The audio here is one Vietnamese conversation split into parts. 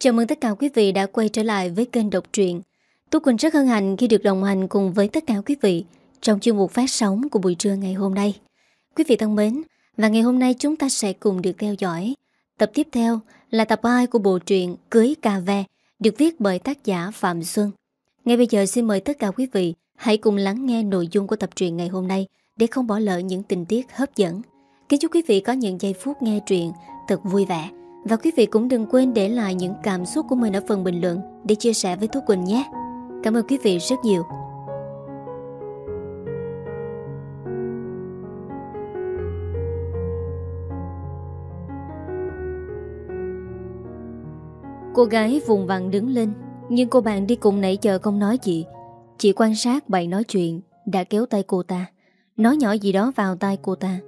Chào mừng tất cả quý vị đã quay trở lại với kênh độc truyện. Tú Quỳnh rất hân hạnh khi được đồng hành cùng với tất cả quý vị trong chương mục phát sóng của buổi trưa ngày hôm nay. Quý vị thân mến, và ngày hôm nay chúng ta sẽ cùng được theo dõi tập tiếp theo là tập 2 của bộ truyện Cưới Cà Ve được viết bởi tác giả Phạm Xuân. Ngay bây giờ xin mời tất cả quý vị hãy cùng lắng nghe nội dung của tập truyện ngày hôm nay để không bỏ lỡ những tình tiết hấp dẫn. Kính chúc quý vị có những giây phút nghe truyện thật vui vẻ. Và quý vị cũng đừng quên để lại những cảm xúc của mình ở phần bình luận để chia sẻ với Thú Quỳnh nhé. Cảm ơn quý vị rất nhiều. Cô gái vùng vằng đứng lên, Nhưng cô bạn đi cùng nãy chờ không nói gì Chỉ quan sát bạn nói chuyện Đã kéo tay cô ta Nói nhỏ gì đó vào tay cô ta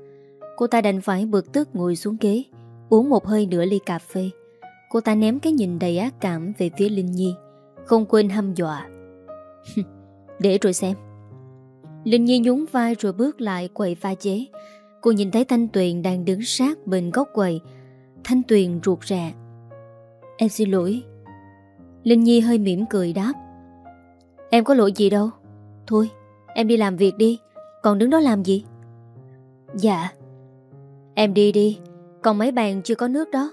Cô ta đành phải bực tức ngồi xuống ghế Uống một hơi nửa ly cà phê. Cô ta ném cái nhìn đầy ác cảm Về phía Linh Nhi, Không quên hâm dọa. Để rồi xem. Linh Nhi nhún vai rồi bước lại quầy pha chế. Cô nhìn thấy Thanh Tuyền đang đứng sát bên góc quầy. Thanh Tuyền ruột rè. Em xin lỗi. Linh Nhi hơi mỉm cười đáp. Em có lỗi gì đâu. Thôi, em đi làm việc đi. Còn đứng đó làm gì? Dạ. Em đi đi. Còn mấy bàn chưa có nước đó.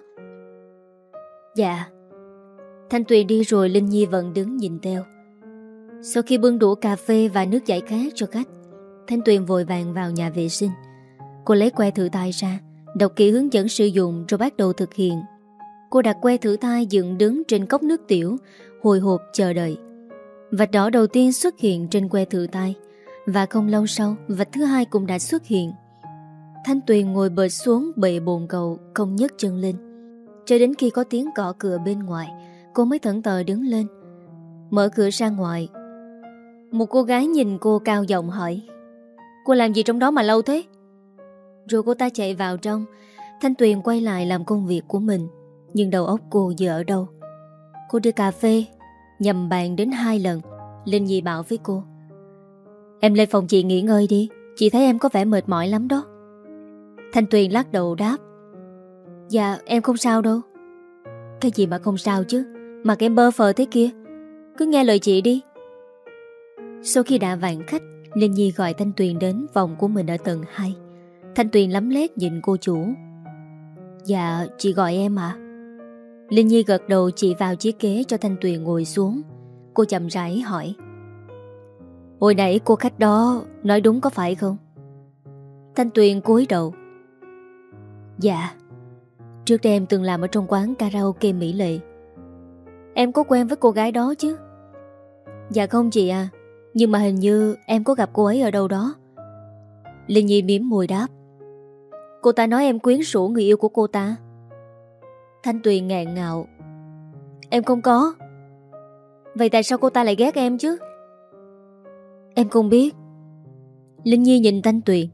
Dạ. Thanh Tuyền đi rồi Linh Nhi vẫn đứng nhìn theo. Sau khi bưng đũa cà phê và nước giải khát cho khách, Thanh Tuyền vội vàng vào nhà vệ sinh. Cô lấy que thử tay ra, Đọc kỹ hướng dẫn sử dụng rồi bắt đầu thực hiện. Cô đặt que thử thai dựng đứng trên cốc nước tiểu, Hồi hộp chờ đợi. Vạch đỏ đầu tiên xuất hiện trên que thử thai Và không lâu sau, Vạch thứ hai cũng đã xuất hiện. Thanh Tuyền ngồi bệt xuống bệ bồn cầu, Không nhấc chân lên. Cho đến khi có tiếng cọ cửa bên ngoài, Cô mới thẫn tờ đứng lên. Mở cửa ra ngoài. Một cô gái nhìn cô cao giọng hỏi, Cô làm gì trong đó mà lâu thế? Rồi cô ta chạy vào trong. Thanh Tuyền quay lại làm công việc của mình, nhưng đầu óc cô giờ ở đâu? Cô đưa cà phê, Nhầm bàn đến hai lần, Linh Nhi bảo với cô, Em lên phòng chị nghỉ ngơi đi, Chị thấy em có vẻ mệt mỏi lắm đó. Thanh Tuyền lắc đầu đáp Dạ em không sao đâu. Cái gì mà không sao chứ? Mặt em bơ phờ thế kia, Cứ nghe lời chị đi. Sau khi đã vạn khách, Linh Nhi gọi Thanh Tuyền đến phòng của mình ở tầng 2 Thanh Tuyền lắm lét nhìn cô chủ. Dạ chị gọi em à Linh Nhi gật đầu chỉ vào chiếc ghế cho Thanh Tuyền ngồi xuống. Cô chậm rãi hỏi, Hồi nãy cô khách đó nói đúng có phải không? Thanh Tuyền cúi đầu Dạ. Trước đây em từng làm ở trong quán karaoke Mỹ Lệ. Em có quen với cô gái đó chứ? Dạ không chị à Nhưng mà hình như em có gặp cô ấy ở đâu đó. Linh Nhi miếm môi đáp. Cô ta nói em quyến rũ người yêu của cô ta. Thanh Tuyền ngẹn ngạo. Em không có. Vậy tại sao cô ta lại ghét em chứ? Em không biết. Linh Nhi nhìn Thanh Tuyền.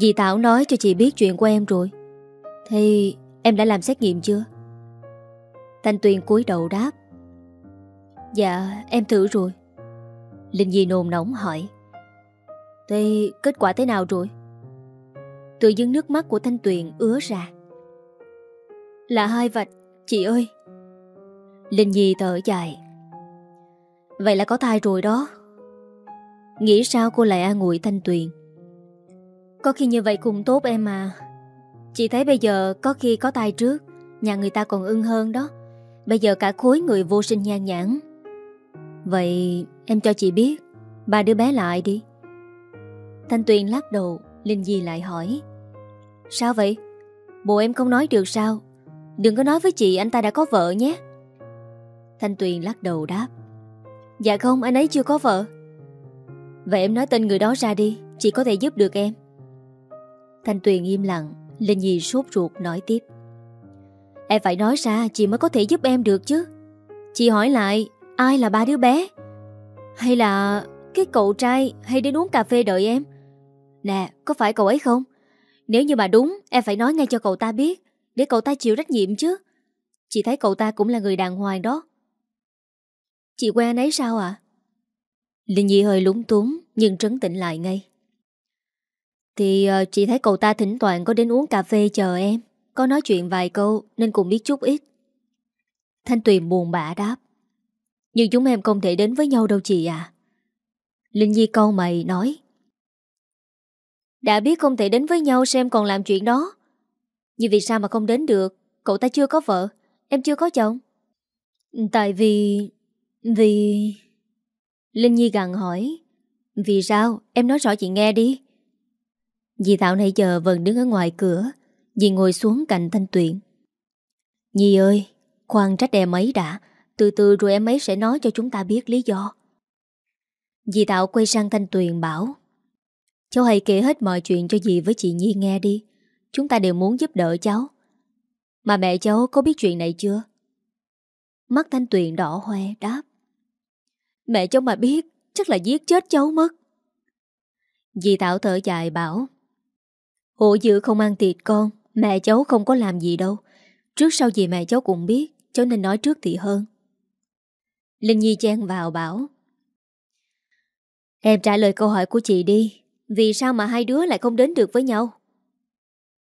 Dì Thảo nói cho chị biết chuyện của em rồi. Thì em đã làm xét nghiệm chưa? Thanh Tuyền cúi đầu đáp. Dạ em thử rồi. Linh Nhi nồn nóng hỏi. Thì kết quả thế nào rồi? Tự dưng nước mắt của Thanh Tuyền ứa ra. Là hai vạch, Chị ơi. Linh Nhi thở dài. Vậy là có thai rồi đó. Nghĩ sao cô lại an ủi Thanh Tuyền? Có khi như vậy cũng tốt em mà Chị thấy bây giờ có khi có thai trước, Nhà người ta còn ưng hơn đó. Bây giờ cả khối người vô sinh nhan nhãn. Vậy em cho chị biết, Ba đứa bé lại đi? Thanh Tuyền lắc đầu, Linh Di lại hỏi. Sao vậy? Bộ em không nói được sao? Đừng có nói với chị anh ta đã có vợ nhé. Thanh Tuyền lắc đầu đáp. Dạ không, anh ấy chưa có vợ. Vậy em nói tên người đó ra đi, Chị có thể giúp được em. Thanh Tuyền im lặng, Linh Nhi sốt ruột nói tiếp. Em phải nói ra, chị mới có thể giúp em được chứ. Chị hỏi lại, Ai là ba đứa bé? Hay là cái cậu trai Hay đến uống cà phê đợi em? Nè, có phải cậu ấy không? Nếu như mà đúng, em phải nói ngay cho cậu ta biết, để cậu ta chịu trách nhiệm chứ. Chị thấy cậu ta cũng là người đàng hoàng đó. Chị quen anh ấy sao ạ? À? Linh Nhi hơi lúng túng, Nhưng trấn tĩnh lại ngay. Thì uh, chị thấy cậu ta thỉnh thoảng có đến uống cà phê chờ em Có nói chuyện vài câu Nên cũng biết chút ít Thanh Tuyền buồn bã đáp. Nhưng chúng em không thể đến với nhau đâu chị à. Linh Nhi câu mày nói. Đã biết không thể đến với nhau xem còn làm chuyện đó. Nhưng vì sao mà không đến được? Cậu ta chưa có vợ, em chưa có chồng. Tại vì... Vì... Linh Nhi gặn hỏi. Vì sao? Em nói rõ chị nghe đi. Dì Thảo nãy giờ vẫn đứng ở ngoài cửa. Dì ngồi xuống cạnh Thanh Tuyền. Nhi ơi, khoan trách em ấy đã. Từ từ rồi em ấy sẽ nói cho chúng ta biết lý do. Dì Thảo quay sang Thanh Tuyền bảo. Cháu hãy kể hết mọi chuyện cho dì với chị Nhi nghe đi. Chúng ta đều muốn giúp đỡ cháu. Mà mẹ cháu có biết chuyện này chưa? Mắt Thanh Tuyền đỏ hoe đáp. Mẹ cháu mà biết, chắc là giết chết cháu mất. Dì Thảo thở dài bảo. Hộ dự không ăn thịt con, mẹ cháu không có làm gì đâu. Trước sau gì mẹ cháu cũng biết, cháu nên nói trước thì hơn. Linh Nhi chen vào bảo. Em trả lời câu hỏi của chị đi. Vì sao mà hai đứa lại không đến được với nhau?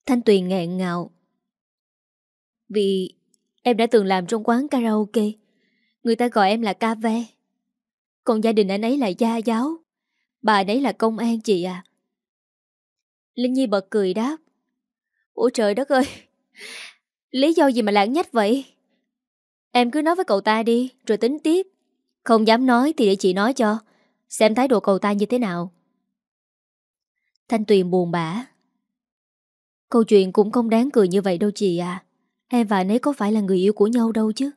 Thanh Tuyền nghẹn ngào. Vì em đã từng làm trong quán karaoke. Người ta gọi em là ca ve. Còn gia đình anh ấy là gia giáo. Bà ấy là công an chị à. Linh Nhi bật cười đáp. Ủa trời đất ơi. Lý do gì mà lãng nhách vậy? Em cứ nói với cậu ta đi, rồi tính tiếp. Không dám nói thì để chị nói cho. Xem thái độ cậu ta như thế nào. Thanh Tuyền buồn bã. Câu chuyện cũng không đáng cười như vậy đâu chị à. Em và anh ấy có phải là người yêu của nhau đâu chứ.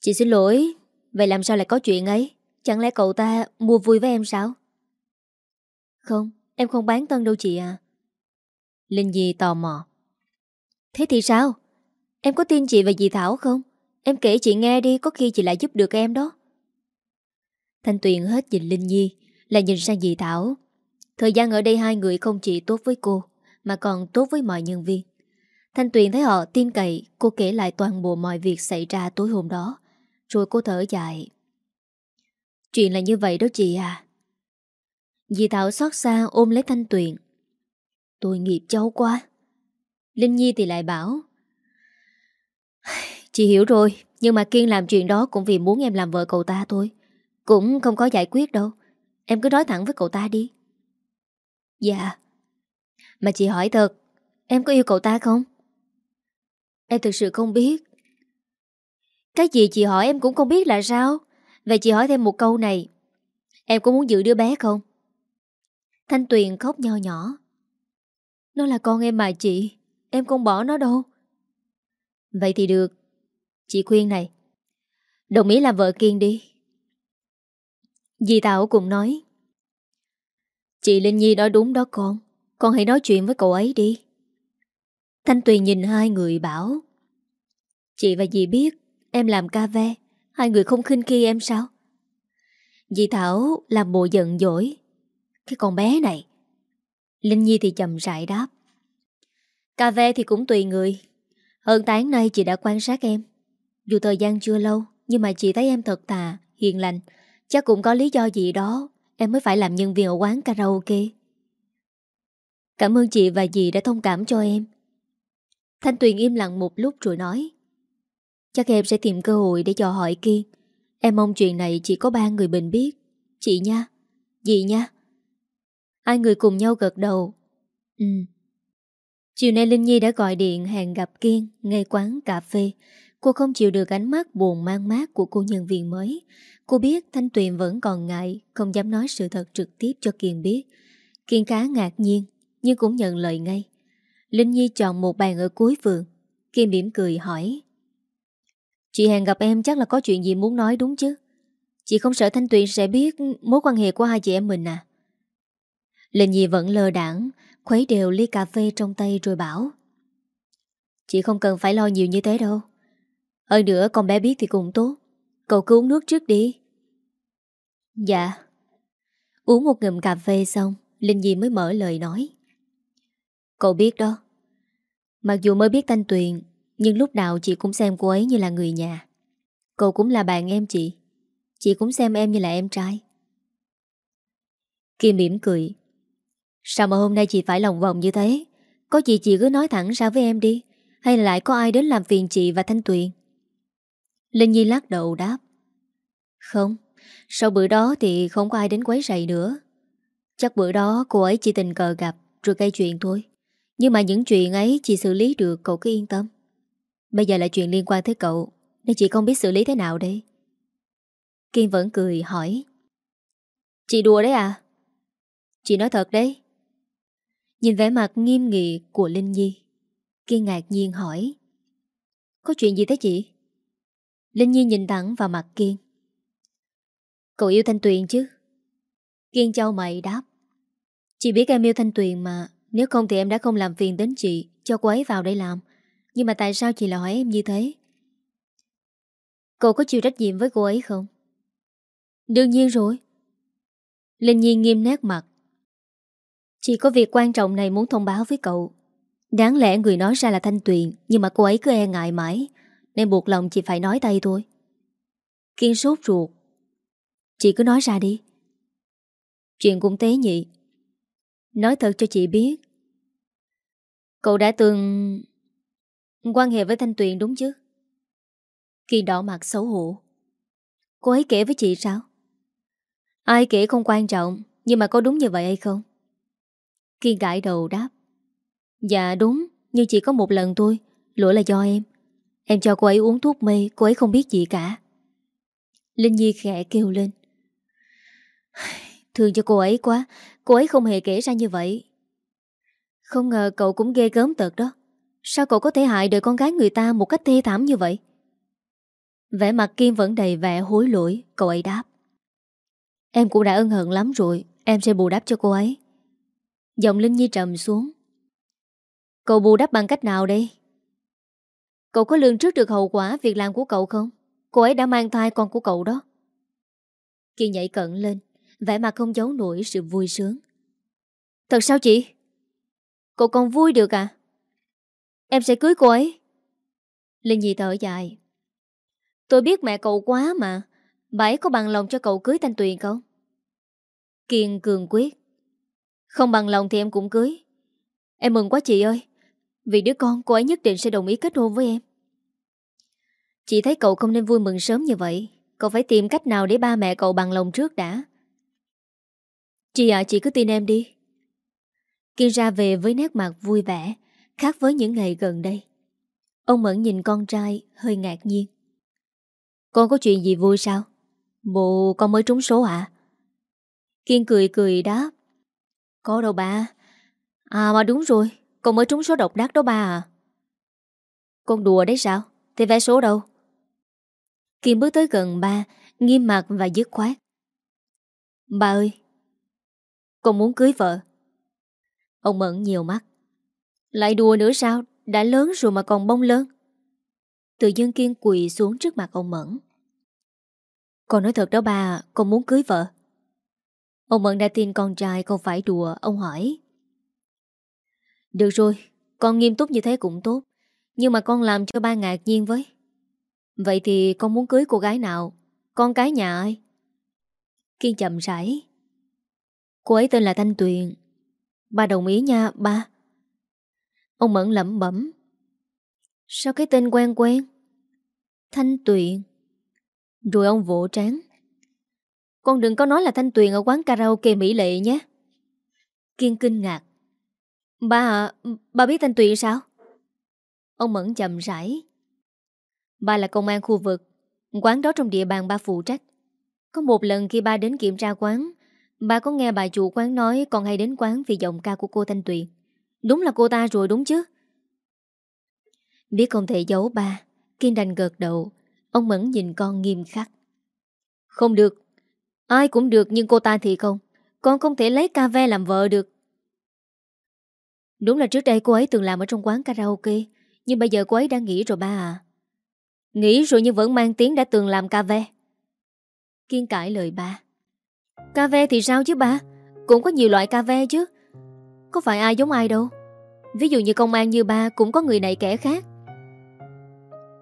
Chị xin lỗi, vậy làm sao lại có chuyện ấy? Chẳng lẽ cậu ta mua vui với em sao? Không, em không bán tân đâu chị à. Linh Di tò mò. Thế thì sao? Em có tin chị và dì Thảo không? Em kể chị nghe đi, có khi chị lại giúp được em đó. Thanh Tuyền hết nhìn Linh Nhi, lại nhìn sang dì Thảo. Thời gian ở đây hai người không chỉ tốt với cô, mà còn tốt với mọi nhân viên. Thanh Tuyền thấy họ tin cậy, cô kể lại toàn bộ mọi việc xảy ra tối hôm đó. Rồi cô thở dài. Chuyện là như vậy đó chị à. Dì Thảo xót xa ôm lấy Thanh Tuyền. Tôi nghiệp cháu quá. Linh Nhi thì lại bảo. Chị hiểu rồi, nhưng mà Kiên làm chuyện đó cũng vì muốn em làm vợ cậu ta thôi. Cũng không có giải quyết đâu. Em cứ nói thẳng với cậu ta đi. Dạ. Mà chị hỏi thật, em có yêu cậu ta không? Em thực sự không biết. Cái gì chị hỏi em cũng không biết là sao? Vậy chị hỏi thêm một câu này. Em có muốn giữ đứa bé không? Thanh Tuyền khóc nho nhỏ. Nó là con em mà chị. Em không bỏ nó đâu. Vậy thì được. Chị khuyên này. Đồng ý làm vợ Kiên đi. Dì Thảo cũng nói. Chị Linh Nhi nói đúng đó con. Con hãy nói chuyện với cậu ấy đi. Thanh Tuyền nhìn hai người bảo. Chị và dì biết em làm ca ve. Hai người không khinh khi em sao? Dì Thảo làm bộ giận dỗi. Cái con bé này. Linh Nhi thì chậm rãi đáp. Cà ve thì cũng tùy người. Hơn tháng nay chị đã quan sát em. Dù thời gian chưa lâu, nhưng mà chị thấy em thật tà, hiền lành. Chắc cũng có lý do gì đó em mới phải làm nhân viên ở quán karaoke. Cảm ơn chị và dì đã thông cảm cho em. Thanh Tuyền im lặng một lúc rồi nói. Chắc em sẽ tìm cơ hội để dò hỏi Kiên. Em mong chuyện này chỉ có ba người bình biết. Chị nha. Dì nha. Hai người cùng nhau gật đầu. Ừ. Chiều nay Linh Nhi đã gọi điện hẹn gặp Kiên ngay quán cà phê. Cô không chịu được ánh mắt buồn mang mát của cô nhân viên mới. Cô biết Thanh Tuyền vẫn còn ngại, không dám nói sự thật trực tiếp cho Kiên biết. Kiên khá ngạc nhiên, nhưng cũng nhận lời ngay. Linh Nhi chọn một bàn ở cuối vườn. Kiên mỉm cười hỏi. Chị hẹn gặp em chắc là có chuyện gì muốn nói đúng chứ? Chị không sợ Thanh Tuyền sẽ biết mối quan hệ của hai chị em mình à? Linh Nhi vẫn lơ đảng, khuấy đều ly cà phê trong tay rồi bảo. Chị không cần phải lo nhiều như thế đâu. Hơn nữa con bé biết thì cũng tốt. Cậu cứ uống nước trước đi. Dạ. Uống một ngụm cà phê xong, Linh Nhi mới mở lời nói. Cậu biết đó. Mặc dù mới biết Thanh Tuyền, nhưng lúc nào chị cũng xem cô ấy như là người nhà. Cậu cũng là bạn em chị. Chị cũng xem em như là em trai. Kim mỉm cười. Sao mà hôm nay chị phải lòng vòng như thế? Có gì chị cứ nói thẳng ra với em đi. Hay là lại có ai đến làm phiền chị và Thanh Tuyền? Linh Nhi lắc đầu đáp. Không, Sau bữa đó thì không có ai đến quấy rầy nữa. Chắc bữa đó cô ấy chỉ tình cờ gặp Rồi gây chuyện thôi. Nhưng mà những chuyện ấy chị xử lý được, Cậu cứ yên tâm. Bây giờ là chuyện liên quan tới cậu, Nên chị không biết xử lý thế nào đây. Kiên vẫn cười hỏi. Chị đùa đấy à? Chị nói thật đấy. Nhìn vẻ mặt nghiêm nghị của Linh Nhi. Kiên ngạc nhiên hỏi, Có chuyện gì thế chị? Linh Nhi nhìn thẳng vào mặt Kiên. Cậu yêu Thanh Tuyền chứ? Kiên châu mày đáp, Chị biết em yêu Thanh Tuyền mà, Nếu không thì em đã không làm phiền đến chị, Cho cô ấy vào đây làm. Nhưng mà tại sao chị lại hỏi em như thế? Cậu có chịu trách nhiệm với cô ấy không? Đương nhiên rồi. Linh Nhi nghiêm nét mặt. Chỉ có việc quan trọng này muốn thông báo với cậu. Đáng lẽ người nói ra là Thanh Tuyền, Nhưng mà cô ấy cứ e ngại mãi, Nên buộc lòng chị phải nói tay thôi. Kiên sốt ruột. Chị cứ nói ra đi. Chuyện cũng tế nhị. Nói thật cho chị biết, Cậu đã từng Quan hệ với Thanh Tuyền đúng chứ? Kiên đỏ mặt xấu hổ. Cô ấy kể với chị sao? Ai kể không quan trọng, Nhưng mà có đúng như vậy hay không? Kiên gãi đầu đáp. Dạ đúng, Nhưng chỉ có một lần thôi. Lỗi là do em. Em cho cô ấy uống thuốc mê, Cô ấy không biết gì cả. Linh Nhi khẽ kêu lên. Thương cho cô ấy quá, Cô ấy không hề kể ra như vậy. Không ngờ cậu cũng ghê gớm tợt đó. Sao cậu có thể hại đời con gái người ta Một cách thê thảm như vậy? Vẻ mặt Kim vẫn đầy vẻ hối lỗi, Cậu ấy đáp. Em cũng đã ân hận lắm rồi, Em sẽ bù đắp cho cô ấy. Giọng Linh Nhi trầm xuống Cậu bù đắp bằng cách nào đây? Cậu có lương trước được hậu quả việc làm của cậu không? Cô ấy đã mang thai con của cậu đó Kiên nhảy cận lên, vẻ mặt không giấu nổi sự vui sướng Thật sao chị? Cậu còn vui được à? Em sẽ cưới cô ấy Linh Nhi thở dài Tôi biết mẹ cậu quá mà Bà ấy có bằng lòng cho cậu cưới Thanh Tuyền không? Kiên cường quyết không bằng lòng thì em cũng cưới. Em mừng quá chị ơi. Vì đứa con cô ấy nhất định sẽ đồng ý kết hôn với em. Chị thấy cậu không nên vui mừng sớm như vậy. Cậu phải tìm cách nào để ba mẹ cậu bằng lòng trước đã. Chị ạ, chị cứ tin em đi. Kiên ra về với nét mặt vui vẻ, Khác với những ngày gần đây, Ông Mẫn nhìn con trai hơi ngạc nhiên. Con có chuyện gì vui sao? Bộ, con mới trúng số hả? Kiên cười cười đáp. Có đâu ba. À mà đúng rồi. Con mới trúng số độc đắc đó ba à. Con đùa đấy sao? Thế vé số đâu? Kiên bước tới gần ba, Nghiêm mặt và dứt khoát. Ba ơi, Con muốn cưới vợ. Ông Mẫn nhiều mắt. Lại đùa nữa sao? Đã lớn rồi mà còn bông lớn. Tự dân kiên quỳ xuống trước mặt ông Mẫn. Con nói thật đó bà Con muốn cưới vợ. Ông Mận đã tin con trai không phải đùa, Ông hỏi. Được rồi, Con nghiêm túc như thế cũng tốt, Nhưng mà con làm cho ba ngạc nhiên với. Vậy thì con muốn cưới cô gái nào? Con cái nhà ai? Kiên chậm rãi. Cô ấy tên là Thanh Tuyền. Ba đồng ý nha, ba. Ông Mẫn lẩm bẩm. Sao cái tên quen quen? Thanh Tuyền. Rồi ông vỗ trán. Con đừng có nói là Thanh Tuyền ở quán karaoke Mỹ Lệ nhé. Kiên kinh ngạc. Ba à, ba biết Thanh Tuyền sao? Ông Mẫn chậm rãi. Ba là công an khu vực. Quán đó trong địa bàn ba phụ trách. Có một lần khi ba đến kiểm tra quán Ba có nghe bà chủ quán nói Còn hay đến quán vì giọng ca của cô Thanh Tuyền. Đúng là cô ta rồi đúng chứ? Biết không thể giấu ba Kiên đành gợt đầu. Ông Mẫn nhìn con nghiêm khắc. Không được Ai cũng được nhưng cô ta thì không. Con không thể lấy ca ve làm vợ được. Đúng là trước đây cô ấy từng làm ở trong quán karaoke, Nhưng bây giờ cô ấy đã nghỉ rồi ba à. Nghỉ rồi nhưng vẫn mang tiếng đã từng làm ca ve. Kiên cãi lời ba. Ca ve thì sao chứ ba? Cũng có nhiều loại ca ve chứ. Có phải ai giống ai đâu. Ví dụ như công an như ba cũng có người này kẻ khác.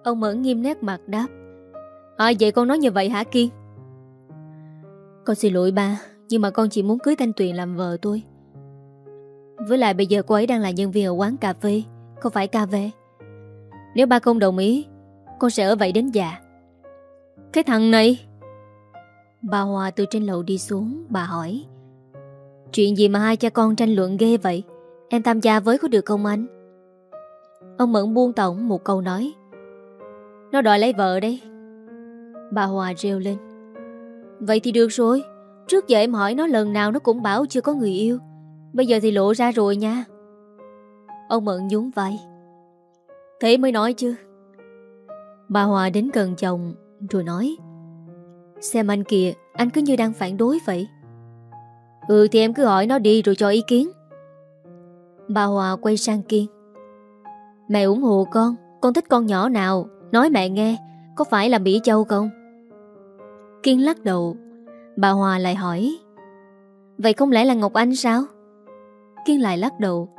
Ông Mẫn nghiêm nét mặt đáp. Ai vậy con nói như vậy hả Kiên? Con xin lỗi ba, Nhưng mà con chỉ muốn cưới Thanh Tuyền làm vợ tôi Với lại bây giờ cô ấy đang là nhân viên ở quán cà phê, Không phải cà phê Nếu ba không đồng ý, Con sẽ ở vậy đến già. Cái thằng này! Bà Hòa từ trên lầu đi xuống, Bà hỏi. Chuyện gì mà hai cha con tranh luận ghê vậy? Em tham gia với có được không anh? Ông Mẫn buông tổng một câu nói. Nó đòi lấy vợ đấy. Bà Hòa rêu lên. Vậy thì được rồi. Trước giờ em hỏi nó lần nào nó cũng bảo chưa có người yêu. Bây giờ thì lộ ra rồi nha. Ông Mận nhún vai. Thế mới nói chứ. Bà Hòa đến gần chồng, Rồi nói. Xem anh kìa, Anh cứ như đang phản đối vậy. Ừ thì em cứ hỏi nó đi rồi cho ý kiến. Bà Hòa quay sang Kiên Mẹ ủng hộ con Con thích con nhỏ nào, Nói mẹ nghe, Có phải là Mỹ Châu không? Kiên lắc đầu. Bà Hòa lại hỏi, Vậy không lẽ là Ngọc Anh sao? Kiên lại lắc đầu,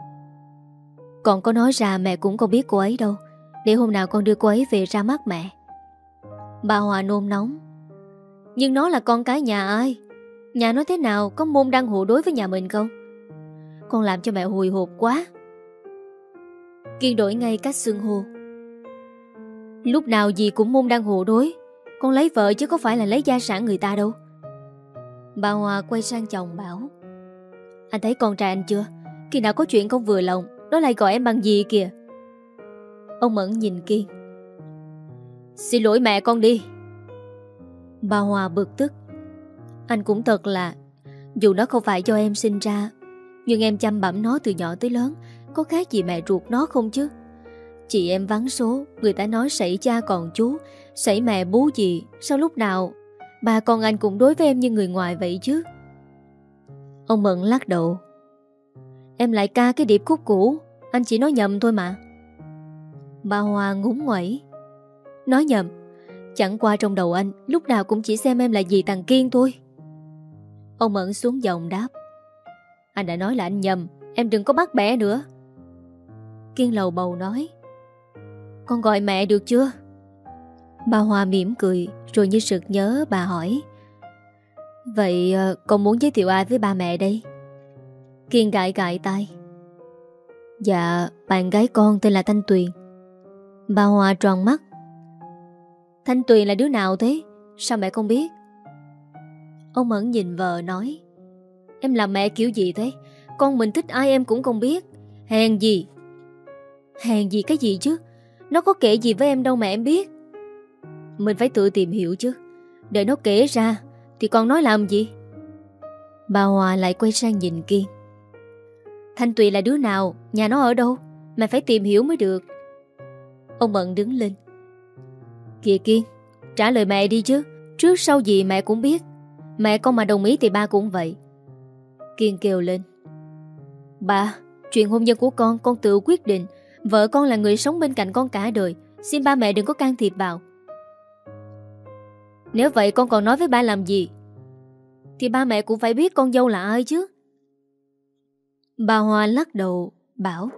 Còn có nói ra mẹ cũng không biết cô ấy đâu. Để hôm nào con đưa cô ấy về ra mắt mẹ. Bà Hòa nôn nóng, Nhưng nó là con cái nhà ai? Nhà nó thế nào, Có môn đăng hộ đối với nhà mình không? Con làm cho mẹ hồi hộp quá. Kiên đổi ngay cách xương hô, Lúc nào gì cũng môn đăng hộ đối. Con lấy vợ chứ có phải là lấy gia sản người ta đâu. Bà Hòa quay sang chồng bảo, Anh thấy con trai anh chưa? Khi nào có chuyện không vừa lòng, Nó lại gọi em bằng gì kìa? Ông Mẫn nhìn Kiên, Xin lỗi mẹ con đi. Bà Hòa bực tức, Anh cũng thật là, Dù nó không phải do em sinh ra, Nhưng em chăm bẩm nó từ nhỏ tới lớn, Có khác gì mẹ ruột nó không chứ? Chị em vắng số, Người ta nói sảy cha còn chú Sảy mẹ bú gì Sao lúc nào Bà con anh cũng đối với em như người ngoài vậy chứ? Ông Mận lắc đầu. Em lại ca cái điệp khúc cũ, Anh chỉ nói nhầm thôi mà. Bà Hoa ngúng ngoẩy. Nói nhầm, Chẳng qua trong đầu anh, Lúc nào cũng chỉ xem em là gì thằng Kiên thôi. Ông Mận xuống giọng đáp. Anh đã nói là anh nhầm, Em đừng có bắt bẻ nữa. Kiên lầu bầu nói. Con gọi mẹ được chưa? Bà hòa mỉm cười, Rồi như sực nhớ bà hỏi. Vậy ờ, con muốn giới thiệu ai với ba mẹ đây? Kiên gãi gãi tay Dạ bạn gái con tên là Thanh Tuyền. Bà hòa tròn mắt. Thanh Tuyền là đứa nào thế? Sao mẹ không biết? Ông Mẫn nhìn vợ nói. Em là mẹ kiểu gì thế? Con mình thích ai em cũng không biết. Hèn gì? Hèn gì cái gì chứ? Nó có kể gì với em đâu mà em biết mình phải tự tìm hiểu chứ. Để nó kể ra, Thì con nói làm gì? Bà Hòa lại quay sang nhìn Kiên. Thanh Tùy là đứa nào? Nhà nó ở đâu? Mày phải tìm hiểu mới được. Ông Mận đứng lên. Kìa Kiên, Trả lời mẹ đi chứ. Trước sau gì mẹ cũng biết. Mẹ con mà đồng ý thì ba cũng vậy. Kiên kêu lên. Ba, Chuyện hôn nhân của con con tự quyết định. Vợ con là người sống bên cạnh con cả đời. Xin ba mẹ đừng có can thiệp vào nếu vậy con còn nói với ba làm gì? Thì ba mẹ cũng phải biết con dâu là ai chứ. Bà Hoa lắc đầu, Bảo,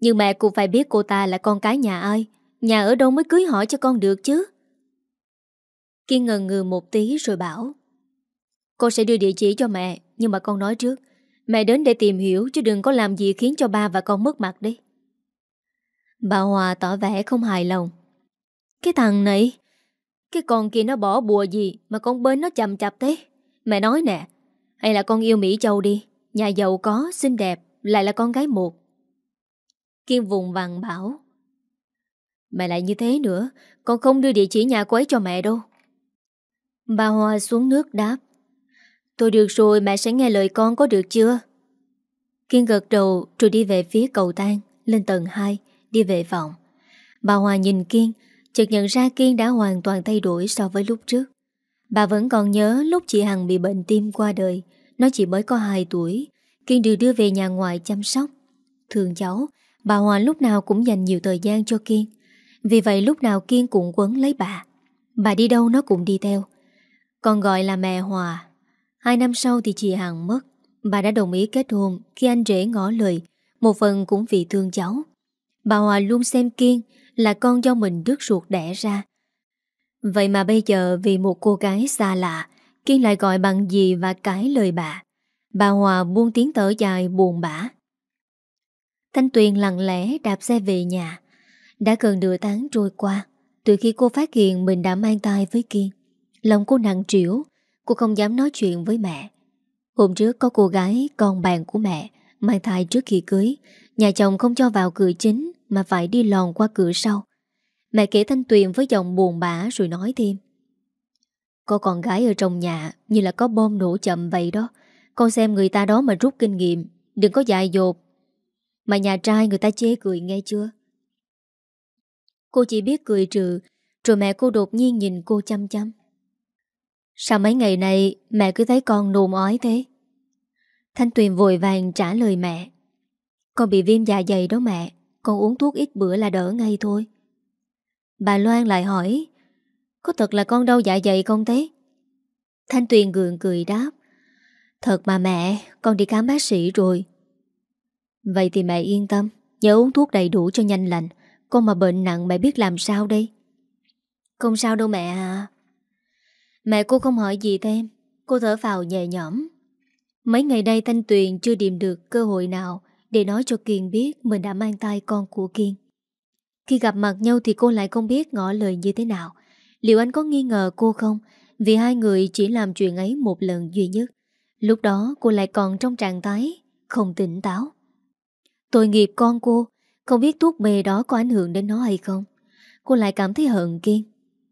Nhưng mẹ cũng phải biết cô ta là con cái nhà ai. Nhà ở đâu mới cưới hỏi cho con được chứ? Kiên ngần ngừ một tí rồi bảo, Con sẽ đưa địa chỉ cho mẹ, Nhưng mà con nói trước. Mẹ đến để tìm hiểu, chứ đừng có làm gì khiến cho ba và con mất mặt đi. Bà Hòa tỏ vẻ không hài lòng, Cái thằng này cái con kia nó bỏ bùa gì Mà con bên nó chậm chạp thế? Mẹ nói nè Hay là con yêu Mỹ Châu đi Nhà giàu có, xinh đẹp Lại là con gái một. Kiên vùng vàng bảo Mẹ lại như thế nữa Con không đưa địa chỉ nhà cô ấy cho mẹ đâu. Bà Hoa xuống nước đáp Tôi được rồi mẹ sẽ nghe lời con có được chưa? Kiên gật đầu rồi đi về phía cầu thang Lên tầng 2 Đi về phòng. Bà Hoa nhìn Kiên chợt nhận ra Kiên đã hoàn toàn thay đổi so với lúc trước. Bà vẫn còn nhớ lúc chị Hằng bị bệnh tim qua đời, nó chỉ mới có 2 tuổi. Kiên được đưa về nhà ngoại chăm sóc. Thường cháu, bà Hòa lúc nào cũng dành nhiều thời gian cho Kiên. Vì vậy lúc nào Kiên cũng quấn lấy bà. Bà đi đâu nó cũng đi theo. Còn gọi là mẹ Hòa. Hai năm sau thì chị Hằng mất. Bà đã đồng ý kết hôn khi anh rể ngỏ lời, một phần cũng vì thương cháu. Bà Hòa luôn xem Kiên là con do mình đứt ruột đẻ ra. Vậy mà bây giờ vì một cô gái xa lạ, Kiên lại gọi bằng gì và cái lời bà. Bà Hòa buông tiếng thở dài buồn bã. Thanh Tuyền lặng lẽ đạp xe về nhà. Đã gần nửa tháng trôi qua Từ khi cô phát hiện mình đã mang tay với Kiên Lòng cô nặng trĩu Cô không dám nói chuyện với mẹ Hôm trước có cô gái con bạn của mẹ Mang thai trước khi cưới Nhà chồng không cho vào cửa chính mà phải đi lòn qua cửa sau. Mẹ kể Thanh Tuyền với giọng buồn bã Rồi nói thêm. Có con gái ở trong nhà Như là có bom nổ chậm vậy đó. Con xem người ta đó mà rút kinh nghiệm. Đừng có dại dột. Mà nhà trai người ta chê cười nghe chưa? Cô chỉ biết cười trừ, Rồi mẹ cô đột nhiên nhìn cô chăm chăm. Sao mấy ngày này Mẹ cứ thấy con nôn ói thế? Thanh Tuyền vội vàng trả lời mẹ. Con bị viêm dạ dày đó mẹ. Con uống thuốc ít bữa là đỡ ngay thôi. Bà Loan lại hỏi, Có thật là con đau dạ dày không thế? Thanh Tuyền gượng cười đáp, Thật mà mẹ, Con đi khám bác sĩ rồi. Vậy thì mẹ yên tâm, Nhớ uống thuốc đầy đủ cho nhanh lành. Con mà bệnh nặng mẹ biết làm sao đây? Không sao đâu mẹ à. Mẹ cô không hỏi gì thêm, Cô thở vào nhẹ nhõm. Mấy ngày đây Thanh Tuyền chưa tìm được cơ hội nào để nói cho Kiên biết Mình đã mang tay con của Kiên. Khi gặp mặt nhau thì cô lại không biết ngỏ lời như thế nào. Liệu anh có nghi ngờ cô không? Vì hai người chỉ làm chuyện ấy một lần duy nhất. Lúc đó cô lại còn trong trạng thái Không tỉnh táo. Tội nghiệp con cô, Không biết thuốc mê đó có ảnh hưởng đến nó hay không? Cô lại cảm thấy hận Kiên.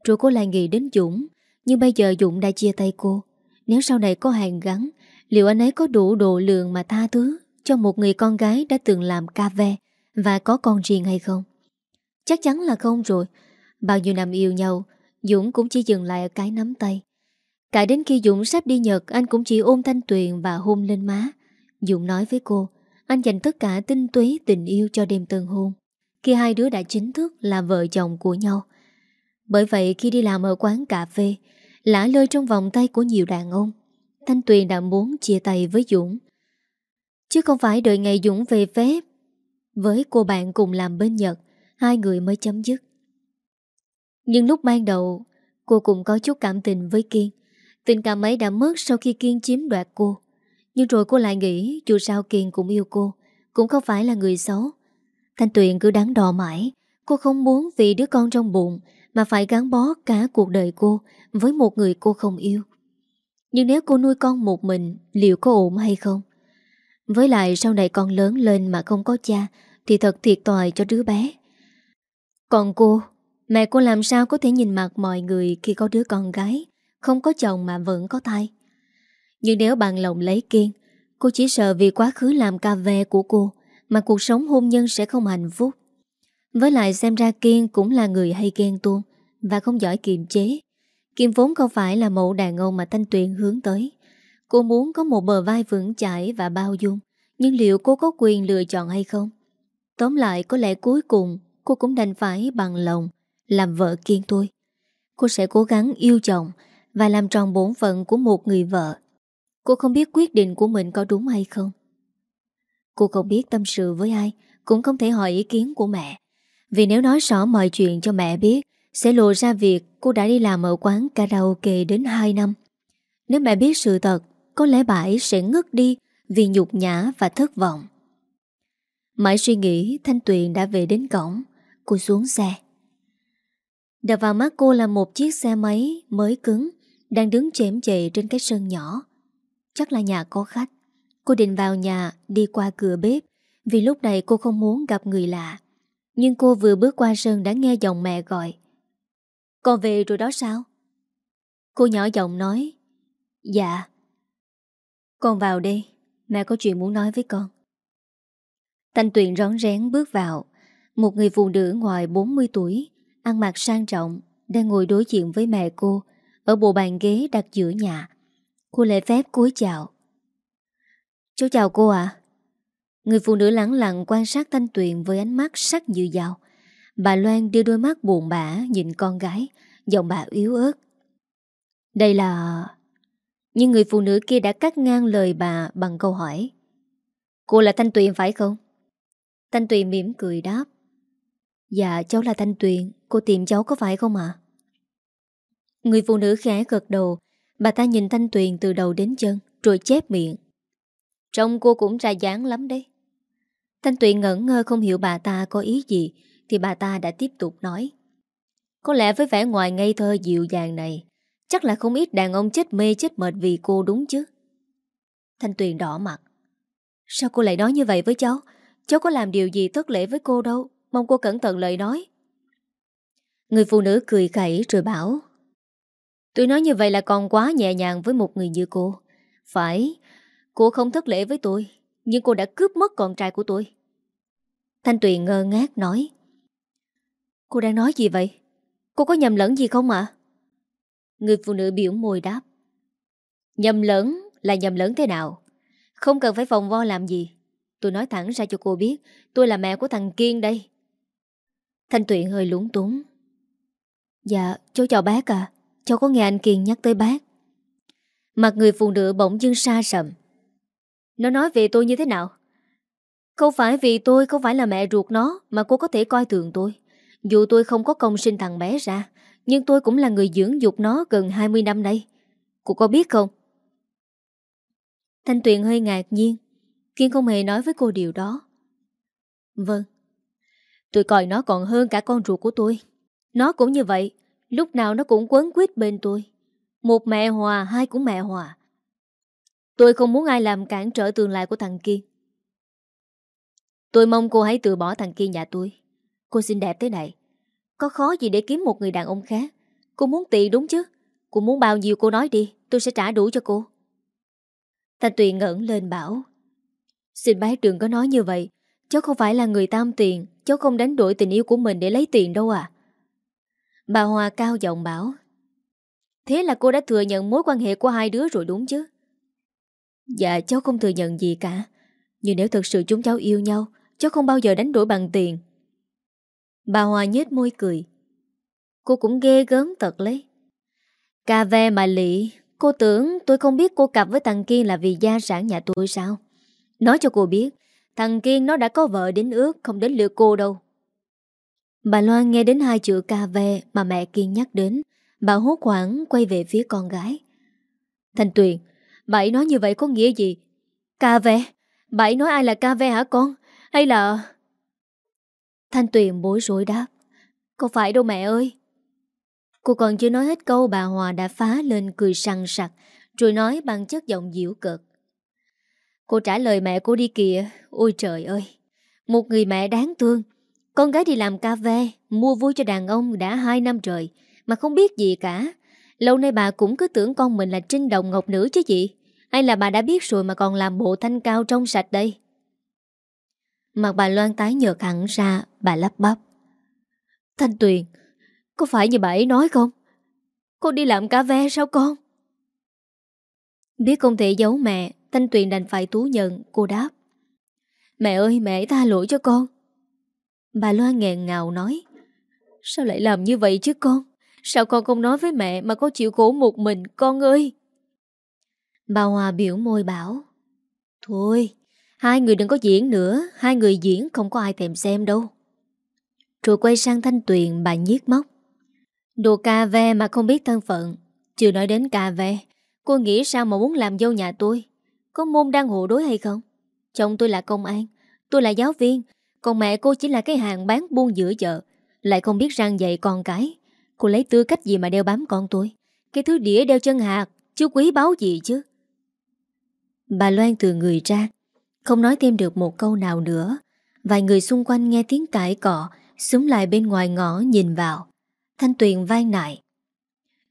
Rồi cô lại nghĩ đến Dũng, Nhưng bây giờ Dũng đã chia tay cô. Nếu sau này có hàng gắn, Liệu anh ấy có đủ độ lượng mà tha thứ? Cho một người con gái đã từng làm ca ve Và có con riêng hay không? Chắc chắn là không rồi. Bao nhiêu năm yêu nhau, Dũng cũng chỉ dừng lại ở cái nắm tay. Cả đến khi Dũng sắp đi Nhật, Anh cũng chỉ ôm Thanh Tuyền và hôn lên má. Dũng nói với cô, Anh dành tất cả tinh túy, tình yêu cho đêm tân hôn. Khi hai đứa đã chính thức là vợ chồng của nhau. Bởi vậy khi đi làm ở quán cà phê Lã lơi trong vòng tay của nhiều đàn ông, Thanh Tuyền đã muốn chia tay với Dũng. Chứ không phải đợi ngày Dũng về phép Với cô bạn cùng làm bên Nhật, Hai người mới chấm dứt. Nhưng lúc ban đầu, Cô cũng có chút cảm tình với Kiên. Tình cảm ấy đã mất sau khi Kiên chiếm đoạt cô. Nhưng rồi cô lại nghĩ, Dù sao Kiên cũng yêu cô, Cũng không phải là người xấu. Thanh Tuyền cứ đắn đò mãi, Cô không muốn vì đứa con trong bụng Mà phải gắn bó cả cuộc đời cô Với một người cô không yêu. Nhưng nếu cô nuôi con một mình, Liệu có ổn hay không? Với lại sau này con lớn lên mà không có cha, Thì thật thiệt tòi cho đứa bé. Còn cô, Mẹ cô làm sao có thể nhìn mặt mọi người Khi có đứa con gái, không có chồng mà vẫn có thai? Nhưng nếu bằng lòng lấy kiên, Cô chỉ sợ vì quá khứ làm cà ve của cô Mà cuộc sống hôn nhân sẽ không hạnh phúc. Với lại xem ra Kiên cũng là người hay ghen tuông Và không giỏi kiềm chế. Kiên vốn không phải là mẫu đàn ông mà Thanh Tuyền hướng tới. Cô muốn có một bờ vai vững chãi và bao dung Nhưng liệu cô có quyền lựa chọn hay không? Tóm lại có lẽ cuối cùng Cô cũng đành phải bằng lòng Làm vợ Kiên tôi Cô sẽ cố gắng yêu chồng và làm tròn bổn phận của một người vợ. Cô không biết quyết định của mình có đúng hay không. Cô không biết tâm sự với ai, cũng không thể hỏi ý kiến của mẹ. Vì nếu nói rõ mọi chuyện cho mẹ biết, sẽ lộ ra việc cô đã đi làm ở quán karaoke đến 2 năm. Nếu mẹ biết sự thật, có lẽ bà ấy sẽ ngất đi vì nhục nhã và thất vọng. Mãi suy nghĩ, Thanh Tuyền đã về đến cổng. Cô xuống xe. Đập vào mắt cô là một chiếc xe máy mới cứng, đang đứng chém chệ trên cái sân nhỏ. Chắc là nhà có khách. Cô định vào nhà đi qua cửa bếp vì lúc này cô không muốn gặp người lạ. Nhưng cô vừa bước qua sân đã nghe giọng mẹ gọi. Con về rồi đó sao? Cô nhỏ giọng nói. Dạ. Con vào đây, mẹ có chuyện muốn nói với con. Thanh Tuyền rón rén bước vào. Một người phụ nữ ngoài 40 tuổi, ăn mặc sang trọng, đang ngồi đối diện với mẹ cô ở bộ bàn ghế đặt giữa nhà. Cô lễ phép cúi chào. Chú chào cô ạ. Người phụ nữ lặng lặng quan sát Thanh Tuyền với ánh mắt sắc như dao. Bà Loan đưa đôi mắt buồn bã nhìn con gái, giọng bà yếu ớt. Đây là... Nhưng người phụ nữ kia đã cắt ngang lời bà bằng câu hỏi. Cô là Thanh Tuyền phải không? Thanh Tuyền mỉm cười đáp. Dạ cháu là Thanh Tuyền, cô tìm cháu có phải không ạ? Người phụ nữ khẽ gật đầu Bà ta nhìn Thanh Tuyền từ đầu đến chân Rồi chép miệng Trông cô cũng ra dáng lắm đấy Thanh Tuyền ngẩn ngơ không hiểu bà ta có ý gì Thì bà ta đã tiếp tục nói Có lẽ với vẻ ngoài ngây thơ dịu dàng này Chắc là không ít đàn ông chết mê, chết mệt vì cô đúng chứ? Thanh Tuyền đỏ mặt. Sao cô lại nói như vậy với cháu? Cháu có làm điều gì thất lễ với cô đâu? Mong cô cẩn thận lời nói. Người phụ nữ cười khẩy rồi bảo, Tôi nói như vậy là còn quá nhẹ nhàng với một người như cô. Phải, Cô không thất lễ với tôi, Nhưng cô đã cướp mất con trai của tôi. Thanh Tuyền ngơ ngác nói, Cô đang nói gì vậy? Cô có nhầm lẫn gì không ạ? Người phụ nữ biểu môi đáp. Nhầm lớn là nhầm lớn thế nào? Không cần phải vòng vo làm gì. Tôi nói thẳng ra cho cô biết, Tôi là mẹ của thằng Kiên đây. Thanh Tuyền hơi lúng túng. Dạ cháu chào bác à Cháu có nghe anh Kiên nhắc tới bác. Mặt người phụ nữ bỗng dưng xa sầm. Nó nói về tôi như thế nào? Không phải vì tôi không phải là mẹ ruột nó Mà cô có thể coi thường tôi. Dù tôi không có công sinh thằng bé ra nhưng tôi cũng là người dưỡng dục nó gần 20 năm nay. Cô có biết không? Thanh Tuyền hơi ngạc nhiên. Kiên không hề nói với cô điều đó. Vâng. Tôi coi nó còn hơn cả con ruột của tôi. Nó cũng như vậy. Lúc nào nó cũng quấn quýt bên tôi. Một mẹ hòa, hai cũng mẹ hòa. Tôi không muốn ai làm cản trở tương lai của thằng Kiên. Tôi mong cô hãy từ bỏ thằng Kiên nhà tôi. Cô xinh đẹp thế này. Có khó gì để kiếm một người đàn ông khác. Cô muốn tiền đúng chứ? Cô muốn bao nhiêu cô nói đi, Tôi sẽ trả đủ cho cô. Thanh Tuyền ngẩn lên bảo, Xin bác đừng có nói như vậy, Cháu không phải là người tam tiền, Cháu không đánh đổi tình yêu của mình để lấy tiền đâu à. Bà Hòa cao giọng bảo, Thế là cô đã thừa nhận mối quan hệ của hai đứa rồi đúng chứ? Dạ cháu không thừa nhận gì cả. Nhưng nếu thật sự chúng cháu yêu nhau, Cháu không bao giờ đánh đổi bằng tiền. Bà Hòa nhếch môi cười. Cô cũng ghê gớm thật lấy. Cà ve mà lị, Cô tưởng tôi không biết cô cặp với thằng Kiên là vì gia sản nhà tôi sao? Nói cho cô biết, Thằng Kiên nó đã có vợ đến ước, Không đến lượt cô đâu. Bà Loan nghe đến hai chữ cà ve Mà mẹ Kiên nhắc đến, Bà hốt hoảng quay về phía con gái. Thanh Tuyền Bà ấy nói như vậy có nghĩa gì? Cà ve? Bà ấy nói ai là cà ve hả con? Hay là Thanh Tuyền bối rối đáp. Không phải đâu mẹ ơi? Cô còn chưa nói hết câu, bà Hòa đã phá lên cười săn sặc, Rồi nói bằng chất giọng dịu cực Cô trả lời mẹ cô đi kìa. Ôi trời ơi! Một người mẹ đáng thương. Con gái đi làm cà phê Mua vui cho đàn ông đã 2 năm trời, Mà không biết gì cả. Lâu nay bà cũng cứ tưởng con mình là trinh đồng ngọc nữ chứ gì. Hay là bà đã biết rồi mà còn làm bộ thanh cao trong sạch đây? Mặt bà Loan tái nhợt hẳn ra, Bà lắp bắp. Thanh Tuyền, Có phải như bà ấy nói không? Con đi làm cà phê sao con? Biết không thể giấu mẹ, Thanh Tuyền đành phải tú nhận, Cô đáp. Mẹ ơi, mẹ tha lỗi cho con. Bà Loan nghẹn ngào nói. Sao lại làm như vậy chứ con? Sao con không nói với mẹ Mà có chịu khổ một mình, con ơi? Bà Hòa biểu môi bảo. Thôi Hai người đừng có diễn nữa, Hai người diễn không có ai thèm xem đâu. Rồi quay sang Thanh Tuyền, bà nhiếc móc. Đồ cà ve mà không biết thân phận, Chưa nói đến cà ve. Cô nghĩ sao mà muốn làm dâu nhà tôi? Có môn đang hộ đối hay không? Chồng tôi là công an, Tôi là giáo viên. Còn mẹ cô chỉ là cái hàng bán buôn giữa chợ. Lại không biết răng dạy con cái. Cô lấy tư cách gì mà đeo bám con tôi? Cái thứ đĩa đeo chân hạt, Chứ quý báu gì chứ? Bà Loan từ người ra. Không nói thêm được một câu nào nữa. Vài người xung quanh nghe tiếng cãi cọ Súng lại bên ngoài ngõ nhìn vào. Thanh Tuyền van nại.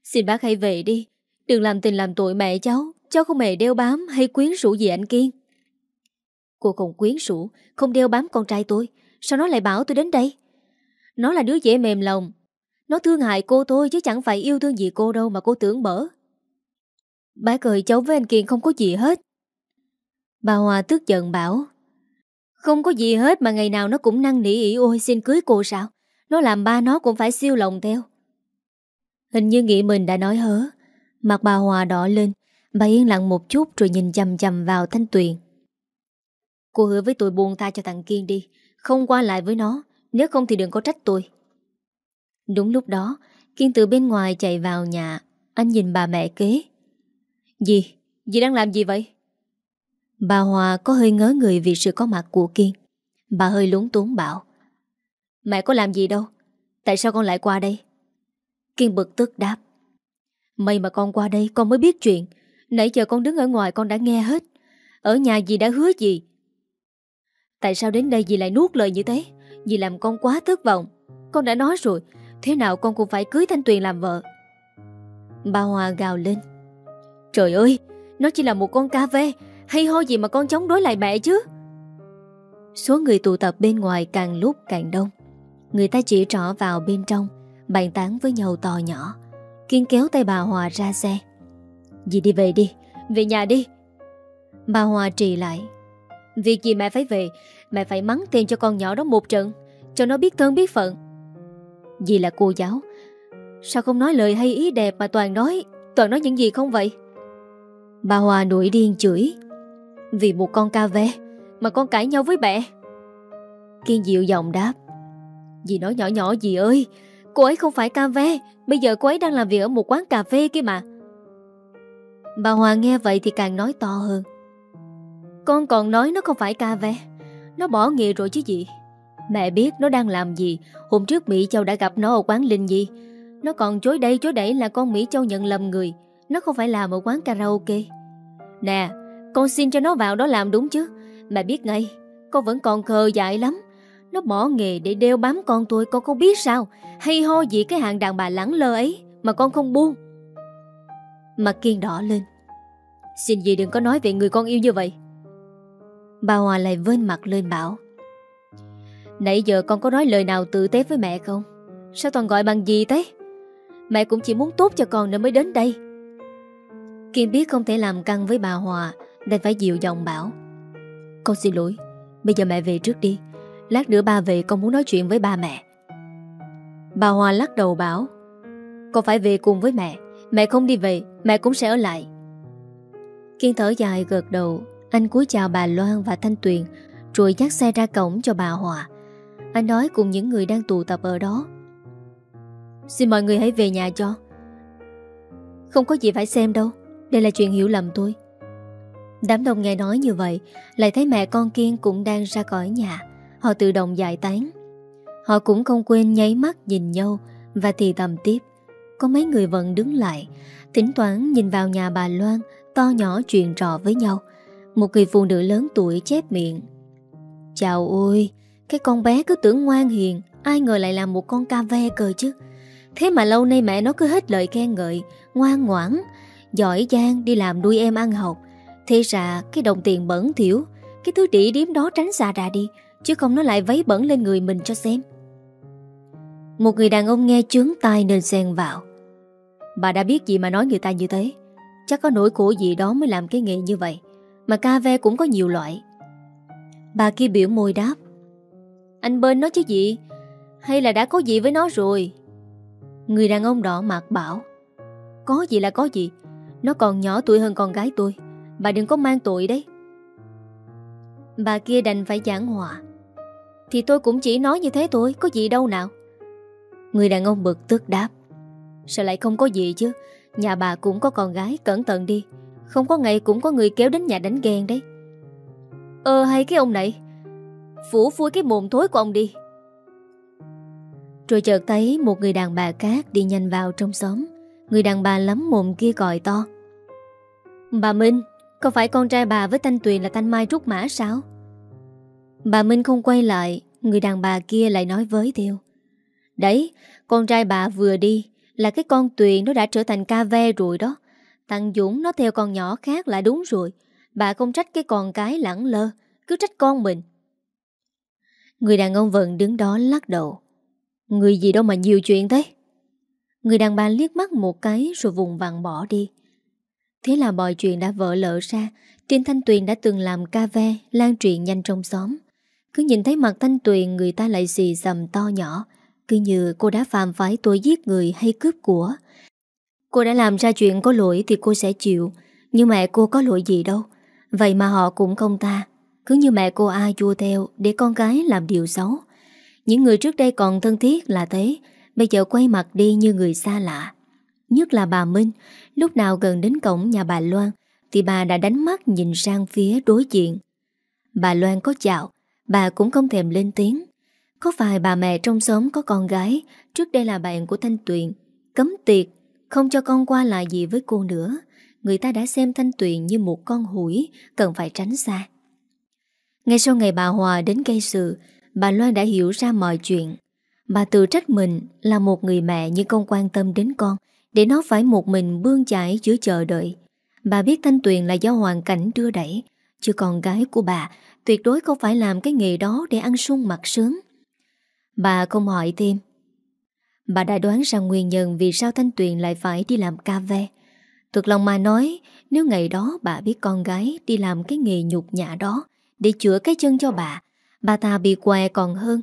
Xin bác hãy về đi Đừng làm tình làm tội mẹ cháu Cháu không hề đeo bám hay quyến rũ gì anh Kiên Cô không quyến rũ Không đeo bám con trai tôi Sao nó lại bảo tôi đến đây? Nó là đứa dễ mềm lòng Nó thương hại cô tôi chứ chẳng phải yêu thương gì cô đâu Mà cô tưởng bở. Bác ơi cháu với anh Kiên không có gì hết Bà Hòa tức giận bảo, Không có gì hết mà ngày nào nó cũng năn nỉ ỉ ôi xin cưới cô sao? Nó làm ba nó cũng phải siêu lòng theo. Hình như nghĩ mình đã nói hớ. Mặt bà Hòa đỏ lên, Bà yên lặng một chút rồi nhìn chầm chầm vào Thanh Tuyền. Cô hứa với tôi buông tha cho thằng Kiên đi, Không qua lại với nó, Nếu không thì đừng có trách tôi. Đúng lúc đó, Kiên từ bên ngoài chạy vào nhà. Anh nhìn bà mẹ kế. Gì? Dì đang làm gì vậy? Bà Hòa có hơi ngớ người vì sự có mặt của Kiên. Bà hơi lúng túng bảo, Mẹ có làm gì đâu? Tại sao con lại qua đây? Kiên bực tức đáp, May mà con qua đây, con mới biết chuyện. Nãy giờ con đứng ở ngoài con đã nghe hết. Ở nhà dì đã hứa gì? Tại sao đến đây dì lại nuốt lời như thế? Dì làm con quá thất vọng. Con đã nói rồi, Thế nào con cũng phải cưới Thanh Tuyền làm vợ. Bà Hòa gào lên, Trời ơi, Nó chỉ là một con cá ve. Hay ho gì mà con chống đối lại mẹ chứ? Số người tụ tập bên ngoài càng lúc càng đông. Người ta chỉ trỏ vào bên trong, Bàn tán với nhau to nhỏ Kiên kéo tay bà Hòa ra xe. Dì đi về đi, Về nhà đi. Bà Hòa trì lại. Việc gì mẹ phải về, Mẹ phải mắng tiền cho con nhỏ đó một trận, Cho nó biết thân biết phận. Dì là cô giáo. Sao không nói lời hay ý đẹp mà Toàn nói Toàn nói những gì không vậy? Bà Hòa nổi điên chửi. Vì một con ca ve Mà con cãi nhau với mẹ. Kiên dịu giọng đáp, Dì nói nhỏ nhỏ dì ơi, Cô ấy không phải ca ve, Bây giờ cô ấy đang làm việc ở một quán cà phê kia mà. Bà Hòa nghe vậy thì càng nói to hơn, Con còn nói nó không phải ca ve, Nó bỏ nghề rồi chứ gì Mẹ biết nó đang làm gì, Hôm trước Mỹ Châu đã gặp nó ở quán Linh Di Nó còn chối đây chối đẩy là con Mỹ Châu nhận lầm người, Nó không phải làm ở quán karaoke. Nè con xin cho nó vào đó làm đúng chứ? Mẹ biết ngay, Con vẫn còn khờ dại lắm. Nó bỏ nghề để đeo bám con tôi, Con không biết sao. Hay ho gì cái hạng đàn bà lẳng lơ ấy Mà con không buông. Mặt kiên đỏ lên. Xin gì đừng có nói về người con yêu như vậy. Bà Hòa lại vên mặt lên bảo, Nãy giờ con có nói lời nào tự tế với mẹ không? Sao toàn gọi bằng gì thế? Mẹ cũng chỉ muốn tốt cho con nên mới đến đây. Kiên biết không thể làm căng với bà Hòa Đành phải dịu giọng bảo. Con xin lỗi, Bây giờ mẹ về trước đi. Lát nữa ba về con muốn nói chuyện với ba mẹ. Bà Hòa lắc đầu bảo, Con phải về cùng với mẹ. Mẹ không đi về, Mẹ cũng sẽ ở lại. Kiên thở dài gật đầu, Anh cúi chào bà Loan và Thanh Tuyền, Rồi dắt xe ra cổng cho bà Hòa Anh nói cùng những người đang tụ tập ở đó. Xin mọi người hãy về nhà cho. Không có gì phải xem đâu. Đây là chuyện hiểu lầm tôi. Đám đông nghe nói như vậy, Lại thấy mẹ con Kiên cũng đang ra khỏi nhà. Họ tự động giải tán. Họ cũng không quên nháy mắt nhìn nhau Và thì tầm tiếp. Có mấy người vẫn đứng lại, Thỉnh thoảng nhìn vào nhà bà Loan, To nhỏ chuyện trò với nhau. Một người phụ nữ lớn tuổi chép miệng. Chào ôi, Cái con bé cứ tưởng ngoan hiền, Ai ngờ lại là một con ca ve cơ chứ. Thế mà lâu nay mẹ nó cứ hết lời khen ngợi, Ngoan ngoãn, Giỏi giang đi làm nuôi em ăn học. Thế ra cái đồng tiền bẩn thiểu Cái thứ đĩ điếm đó tránh xa ra đi, Chứ không nó lại vấy bẩn lên người mình cho xem. Một người đàn ông nghe chướng tai nên xen vào. Bà đã biết gì mà nói người ta như thế. Chắc có nỗi khổ gì đó mới làm cái nghề như vậy, Mà ca ve cũng có nhiều loại. Bà kia biểu môi đáp. Anh bên nó chứ gì? Hay là đã có gì với nó rồi? Người đàn ông đỏ mặt bảo. Có gì là có gì. Nó còn nhỏ tuổi hơn con gái tôi. Bà đừng có mang tội đấy. Bà kia đành phải giảng hòa. Thì tôi cũng chỉ nói như thế thôi, Có gì đâu nào. Người đàn ông bực tức đáp. Sao lại không có gì chứ? Nhà bà cũng có con gái, cẩn thận đi. Không có ngày cũng có người kéo đến nhà đánh ghen đấy. Ờ hay cái ông này. Phủ phui cái mồm thối của ông đi. Rồi chợt thấy một người đàn bà khác đi nhanh vào trong xóm. Người đàn bà lắm mồm kia gọi to. Bà Minh có phải con trai bà với Thanh Tuyền là Thanh Mai Trúc Mã sao? Bà Minh không quay lại Người đàn bà kia lại nói với tiêu, Đấy Con trai bà vừa đi Là cái con Tuyền nó đã trở thành ca ve rồi đó. Thằng Dũng nó theo con nhỏ khác là đúng rồi. Bà không trách cái con cái lẳng lơ Cứ trách con mình. Người đàn ông vẫn đứng đó lắc đầu. Người gì đâu mà nhiều chuyện thế? Người đàn bà liếc mắt một cái Rồi vùng vặn bỏ đi. Thế là mọi chuyện đã vỡ lỡ ra. Tiên Thanh Tuyền đã từng làm ca ve, Lan truyền nhanh trong xóm. Cứ nhìn thấy mặt Thanh Tuyền, Người ta lại xì dầm to nhỏ. Cứ như cô đã phạm phải tội giết người hay cướp của. Cô đã làm ra chuyện có lỗi Thì cô sẽ chịu. Nhưng mẹ cô có lỗi gì đâu. Vậy mà họ cũng không ta Cứ như mẹ cô ai chua theo, Để con gái làm điều xấu. Những người trước đây còn thân thiết là thế. Bây giờ quay mặt đi như người xa lạ. Nhất là bà Minh. Lúc nào gần đến cổng nhà bà Loan, Thì bà đã đánh mắt nhìn sang phía đối diện. Bà Loan có chào, Bà cũng không thèm lên tiếng. Có phải bà mẹ trong xóm có con gái? Trước đây là bạn của Thanh Tuyền. Cấm tiệt Không cho con qua lại gì với cô nữa. Người ta đã xem Thanh Tuyền như một con hủi, Cần phải tránh xa. Ngay sau ngày bà Hòa đến gây sự, Bà Loan đã hiểu ra mọi chuyện. Bà tự trách mình là một người mẹ Nhưng không quan tâm đến con để nó phải một mình bươn chải giữa chờ đợi. Bà biết Thanh Tuyền là do hoàn cảnh đưa đẩy, Chứ con gái của bà Tuyệt đối không phải làm cái nghề đó Để ăn sung mặt sướng. Bà không hỏi thêm. Bà đã đoán ra nguyên nhân Vì sao Thanh Tuyền lại phải đi làm ca ve. Thực lòng mà nói, Nếu ngày đó bà biết con gái Đi làm cái nghề nhục nhã đó Để chữa cái chân cho bà Bà ta bị què còn hơn.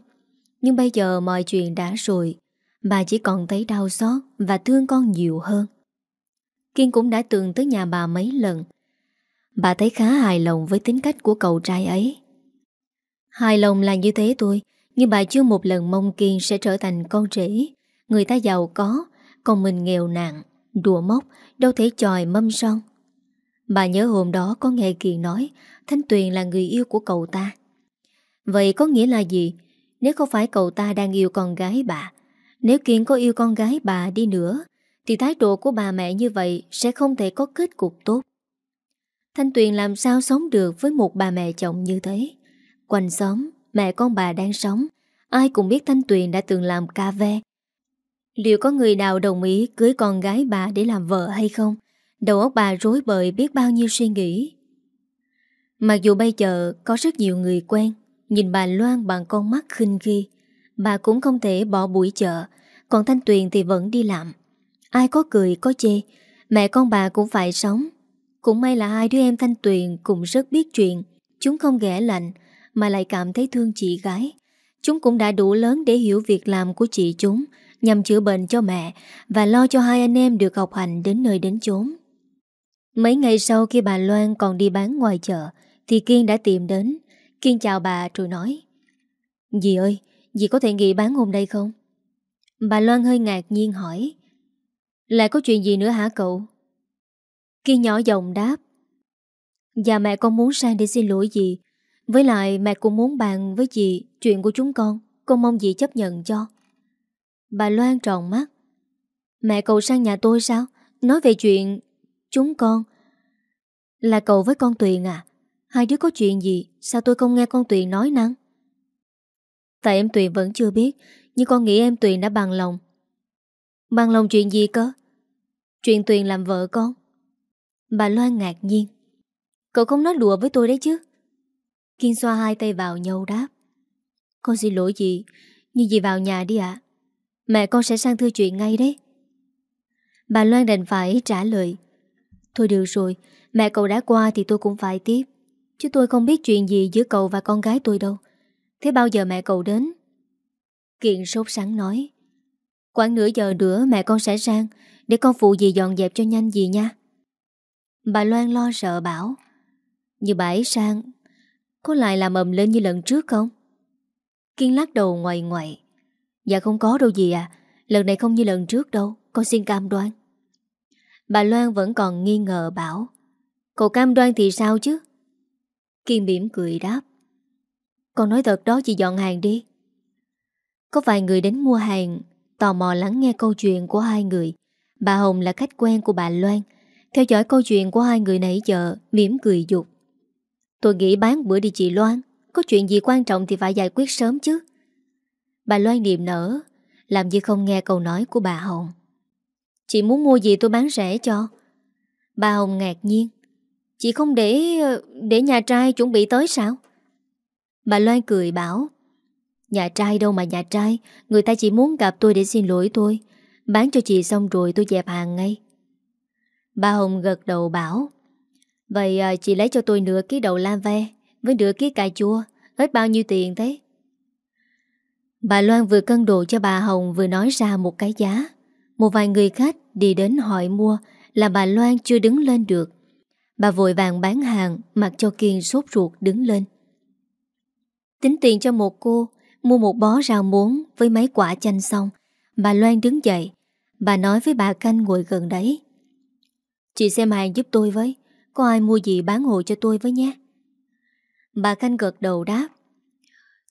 Nhưng bây giờ mọi chuyện đã rồi. Bà chỉ còn thấy đau xót Và thương con nhiều hơn. Kiên cũng đã từng tới nhà bà mấy lần. Bà thấy khá hài lòng với tính cách của cậu trai ấy. Hài lòng là như thế thôi, Nhưng bà chưa một lần mong Kiên sẽ trở thành con rể. Người ta giàu có, Còn mình nghèo nàn, Đùa móc, Đâu thể tròi mâm son. Bà nhớ hôm đó có nghe Kiên nói, Thanh Tuyền là người yêu của cậu ta. Vậy có nghĩa là gì? Nếu không phải cậu ta đang yêu con gái bà nếu Kiên có yêu con gái bà đi nữa, Thì thái độ của bà mẹ như vậy Sẽ không thể có kết cục tốt. Thanh Tuyền làm sao sống được Với một bà mẹ chồng như thế? Quanh xóm, Mẹ con bà đang sống, Ai cũng biết Thanh Tuyền đã từng làm ca ve. Liệu có người nào đồng ý Cưới con gái bà để làm vợ hay không? Đầu óc bà rối bời biết bao nhiêu suy nghĩ. Mặc dù bây giờ có rất nhiều người quen, Nhìn bà Loan bằng con mắt khinh khi Bà cũng không thể bỏ buổi chợ Còn Thanh Tuyền thì vẫn đi làm. Ai có cười có chê Mẹ con bà cũng phải sống. Cũng may là hai đứa em Thanh Tuyền Cũng rất biết chuyện. Chúng không ghẻ lạnh Mà lại cảm thấy thương chị gái. Chúng cũng đã đủ lớn để hiểu việc làm của chị chúng Nhằm chữa bệnh cho mẹ Và lo cho hai anh em được học hành đến nơi đến chốn. Mấy ngày sau khi bà Loan còn đi bán ngoài chợ Thì Kiên đã tìm đến. Kiên chào bà rồi nói Dì ơi, dì có thể nghỉ bán hôm đây không? Bà Loan hơi ngạc nhiên hỏi. Lại có chuyện gì nữa hả cậu? Kiên nhỏ giọng đáp. Dạ mẹ con muốn sang để xin lỗi dì. Với lại mẹ cũng muốn bàn với dì Chuyện của chúng con. Con mong dì chấp nhận cho. Bà Loan tròn mắt. Mẹ cậu sang nhà tôi sao? Nói về chuyện chúng con. Là cậu với con Tuyền à? Hai đứa có chuyện gì? Sao tôi không nghe con Tuyền nói năng? Tại em Tuyền vẫn chưa biết, Nhưng con nghĩ em Tuyền đã bằng lòng. Bằng lòng chuyện gì cơ? Chuyện Tuyền làm vợ con. Bà Loan ngạc nhiên. Cậu không nói đùa với tôi đấy chứ? Kiên xoa hai tay vào nhau đáp. Con xin lỗi gì Nhưng dì vào nhà đi ạ. Mẹ con sẽ sang thư chuyện ngay đấy. Bà Loan đành phải trả lời. Thôi được rồi, Mẹ cậu đã qua thì tôi cũng phải tiếp. Chứ tôi không biết chuyện gì giữa cậu và con gái tôi đâu. Thế bao giờ mẹ cậu đến? Kiện sốt sắng nói, Khoảng nửa giờ nữa mẹ con sẽ sang Để con phụ dì dọn dẹp cho nhanh gì nha. Bà Loan lo sợ, bảo, Như bà ấy sang, Có lại làm ầm lên như lần trước không? Kiên lắc đầu ngoài ngoại Dạ không có đâu gì à Lần này không như lần trước đâu, Con xin cam đoan. Bà Loan vẫn còn nghi ngờ, bảo, Cậu cam đoan thì sao chứ? Kiên mỉm cười đáp con nói thật đó, chị dọn hàng đi. Có vài người đến mua hàng, Tò mò lắng nghe câu chuyện của hai người. Bà Hồng là khách quen của bà Loan. Theo dõi câu chuyện của hai người nãy giờ, mỉm cười dục. Tôi nghĩ bán bữa đi chị Loan, Có chuyện gì quan trọng thì phải giải quyết sớm chứ. Bà Loan niềm nở, Làm như không nghe câu nói của bà Hồng. Chị muốn mua gì tôi bán rẻ cho. Bà Hồng ngạc nhiên. Chị không để để nhà trai chuẩn bị tới sao? Bà Loan cười bảo Nhà trai đâu mà nhà trai Người ta chỉ muốn gặp tôi để xin lỗi tôi Bán cho chị xong rồi tôi dẹp hàng ngay. Bà Hồng gật đầu bảo Vậy à, chị lấy cho tôi nửa ký đậu lam ve Với nửa ký cà chua Hết bao nhiêu tiền thế? Bà Loan vừa cân đồ cho bà Hồng Vừa nói ra một cái giá. Một vài người khách đi đến hỏi mua Là bà Loan chưa đứng lên được. Bà vội vàng bán hàng Mặc cho Kiên sốt ruột đứng lên. Tính tiền cho một cô, Mua một bó rau muống Với mấy quả chanh xong. Bà Loan đứng dậy, Bà nói với bà Canh ngồi gần đấy. Chị xem hàng giúp tôi với, Có ai mua gì bán hộ cho tôi với nhé. Bà Canh gật đầu đáp.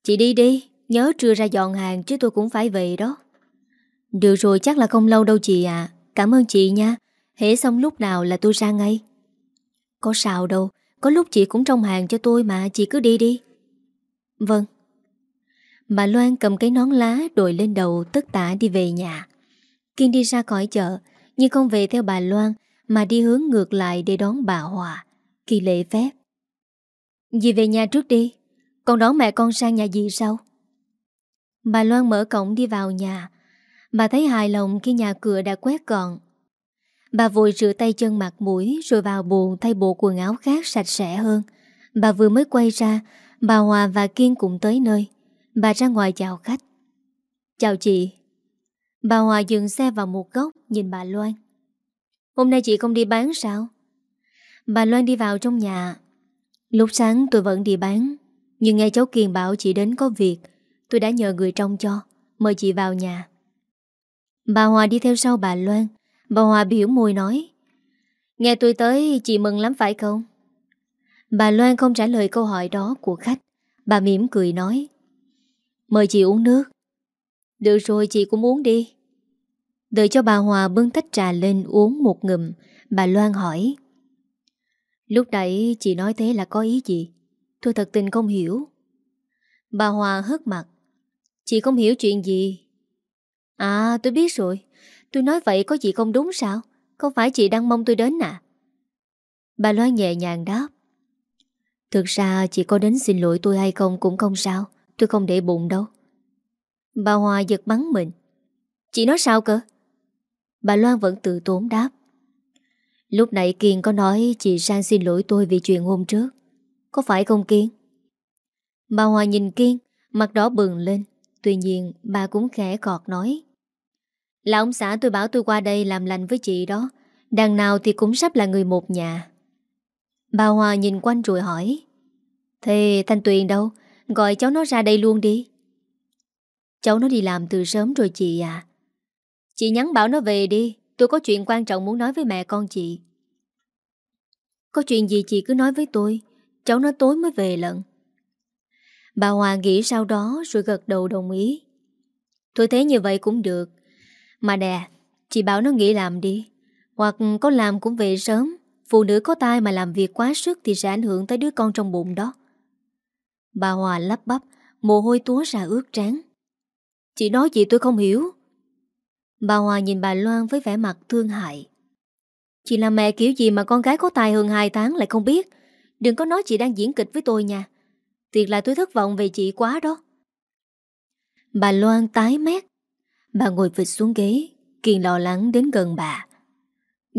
Chị đi đi, Nhớ trưa ra dọn hàng chứ tôi cũng phải về đó. Được rồi, chắc là không lâu đâu chị ạ. Cảm ơn chị nha. Hễ xong lúc nào là tôi ra ngay. Có sao đâu, Có lúc chị cũng trong hàng cho tôi mà, Chị cứ đi đi. Vâng. Bà Loan cầm cái nón lá đội lên đầu tất tả đi về nhà. Kiên đi ra khỏi chợ, Nhưng không về theo bà Loan, Mà đi hướng ngược lại để đón bà Hòa. Kỳ lệ phép. Dì về nhà trước đi. Còn đón mẹ con sang nhà dì sau. Bà Loan mở cổng đi vào nhà. Bà thấy hài lòng khi nhà cửa đã quét gọn. Bà vội rửa tay chân mặt mũi, Rồi vào buồn thay bộ quần áo khác sạch sẽ hơn. Bà vừa mới quay ra Bà Hòa và Kiên cũng tới nơi. Bà ra ngoài chào khách. Chào chị. Bà Hòa dừng xe vào một góc, Nhìn bà Loan. Hôm nay chị không đi bán sao? Bà Loan đi vào trong nhà. Lúc sáng tôi vẫn đi bán, Nhưng nghe cháu Kiên bảo chị đến có việc, Tôi đã nhờ người trong cho, Mời chị vào nhà. Bà Hòa đi theo sau bà Loan. Bà Hòa biểu môi nói, Nghe tôi tới, chị mừng lắm phải không? Bà Loan không trả lời câu hỏi đó của khách. Bà mỉm cười nói, Mời chị uống nước. Được rồi, chị cũng uống đi. Đợi cho bà Hòa bưng tách trà lên uống một ngụm, Bà Loan hỏi, Lúc nãy chị nói thế là có ý gì? Tôi thật tình không hiểu. Bà Hòa hất mặt, Chị không hiểu chuyện gì. À tôi biết rồi. Tôi nói vậy có gì không đúng sao? Không phải chị đang mong tôi đến à? Bà Loan nhẹ nhàng đáp Thực ra chị có đến xin lỗi tôi hay không cũng không sao, Tôi không để bụng đâu. Bà Hòa giật bắn mình. Chị nói sao cơ? Bà Loan vẫn tự tốn đáp. Lúc nãy Kiên có nói chị sang xin lỗi tôi vì chuyện hôm trước. Có phải không Kiên? Bà Hòa nhìn Kiên, Mặt đỏ bừng lên. Tuy nhiên, bà cũng khẽ cọt nói. Là ông xã tôi bảo tôi qua đây làm lành với chị đó. Đằng nào thì cũng sắp là người một nhà. Bà Hòa nhìn quanh rồi hỏi. Thế Thanh Tuyền đâu? Gọi cháu nó ra đây luôn đi. Cháu nó đi làm từ sớm rồi chị à. Chị nhắn bảo nó về đi. Tôi có chuyện quan trọng muốn nói với mẹ con chị. Có chuyện gì chị cứ nói với tôi. Cháu nó tối mới về lận. Bà Hòa nghĩ sau đó rồi gật đầu đồng ý. Tôi thấy như vậy cũng được. Mà nè, Chị bảo nó nghỉ làm đi. Hoặc có làm cũng về sớm. Phụ nữ có tai mà làm việc quá sức Thì sẽ ảnh hưởng tới đứa con trong bụng đó. Bà Hòa lắp bắp, Mồ hôi túa ra ướt trán. Chị nói chị tôi không hiểu. Bà Hòa nhìn bà Loan với vẻ mặt thương hại. Chị là mẹ kiểu gì mà con gái có tài hơn 2 tháng lại không biết? Đừng có nói chị đang diễn kịch với tôi nha. Thiệt là tôi thất vọng về chị quá đó. Bà Loan tái mét. Bà ngồi vịt xuống ghế, Kiên lo lắng đến gần bà.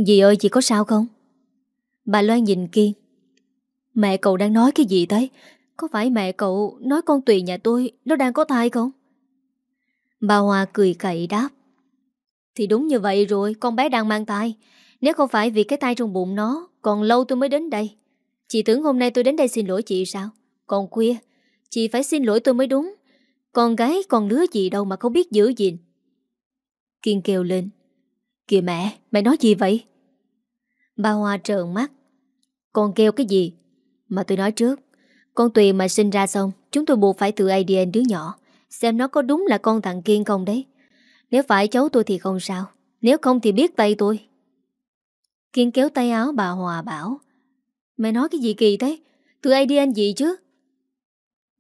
Dì ơi chị có sao không? Bà Loan nhìn Kiên. Mẹ cậu đang nói cái gì thế? Có phải mẹ cậu nói con Tùy nhà tôi Nó đang có thai không? Bà Hòa cười cậy đáp. Thì đúng như vậy rồi Con bé đang mang thai. Nếu không phải vì cái tay trong bụng nó Còn lâu tôi mới đến đây. Chị tưởng hôm nay tôi đến đây xin lỗi chị sao? Còn khuya Chị phải xin lỗi tôi mới đúng. Con gái còn đứa gì đâu mà không biết giữ gìn. Kiên kêu lên. Kìa mẹ, mẹ nói gì vậy? Bà Hoa trợn mắt. Con kêu cái gì? Mà tôi nói trước, Con Tùy mà sinh ra xong, Chúng tôi buộc phải tự ADN đứa nhỏ, Xem nó có đúng là con thằng Kiên không đấy. Nếu phải cháu tôi thì không sao, Nếu không thì biết tay tôi. Kiên kéo tay áo bà Hòa bảo Mẹ nói cái gì kỳ thế? Tự ADN gì chứ?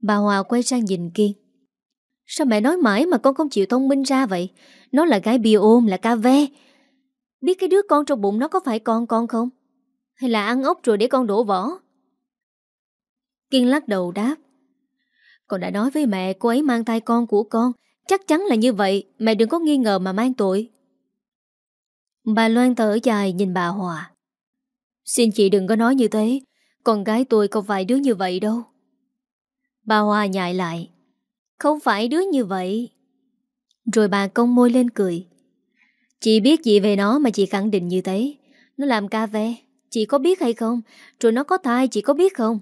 Bà Hòa quay sang nhìn Kiên. Sao mẹ nói mãi mà con không chịu thông minh ra vậy? Nó là gái bi ôm, là ca ve. Biết cái đứa con trong bụng nó có phải con con không? Hay là ăn ốc rồi để con đổ vỏ? Kiên lắc đầu đáp, Con đã nói với mẹ cô ấy mang thai con của con, Chắc chắn là như vậy, Mẹ đừng có nghi ngờ mà mang tội. Bà Loan thở dài nhìn bà Hòa, Xin chị đừng có nói như thế, Con gái tôi không phải đứa như vậy đâu. Bà Hòa nhại lại, Không phải đứa như vậy. Rồi bà công môi lên cười Chị biết gì về nó mà chị khẳng định như thế. Nó làm ca ve. Chị có biết hay không? Rồi nó có thai, chị có biết không?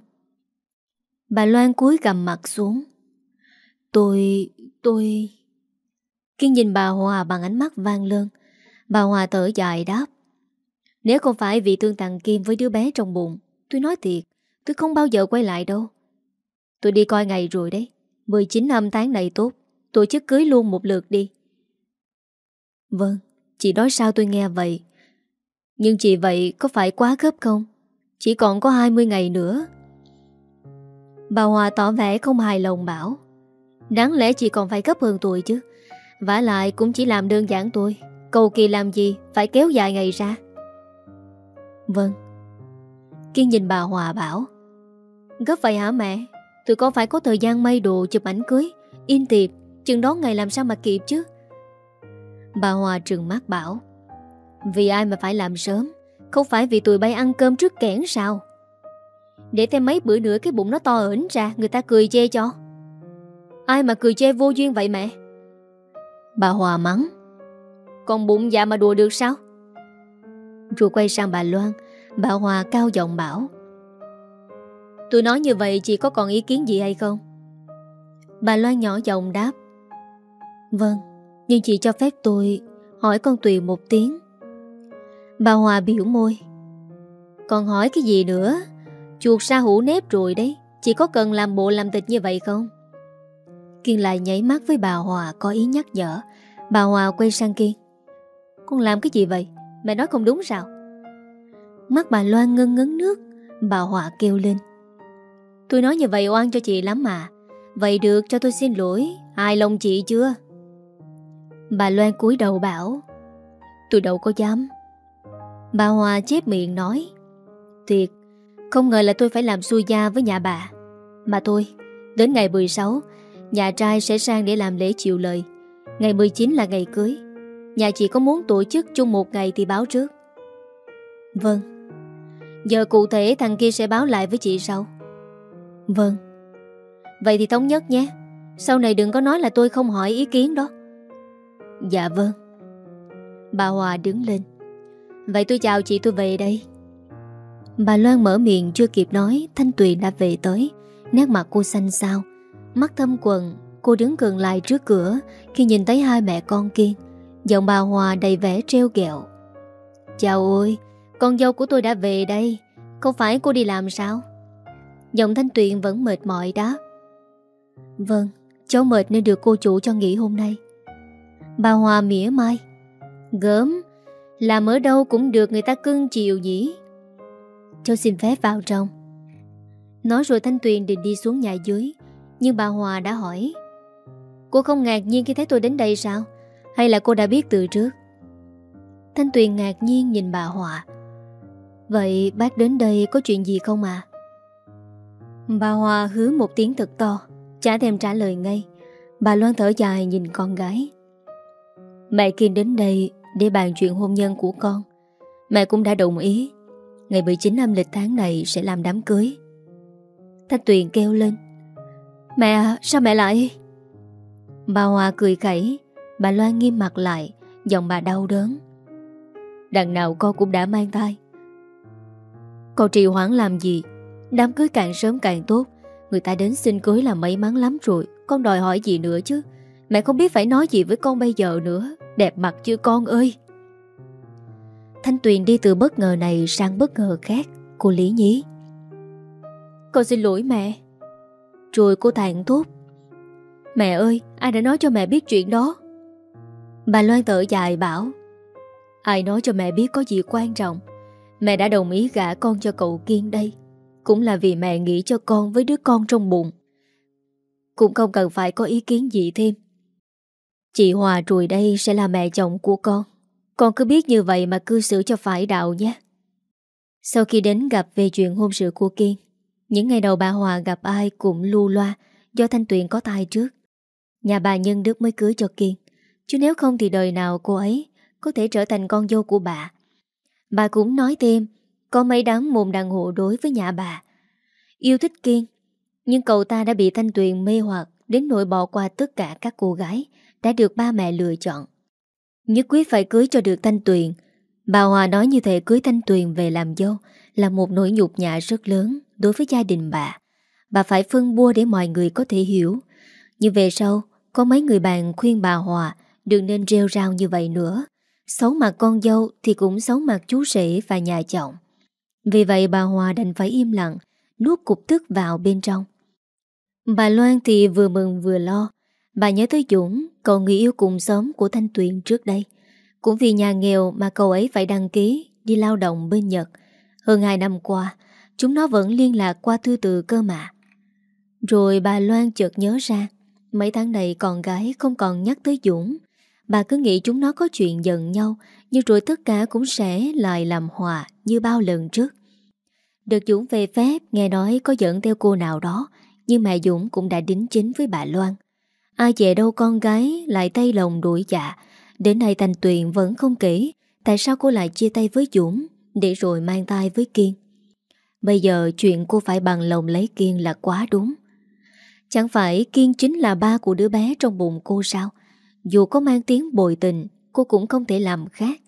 Bà Loan cúi cầm mặt xuống. Tôi... tôi... Kiên nhìn bà Hòa bằng ánh mắt vang lơn Bà Hòa thở dài đáp. Nếu không phải vì thương tặng Kim với đứa bé trong bụng, Tôi nói thiệt, Tôi không bao giờ quay lại đâu. Tôi đi coi ngày rồi đấy. 19 năm tháng này tốt, Tổ chức cưới luôn một lượt đi. Vâng. Chị nói sao tôi nghe vậy. Nhưng chị vậy có phải quá gấp không? Chỉ còn có 20 ngày nữa. Bà Hòa tỏ vẻ không hài lòng, bảo, Đáng lẽ chị còn phải gấp hơn tôi chứ. Vả lại cũng chỉ làm đơn giản tôi. Cầu kỳ làm gì Phải kéo dài ngày ra. Vâng. Kiên nhìn bà Hòa bảo, Gấp vậy hả mẹ? Tụi con phải có thời gian may đồ chụp ảnh cưới. In tiệp, Chừng đó ngày làm sao mà kịp chứ? Bà Hòa trừng mắt bảo, Vì ai mà phải làm sớm? Không phải vì tụi bay ăn cơm trước kẽn sao? Để thêm mấy bữa nữa Cái bụng nó to ẩn ra, Người ta cười chê cho. Ai mà cười chê vô duyên vậy mẹ? Bà Hòa mắng, Còn bụng dạ mà đùa được sao? Rồi quay sang bà Loan, Bà Hòa cao giọng bảo Tôi nói như vậy chị có còn ý kiến gì hay không? Bà Loan nhỏ giọng đáp Vâng. Nhưng chị cho phép tôi Hỏi con Tuyền một tiếng. Bà Hòa biểu môi. Còn hỏi cái gì nữa? Chuột sa hủ nếp rồi đấy. Chị có cần làm bộ làm tịch như vậy không? Kiên lại nháy mắt với bà Hòa Có ý nhắc nhở. Bà Hòa quay sang Kiên. Con làm cái gì vậy? Mẹ nói không đúng sao? Mắt bà Loan ngân ngấn nước. Bà Hòa kêu lên. Tôi nói như vậy oan cho chị lắm mà. Vậy được cho tôi xin lỗi. Ai lòng chị chưa? Bà Loan cúi đầu bảo, Tôi đâu có dám. Bà Hòa chép miệng nói, Thiệt, Không ngờ là tôi phải làm xui gia với nhà bà. Mà tôi Đến ngày 16 Nhà trai sẽ sang để làm lễ chịu lời. Ngày 19 là ngày cưới. Nhà chị có muốn tổ chức chung một ngày thì báo trước. Vâng. Giờ cụ thể thằng kia sẽ báo lại với chị sau. Vâng. Vậy thì thống nhất nhé. Sau này đừng có nói là tôi không hỏi ý kiến đó. Dạ vâng. Bà Hòa đứng lên. Vậy tôi chào chị, tôi về đây. Bà Loan mở miệng chưa kịp nói, Thanh Tuyền đã về tới. Nét mặt cô xanh xao, Mắt thâm quần Cô đứng gần lại trước cửa Khi nhìn thấy hai mẹ con Kiên Giọng bà Hòa đầy vẻ treo kẹo Chào ôi, Con dâu của tôi đã về đây, Không phải cô đi làm sao? Giọng Thanh Tuyền vẫn mệt mỏi đó Vâng Cháu mệt nên được cô chủ cho nghỉ hôm nay. Bà Hòa mỉa mai. Gớm, Làm ở đâu cũng được người ta cưng chiều dĩ. Cháu xin phép vào trong. Nói rồi Thanh Tuyền định đi xuống nhà dưới, Nhưng bà Hòa đã hỏi, Cô không ngạc nhiên khi thấy tôi đến đây sao? Hay là cô đã biết từ trước? Thanh Tuyền ngạc nhiên nhìn bà Hòa. Vậy bác đến đây có chuyện gì không à Bà Hòa hứa một tiếng thật to, Chả thèm trả lời ngay. Bà Loan thở dài nhìn con gái. Mẹ Kiên đến đây Để bàn chuyện hôn nhân của con. Mẹ cũng đã đồng ý. Ngày 19 âm lịch tháng này sẽ làm đám cưới. Thanh Tuyền kêu lên. Mẹ à, sao mẹ lại? Bà Hòa cười khẩy. Bà Loan nghiêm mặt lại, Giọng bà đau đớn. Đằng nào con cũng đã mang thai. Con trì hoãn làm gì? Đám cưới càng sớm càng tốt. Người ta đến xin cưới là may mắn lắm rồi. Con đòi hỏi gì nữa chứ? Mẹ không biết phải nói gì với con bây giờ nữa. Đẹp mặt chưa con ơi? Thanh Tuyền đi từ bất ngờ này sang bất ngờ khác. Cô Lý nhí. Con xin lỗi mẹ. Rồi cô thản tốt Mẹ ơi, ai đã nói cho mẹ biết chuyện đó? Bà Loan thở dài bảo. Ai nói cho mẹ biết có gì quan trọng? Mẹ đã đồng ý gả con cho cậu Kiên đây. Cũng là vì mẹ nghĩ cho con với đứa con trong bụng. Cũng không cần phải có ý kiến gì thêm. Chị Hòa rồi đây sẽ là mẹ chồng của con. Con cứ biết như vậy mà cư xử cho phải đạo nhé. Sau khi đến gặp về chuyện hôn sự của Kiên, Những ngày đầu bà Hòa gặp ai cũng lưu loa Do Thanh Tuyền có tai trước. Nhà bà Nhân Đức mới cưới cho Kiên, Chứ nếu không thì đời nào cô ấy Có thể trở thành con dâu của bà. Bà cũng nói thêm, có mấy đám mồm đàn hộ đối với nhà bà. Yêu thích Kiên, Nhưng cậu ta đã bị Thanh Tuyền mê hoặc Đến nỗi bỏ qua tất cả các cô gái đã được ba mẹ lựa chọn. Nhất quyết phải cưới cho được Thanh Tuyền. Bà Hòa nói như thể cưới Thanh Tuyền về làm dâu Là một nỗi nhục nhã rất lớn Đối với gia đình bà. Bà phải phân bua để mọi người có thể hiểu. Nhưng về sau, Có mấy người bạn khuyên bà Hòa Đừng nên rêu rao như vậy nữa. Xấu mặt con dâu thì cũng xấu mặt chú rể và nhà chồng. Vì vậy bà Hòa đành phải im lặng, Nuốt cục tức vào bên trong. Bà Loan thì vừa mừng vừa lo. Bà nhớ tới Dũng, cậu người yêu cùng xóm của Thanh Tuyền trước đây. Cũng vì nhà nghèo mà cậu ấy phải đăng ký đi lao động bên Nhật. Hơn 2 năm qua, chúng nó vẫn liên lạc qua thư từ cơ mà. Rồi bà Loan chợt nhớ ra, mấy tháng này con gái không còn nhắc tới Dũng. Bà cứ nghĩ chúng nó có chuyện giận nhau, nhưng rồi tất cả cũng sẽ lại làm hòa như bao lần trước. được Dũng về phép nghe nói có dẫn theo cô nào đó, nhưng mẹ Dũng cũng đã đính chính với bà Loan. Ai về đâu con gái lại tay lòng đuổi dạ, đến nay Thành Tuyền vẫn không kể tại sao cô lại chia tay với Dũng để rồi mang tay với Kiên. Bây giờ chuyện cô phải bằng lòng lấy Kiên là quá đúng. Chẳng phải Kiên chính là ba của đứa bé trong bụng cô sao? Dù có mang tiếng bồi tình, cô cũng không thể làm khác.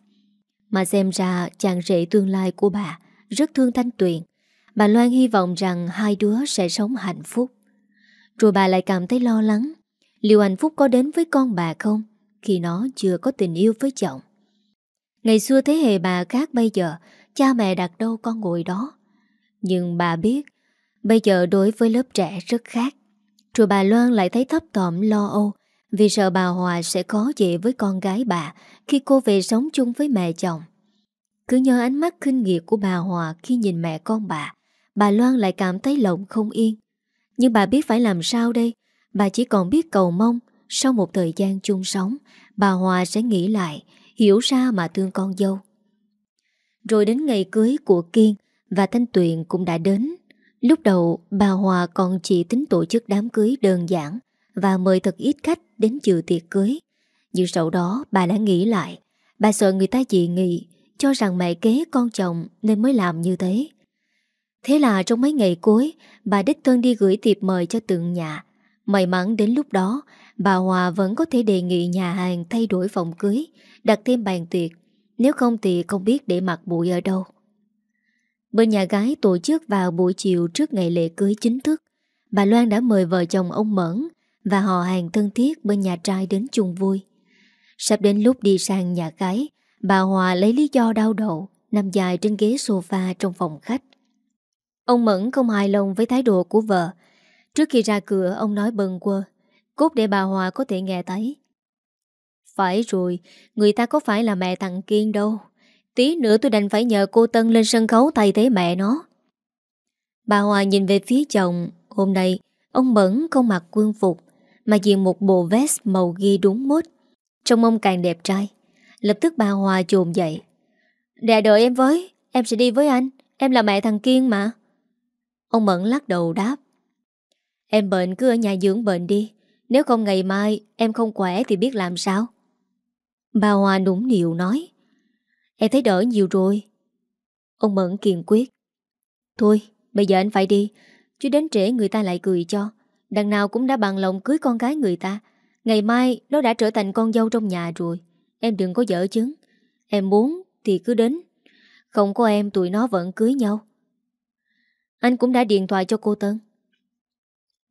Mà xem ra chàng rể tương lai của bà rất thương Thanh Tuyền. Bà Loan hy vọng rằng hai đứa sẽ sống hạnh phúc. Rồi bà lại cảm thấy lo lắng. Liệu hạnh phúc có đến với con bà không khi nó chưa có tình yêu với chồng? Ngày xưa thế hệ bà khác bây giờ, cha mẹ đặt đâu con ngồi đó. Nhưng bà biết, bây giờ đối với lớp trẻ rất khác. Rồi bà Loan lại thấy thấp thỏm lo âu vì sợ bà Hòa sẽ khó dễ với con gái bà khi cô về sống chung với mẹ chồng. Cứ nhớ ánh mắt khinh nghiệt của bà Hòa khi nhìn mẹ con bà, bà Loan lại cảm thấy lòng không yên. Nhưng bà biết phải làm sao đây? Bà chỉ còn biết cầu mong sau một thời gian chung sống, bà Hòa sẽ nghĩ lại, hiểu ra mà thương con dâu. Rồi đến ngày cưới của Kiên và Thanh Tuyền cũng đã đến. Lúc đầu bà Hòa còn chỉ tính tổ chức đám cưới đơn giản và mời thật ít khách đến dự tiệc cưới. Nhưng sau đó bà đã nghĩ lại, bà sợ người ta dị nghị, cho rằng mẹ kế con chồng nên mới làm như thế. Thế là trong mấy ngày cuối, bà đích thân đi gửi tiệp mời cho từng nhà. May mắn đến lúc đó, bà Hòa vẫn có thể đề nghị nhà hàng thay đổi phòng cưới, đặt thêm bàn tiệc. Nếu không thì không biết để mặc bụi ở đâu. Bên nhà gái tổ chức vào buổi chiều trước ngày lễ cưới chính thức. Bà Loan đã mời vợ chồng ông Mẫn và họ hàng thân thiết bên nhà trai đến chung vui. Sắp đến lúc đi sang nhà gái, bà Hòa lấy lý do đau đầu, nằm dài trên ghế sofa trong phòng khách. Ông Mẫn không hài lòng với thái độ của vợ. Trước khi ra cửa, ông nói bần quơ, cốt để bà Hòa có thể nghe thấy. Phải rồi, người ta có phải là mẹ thằng Kiên đâu. Tí nữa tôi đành phải nhờ cô Tân lên sân khấu thay thế mẹ nó. Bà Hòa nhìn về phía chồng, hôm nay ông Mẫn không mặc quân phục, mà diện một bộ vest màu ghi đúng mốt. Trông ông càng đẹp trai. Lập tức bà Hòa trồm dậy. Đè đợi em với, em sẽ đi với anh. Em là mẹ thằng Kiên mà. Ông Mẫn lắc đầu đáp. Em bệnh cứ ở nhà dưỡng bệnh đi. Nếu không ngày mai em không khỏe thì biết làm sao. Bà Hòa nũng nịu nói. Em thấy đỡ nhiều rồi. Ông Mẫn kiên quyết. Thôi, bây giờ anh phải đi. Chứ đến trễ người ta lại cười cho. Đằng nào cũng đã bằng lòng cưới con gái người ta Ngày mai nó đã trở thành con dâu trong nhà rồi Em đừng có dở chứng Em muốn thì cứ đến Không có em tụi nó vẫn cưới nhau Anh cũng đã điện thoại cho cô Tân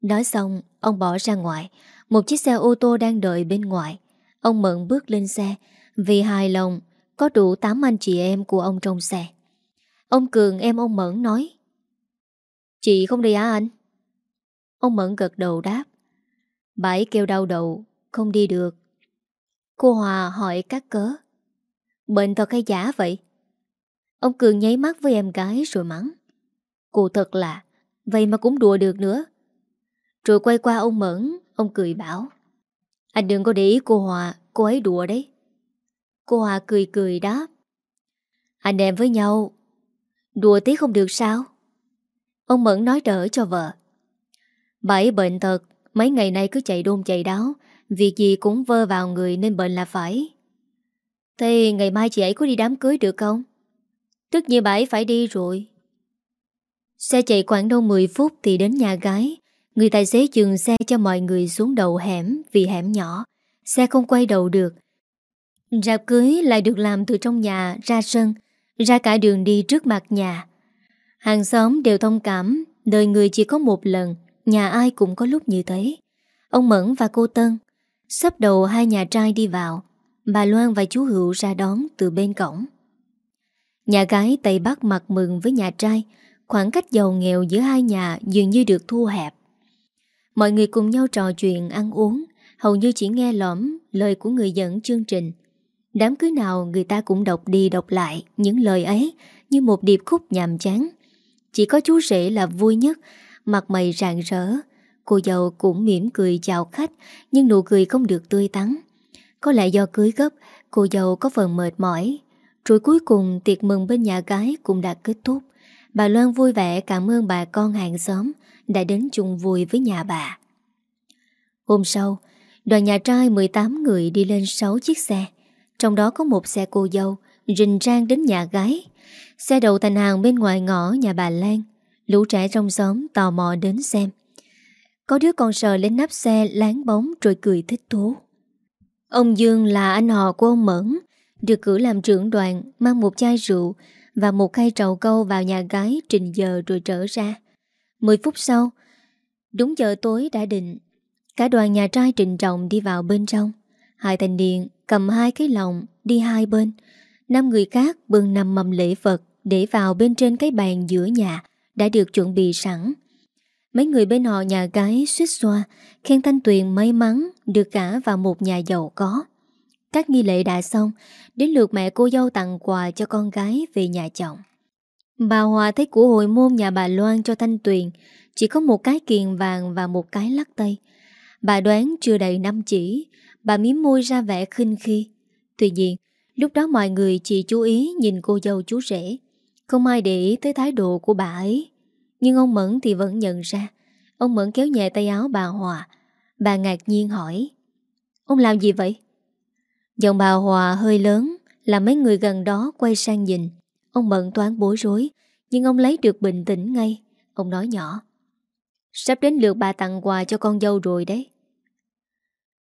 Nói xong, Ông bỏ ra ngoài. Một chiếc xe ô tô đang đợi bên ngoài. Ông Mận bước lên xe. Vì hài lòng, Có đủ 8 anh chị em của ông trong xe. Ông Cường em ông Mẫn nói, Chị không đi á anh? Ông Mẫn gật đầu đáp, Bà kêu đau đầu, Không đi được. Cô Hòa hỏi các cớ, Bệnh thật hay giả vậy? Ông Cường nháy mắt với em gái rồi mắng, Cô thật là, Vậy mà cũng đùa được nữa. Rồi quay qua ông Mẫn, Ông cười bảo, Anh đừng có để ý cô Hòa, Cô ấy đùa đấy. Cô Hòa cười cười đáp, Anh em với nhau, Đùa tí không được sao? Ông Mẫn nói đỡ cho vợ Bảy bệnh thật, Mấy ngày nay cứ chạy đôn chạy đáo, Việc gì cũng vơ vào người nên bệnh là phải. Thế ngày mai chị ấy có đi đám cưới được không? Tất nhiên bà ấy phải đi rồi. Xe chạy khoảng đâu 10 phút thì đến nhà gái Người tài xế dừng xe cho mọi người xuống đầu hẻm, vì hẻm nhỏ. Xe không quay đầu được. Rạp cưới lại được làm từ trong nhà ra sân, Ra cả đường đi trước mặt nhà. Hàng xóm đều thông cảm, Đời người chỉ có một lần, Nhà ai cũng có lúc như thế. Ông Mẫn và cô Tân Sắp đầu hai nhà trai đi vào. Bà Loan và chú Hữu ra đón từ bên cổng. Nhà gái Tây Bắc mặt mừng với nhà trai, Khoảng cách giàu nghèo giữa hai nhà dường như được thu hẹp. Mọi người cùng nhau trò chuyện, ăn uống. Hầu như chỉ nghe lõm lời của người dẫn chương trình. Đám cưới nào người ta cũng đọc đi đọc lại Những lời ấy như một điệp khúc nhàm chán. Chỉ có chú rể là vui nhất, Mặt mày rạng rỡ. Cô dâu cũng mỉm cười chào khách, Nhưng nụ cười không được tươi tắn. Có lẽ do cưới gấp, Cô dâu có phần mệt mỏi. Rồi cuối cùng, tiệc mừng bên nhà gái cũng đã kết thúc. Bà Loan vui vẻ cảm ơn bà con hàng xóm. Đã đến chung vui với nhà bà. Hôm sau, Đoàn nhà trai 18 người đi lên 6 chiếc xe. Trong đó có một xe cô dâu, Rình rang đến nhà gái. Xe đậu thành hàng bên ngoài ngõ nhà bà Lan. Lũ trẻ trong xóm tò mò đến xem. Có đứa con sờ lên nắp xe, láng bóng rồi cười thích thú. Ông Dương là anh họ của ông Mẫn, Được cử làm trưởng đoàn, Mang một chai rượu Và một khay trầu câu vào nhà gái Trình giờ rồi trở ra. 10 phút sau, Đúng giờ tối đã định, Cả đoàn nhà trai trình trọng đi vào bên trong. Hai thành niên cầm hai cái lồng Đi hai bên, Năm người khác bưng năm mầm lễ phật Để vào bên trên cái bàn giữa nhà Đã được chuẩn bị sẵn. Mấy người bên họ nhà gái suýt xoa, Khen Thanh Tuyền may mắn Được cả vào một nhà giàu có. Các nghi lễ đã xong, Đến lượt mẹ cô dâu tặng quà cho con gái Về nhà chồng. Bà Hòa thấy của hội môn nhà bà Loan cho Thanh Tuyền, Chỉ có một cái kiền vàng Và một cái lắc tay Bà đoán chưa đầy năm chỉ, Bà miếm môi ra vẻ khinh khi. Tuy nhiên, Lúc đó mọi người chỉ chú ý nhìn cô dâu chú rể. Không ai để ý tới thái độ của bà ấy. Nhưng ông Mẫn thì vẫn nhận ra. Ông Mẫn kéo nhẹ tay áo bà Hòa. Bà ngạc nhiên hỏi, Ông làm gì vậy? Giọng bà Hòa hơi lớn, Làm mấy người gần đó quay sang nhìn. Ông bận toán bối rối, Nhưng ông lấy được bình tĩnh ngay. Ông nói nhỏ, Sắp đến lượt bà tặng quà cho con dâu rồi đấy.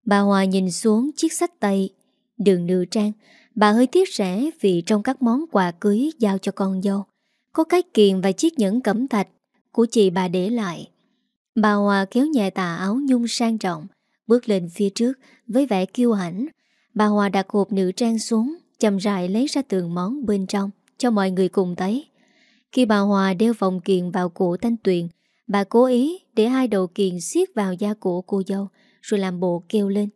Bà Hòa nhìn xuống chiếc sách tay, Đường nữ trang. Bà hơi tiếc rẻ vì trong các món quà cưới giao cho con dâu, Có cái kiền và chiếc nhẫn cẩm thạch Của chị bà để lại. Bà Hòa kéo nhẹ tà áo nhung sang trọng, Bước lên phía trước Với vẻ kiêu hãnh. Bà Hòa đặt hộp nữ trang xuống Chầm rãi lấy ra từng món bên trong. Cho mọi người cùng thấy. Khi bà Hòa đeo vòng kiền vào cổ Thanh Tuyền, Bà cố ý để hai đầu kiền siết vào da cổ cô dâu, Rồi làm bộ kêu lên.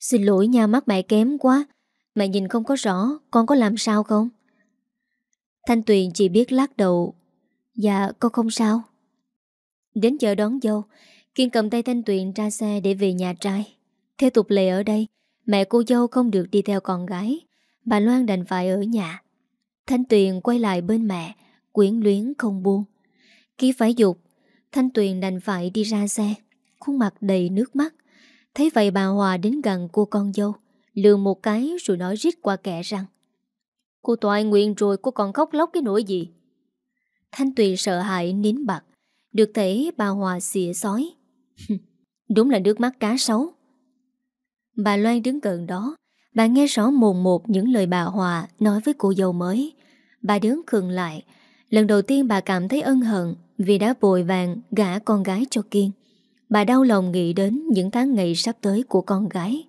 Xin lỗi nha, mắt mẹ kém quá. Mẹ nhìn không có rõ, Con có làm sao không? Thanh Tuyền chỉ biết lắc đầu. Dạ con không sao. Đến giờ đón dâu, Kiên cầm tay Thanh Tuyền ra xe để về nhà trai. Theo tục lệ ở đây, Mẹ cô dâu không được đi theo con gái. Bà Loan đành phải ở nhà. Thanh Tuyền quay lại bên mẹ, Quyến luyến không buông. Khi phải dục, Thanh Tuyền đành phải đi ra xe. Khuôn mặt đầy nước mắt. Thấy vậy bà Hòa đến gần cô con dâu Lường một cái rồi nói rít qua kẻ răng Cô toại nguyện rồi cô còn khóc lóc cái nỗi gì? Thanh Tuyền sợ hãi nín bặt. Được thấy bà Hòa xỉa sói Đúng là nước mắt cá sấu. Bà Loan đứng gần đó Bà nghe rõ mồn một những lời bà Hòa Nói với cô dâu mới. Bà đứng khừng lại. Lần đầu tiên bà cảm thấy ân hận Vì đã vội vàng gả con gái cho Kiên. Bà đau lòng nghĩ đến những tháng ngày sắp tới của con gái.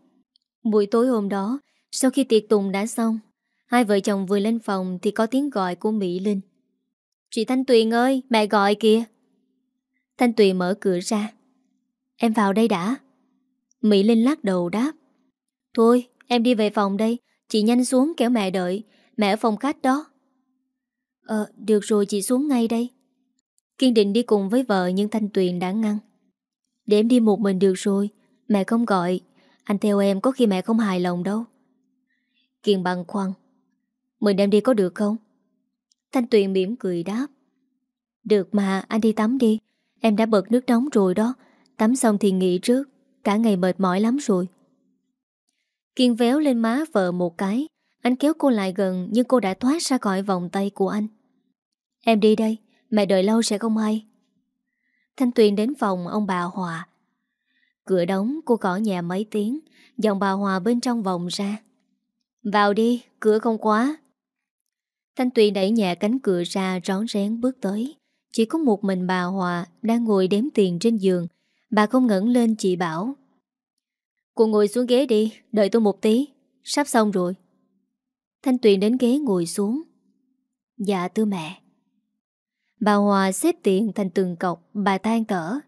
Buổi tối hôm đó, Sau khi tiệc tùng đã xong, Hai vợ chồng vừa lên phòng Thì có tiếng gọi của Mỹ Linh. Chị Thanh Tuyền ơi, mẹ gọi kìa. Thanh Tuyền mở cửa ra. Em vào đây đã. Mỹ Linh lắc đầu đáp. Thôi em đi về phòng đây. Chị nhanh xuống kéo mẹ đợi. Mẹ ở phòng khách đó. Ờ được rồi, chị xuống ngay đây. Kiên định đi cùng với vợ, Nhưng Thanh Tuyền đã ngăn. Để em đi một mình được rồi. Mẹ không gọi. Anh theo em có khi mẹ không hài lòng đâu. Kiên bằng khoăn. Mình đem đi có được không? Thanh Tuyền mỉm cười đáp. Được mà, anh đi tắm đi. Em đã bật nước nóng rồi đó. Tắm xong thì nghỉ trước. Cả ngày mệt mỏi lắm rồi. Kiên véo lên má vợ một cái. Anh kéo cô lại gần Nhưng cô đã thoát ra khỏi vòng tay của anh. Em đi đây Mẹ đợi lâu sẽ không hay. Thanh Tuyền đến phòng ông bà Hòa. Cửa đóng cô gõ nhẹ mấy tiếng Dòng bà Hòa bên trong vòng ra. Vào đi, cửa không quá Thanh Tuyền đẩy nhẹ cánh cửa ra rón rén bước tới. Chỉ có một mình bà Hòa Đang ngồi đếm tiền trên giường. Bà không ngẩn lên chị bảo Cô ngồi xuống ghế đi, Đợi tôi một tí. Sắp xong rồi. Thanh Tuyền đến ghế ngồi xuống. Dạ thưa mẹ. Bà Hòa xếp tiền thành từng cọc, Bà than thở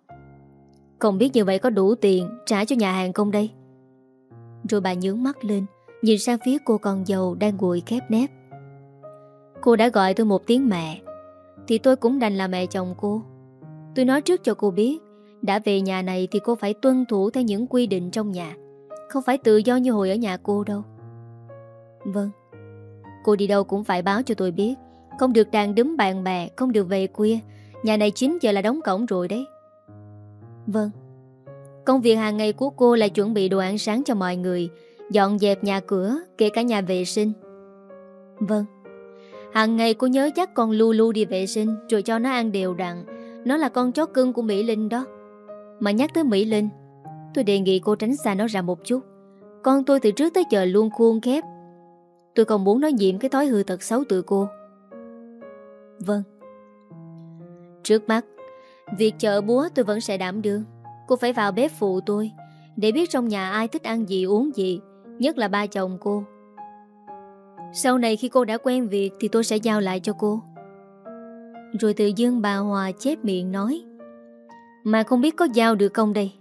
Không biết như vậy có đủ tiền trả cho nhà hàng không đây? Rồi bà nhướng mắt lên, Nhìn sang phía cô con dâu đang ngồi khép nép. Cô đã gọi tôi một tiếng mẹ, Thì tôi cũng đành là mẹ chồng cô. Tôi nói trước cho cô biết đã về nhà này thì cô phải tuân thủ theo những quy định trong nhà. Không phải tự do như hồi ở nhà cô đâu. Vâng. Cô đi đâu cũng phải báo cho tôi biết. Không được đàn đúm bạn bè, Không được về khuya. Nhà này 9 giờ là đóng cổng rồi đấy. Vâng. Công việc hàng ngày của cô là chuẩn bị đồ ăn sáng cho mọi người, Dọn dẹp nhà cửa, Kể cả nhà vệ sinh. Vâng. Hàng ngày cô nhớ dắt con Lu Lu đi vệ sinh, Rồi cho nó ăn đều đặn. Nó là con chó cưng của Mỹ Linh đó. Mà nhắc tới Mỹ Linh. Tôi đề nghị cô tránh xa nó ra một chút. Con tôi từ trước tới giờ luôn khuôn khép. Tôi không muốn nói nhiễm cái thói hư tật xấu từ cô. Vâng. Trước mắt, Việc chợ búa tôi vẫn sẽ đảm đương. Cô phải vào bếp phụ tôi, Để biết trong nhà ai thích ăn gì, uống gì, Nhất là ba chồng cô. Sau này khi cô đã quen việc Thì tôi sẽ giao lại cho cô. Rồi tự dưng bà Hòa chép miệng nói mà không biết có giao được không đây?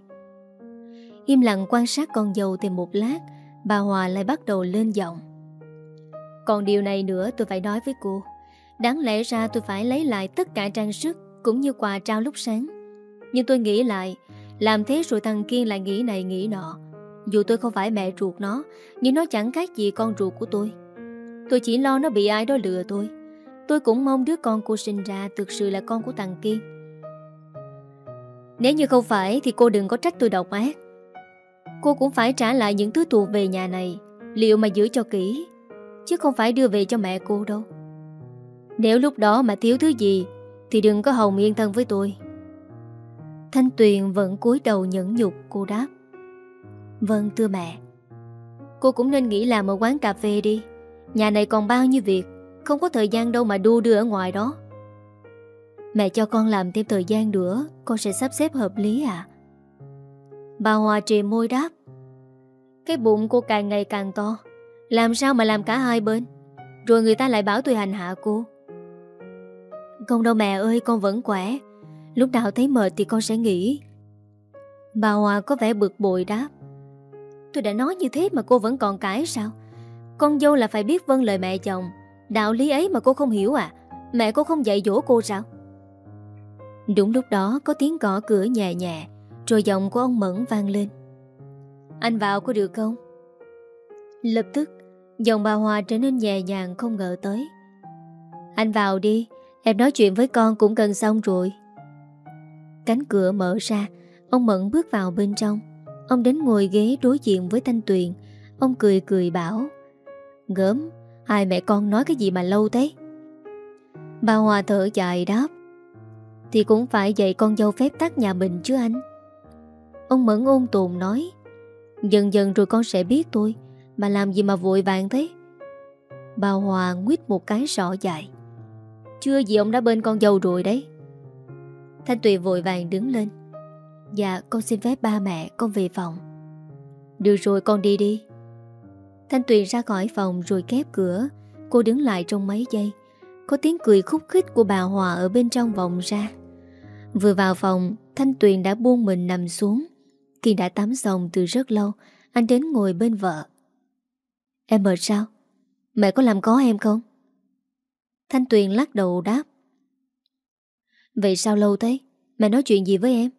Im lặng quan sát con dâu thêm một lát, Bà Hòa lại bắt đầu lên giọng. Còn điều này nữa tôi phải nói với cô. Đáng lẽ ra tôi phải lấy lại tất cả trang sức Cũng như quà trao lúc sáng. Nhưng tôi nghĩ lại, Làm thế rồi thằng Kiên lại nghĩ này nghĩ nọ. Dù tôi không phải mẹ ruột nó, Nhưng nó chẳng khác gì con ruột của tôi. Tôi chỉ lo nó bị ai đó lừa tôi Tôi cũng mong đứa con cô sinh ra Thực sự là con của thằng Kiên. Nếu như không phải Thì cô đừng có trách tôi độc ác. Cô cũng phải trả lại những thứ thuộc về nhà này, Liệu mà giữ cho kỹ, Chứ không phải đưa về cho mẹ cô đâu. Nếu lúc đó mà thiếu thứ gì, Thì đừng có hồng yên thân với tôi. Thanh Tuyền vẫn cúi đầu nhẫn nhục cô đáp. Vâng thưa mẹ. Cô cũng nên nghỉ làm ở quán cà phê đi. Nhà này còn bao nhiêu việc, Không có thời gian đâu mà đu đưa ở ngoài đó. Mẹ cho con làm thêm thời gian nữa, Con sẽ sắp xếp hợp lý à Bà Hòa trì môi đáp. Cái bụng cô càng ngày càng to, Làm sao mà làm cả hai bên? Rồi người ta lại bảo tôi hành hạ cô. Không đâu mẹ ơi, con vẫn khỏe. Lúc nào thấy mệt thì con sẽ nghỉ. Bà Hòa có vẻ bực bội đáp. Tôi đã nói như thế mà cô vẫn còn cãi sao? Con dâu là phải biết vâng lời mẹ chồng. Đạo lý ấy mà cô không hiểu à? Mẹ cô không dạy dỗ cô sao? Đúng lúc đó có tiếng gõ cửa nhẹ nhẹ, Rồi giọng của ông Mẫn vang lên. Anh vào có được không? Lập tức, Giọng bà Hòa trở nên nhẹ nhàng không ngờ tới. Anh vào đi, Em nói chuyện với con cũng gần xong rồi. Cánh cửa mở ra, Ông Mẫn bước vào bên trong. Ông đến ngồi ghế đối diện với Thanh Tuyền. Ông cười cười bảo, Gớm, Hai mẹ con nói cái gì mà lâu thế? Bà Hòa thở dài đáp thì cũng phải dạy con dâu phép tắc nhà mình chứ anh. Ông Mẫn ôn tồn nói, Dần dần rồi con sẽ biết tôi, Mà làm gì mà vội vàng thế? Bà Hòa nguyết một cái sọ dài, Chưa gì ông đã bên con dâu rồi đấy. Thanh Tuyền vội vàng đứng lên Dạ con xin phép ba mẹ con về phòng. Được rồi, con đi đi. Thanh Tuyền ra khỏi phòng rồi khép cửa, Cô đứng lại trong mấy giây có tiếng cười khúc khích của bà Hòa ở bên trong vòng ra Vừa vào phòng, Thanh Tuyền đã buông mình nằm xuống Kiên đã tắm xong từ rất lâu, Anh đến ngồi bên vợ Em mệt sao? Mẹ có làm có em không? Thanh Tuyền lắc đầu đáp Vậy sao lâu thế? Mẹ nói chuyện gì với em?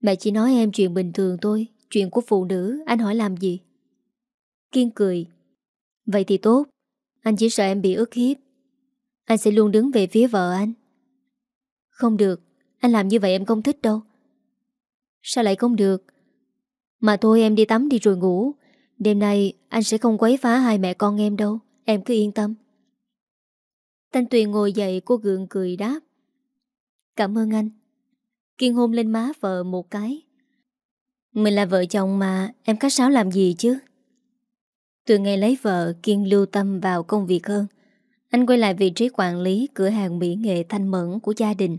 Mẹ chỉ nói em chuyện bình thường thôi, Chuyện của phụ nữ, Anh hỏi làm gì? Kiên cười Vậy thì tốt, Anh chỉ sợ em bị ức hiếp anh sẽ luôn đứng về phía vợ anh. Không được, Anh làm như vậy em không thích đâu. Sao lại không được? Mà thôi, em đi tắm đi rồi ngủ. Đêm nay anh sẽ không quấy phá hai mẹ con em đâu. Em cứ yên tâm. Thanh Tuyền ngồi dậy, cô gượng cười đáp. Cảm ơn anh. Kiên hôn lên má vợ một cái. Mình là vợ chồng mà, Em khách sáo làm gì chứ? Từ ngày lấy vợ, Kiên lưu tâm vào công việc hơn. Anh quay lại vị trí quản lý Cửa hàng mỹ nghệ Thanh Mẫn của gia đình.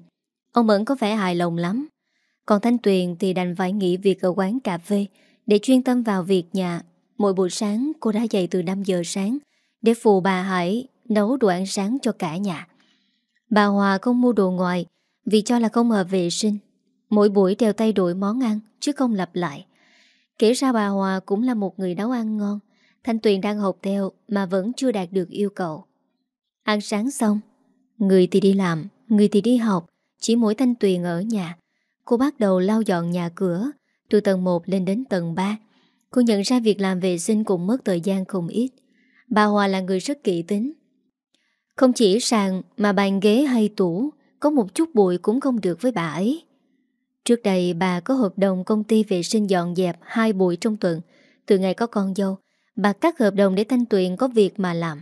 Ông Mẫn có vẻ hài lòng lắm. Còn Thanh Tuyền thì đành phải nghỉ việc ở quán cà phê Để chuyên tâm vào việc nhà. Mỗi buổi sáng, cô đã dậy từ 5 giờ sáng Để phụ bà Hải nấu đồ ăn sáng cho cả nhà. Bà Hòa không mua đồ ngoài vì cho là không hợp vệ sinh. Mỗi buổi đều tay đổi món ăn, Chứ không lặp lại. Kể ra bà Hòa cũng là một người nấu ăn ngon. Thanh Tuyền đang học theo Mà vẫn chưa đạt được yêu cầu. Ăn sáng xong Người thì đi làm Người thì đi học Chỉ mỗi Thanh Tuyền ở nhà. Cô bắt đầu lau dọn nhà cửa Từ tầng 1 lên đến tầng 3 Cô nhận ra việc làm vệ sinh cũng mất thời gian không ít. Bà Hòa là người rất kỹ tính. Không chỉ sàn mà bàn ghế hay tủ Có một chút bụi cũng không được với bà ấy. Trước đây bà có hợp đồng công ty vệ sinh dọn dẹp hai buổi trong tuần. Từ ngày có con dâu, bà cắt hợp đồng để Thanh Tuyền có việc mà làm.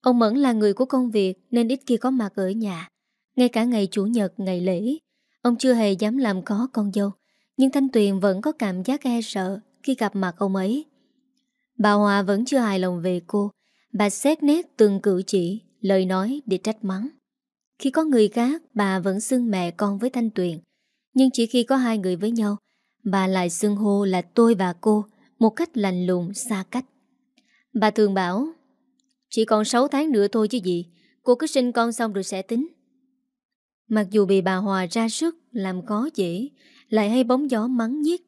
Ông Mẫn là người của công việc nên ít khi có mặt ở nhà. Ngay cả ngày Chủ nhật, ngày lễ, ông chưa hề dám làm khó con dâu. Nhưng Thanh Tuyền vẫn có cảm giác e sợ khi gặp mặt ông ấy. Bà Hòa vẫn chưa hài lòng về cô. Bà xét nét từng cử chỉ, lời nói để trách mắng. Khi có người khác, bà vẫn xưng mẹ con với Thanh Tuyền. Nhưng chỉ khi có hai người với nhau, bà lại xưng hô là tôi và cô, một cách lành lùng, xa cách. Bà thường bảo, chỉ còn 6 tháng nữa thôi chứ gì, cô cứ sinh con xong rồi sẽ tính. Mặc dù bị bà Hòa ra sức, làm khó dễ, lại hay bóng gió mắng nhiếc,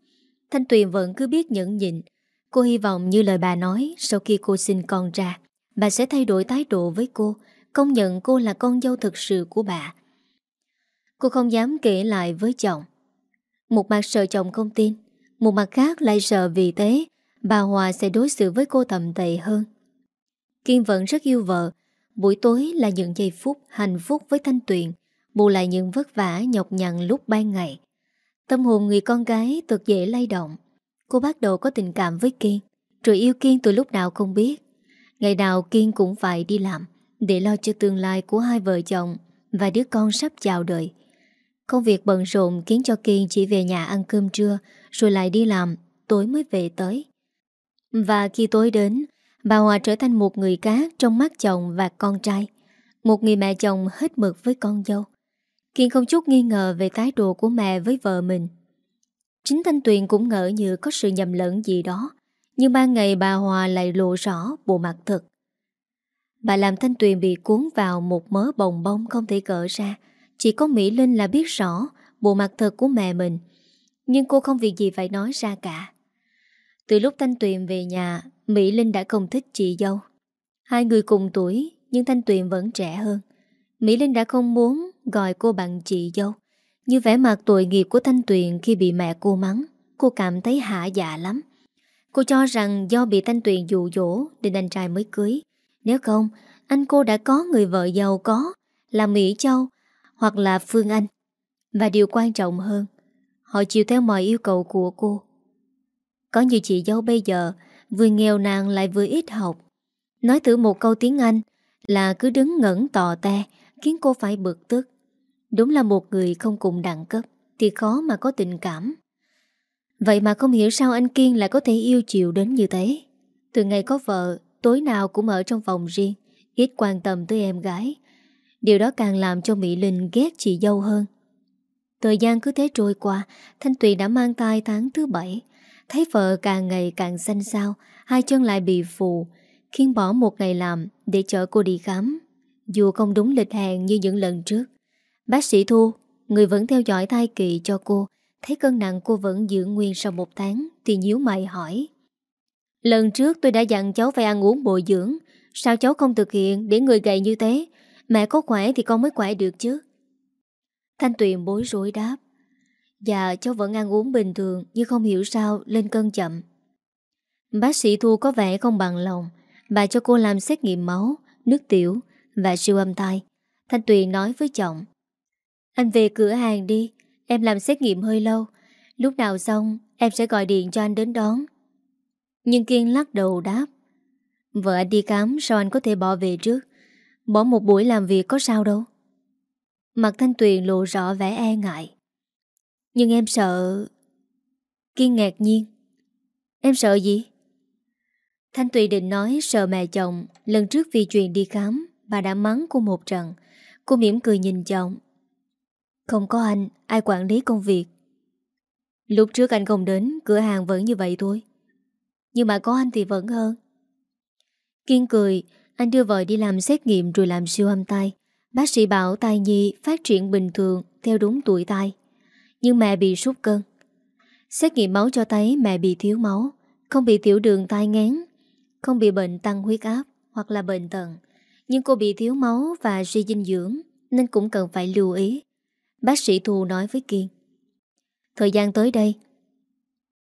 Thanh Tuyền vẫn cứ biết nhẫn nhịn. Cô hy vọng như lời bà nói, sau khi cô sinh con ra, bà sẽ thay đổi thái độ với cô, công nhận cô là con dâu thực sự của bà. Cô không dám kể lại với chồng. Một mặt sợ chồng không tin, một mặt khác lại sợ vì thế bà Hòa sẽ đối xử với cô tầm tệ hơn. Kiên vẫn rất yêu vợ, buổi tối là những giây phút hạnh phúc với Thanh Tuyền, bù lại những vất vả nhọc nhằn lúc ban ngày. Tâm hồn người con gái thật dễ lay động. Cô bắt đầu có tình cảm với Kiên, rồi yêu Kiên từ lúc nào không biết. Ngày nào Kiên cũng phải đi làm, để lo cho tương lai của hai vợ chồng và đứa con sắp chào đời. Công việc bận rộn khiến cho Kiên chỉ về nhà ăn cơm trưa rồi lại đi làm, tối mới về tới. Và khi tối đến, bà Hòa trở thành một người cá trong mắt chồng và con trai. Một người mẹ chồng hết mực với con dâu. Kiên không chút nghi ngờ về thái độ của mẹ với vợ mình. Chính Thanh Tuyền cũng ngỡ như có sự nhầm lẫn gì đó. Nhưng ban ngày bà Hòa lại lộ rõ bộ mặt thật. Bà làm Thanh Tuyền bị cuốn vào một mớ bồng bông không thể cỡ ra. Chỉ có Mỹ Linh là biết rõ bộ mặt thật của mẹ mình. Nhưng cô không việc gì phải nói ra cả. Từ lúc Thanh Tuyền về nhà, Mỹ Linh đã không thích chị dâu. Hai người cùng tuổi, nhưng Thanh Tuyền vẫn trẻ hơn. Mỹ Linh đã không muốn gọi cô bằng chị dâu. Như vẻ mặt tội nghiệp của Thanh Tuyền khi bị mẹ cô mắng, cô cảm thấy hạ dạ lắm. Cô cho rằng do bị Thanh Tuyền dụ dỗ nên anh trai mới cưới. Nếu không, anh cô đã có người vợ giàu có là Mỹ Châu hoặc là Phương Anh. Và điều quan trọng hơn, họ chịu theo mọi yêu cầu của cô. Có như chị dâu bây giờ, vừa nghèo nàng lại vừa ít học. Nói thử một câu tiếng Anh là cứ đứng ngẩn tò te, khiến cô phải bực tức. Đúng là một người không cùng đẳng cấp, thì khó mà có tình cảm. Vậy mà không hiểu sao anh Kiên lại có thể yêu chiều đến như thế. Từ ngày có vợ, tối nào cũng ở trong phòng riêng, ít quan tâm tới em gái. Điều đó càng làm cho Mỹ Linh ghét chị dâu hơn. Thời gian cứ thế trôi qua, Thanh Tùy đã mang thai tháng thứ bảy. Thấy vợ càng ngày càng xanh xao, hai chân lại bị phù, khiến bỏ một ngày làm để chở cô đi khám. Dù không đúng lịch hẹn như những lần trước. Bác sĩ Thu, người vẫn theo dõi thai kỳ cho cô, thấy cân nặng cô vẫn giữ nguyên sau một tháng, thì nhíu mày hỏi. Lần trước tôi đã dặn cháu phải ăn uống bồi dưỡng Sao cháu không thực hiện để người gầy như thế Mẹ có khỏe thì con mới khỏe được chứ Thanh Tuyền bối rối đáp Dạ cháu vẫn ăn uống bình thường, Nhưng không hiểu sao lên cân chậm. Bác sĩ Thu có vẻ không bằng lòng. Bà cho cô làm xét nghiệm máu, Nước tiểu và siêu âm tai. Thanh Tuyền nói với chồng Anh về cửa hàng đi, Em làm xét nghiệm hơi lâu. Lúc nào xong, em sẽ gọi điện cho anh đến đón. Nhưng Kiên lắc đầu đáp, Vợ anh đi khám, sao anh có thể bỏ về trước? Bỏ một buổi làm việc có sao đâu. Mặt Thanh Tuyền lộ rõ vẻ e ngại. Nhưng em sợ Kiên ngạc nhiên. Em sợ gì? Thanh Tùy định nói sợ mẹ chồng Lần trước vì chuyện đi khám Bà đã mắng cô một trận. Cô mỉm cười nhìn chồng. Không có anh, ai quản lý công việc? Lúc trước anh không đến Cửa hàng vẫn như vậy thôi. Nhưng mà có anh thì vẫn hơn. Kiên cười Anh đưa vợ đi làm xét nghiệm rồi làm siêu âm tay Bác sĩ bảo tai nhi phát triển bình thường Theo đúng tuổi tai. Nhưng mẹ bị sút cân. Xét nghiệm máu cho thấy mẹ bị thiếu máu, Không bị tiểu đường tai ngán, Không bị bệnh tăng huyết áp Hoặc là bệnh tận. Nhưng cô bị thiếu máu và suy dinh dưỡng Nên cũng cần phải lưu ý. Bác sĩ Thu nói với Kiên. Thời gian tới đây,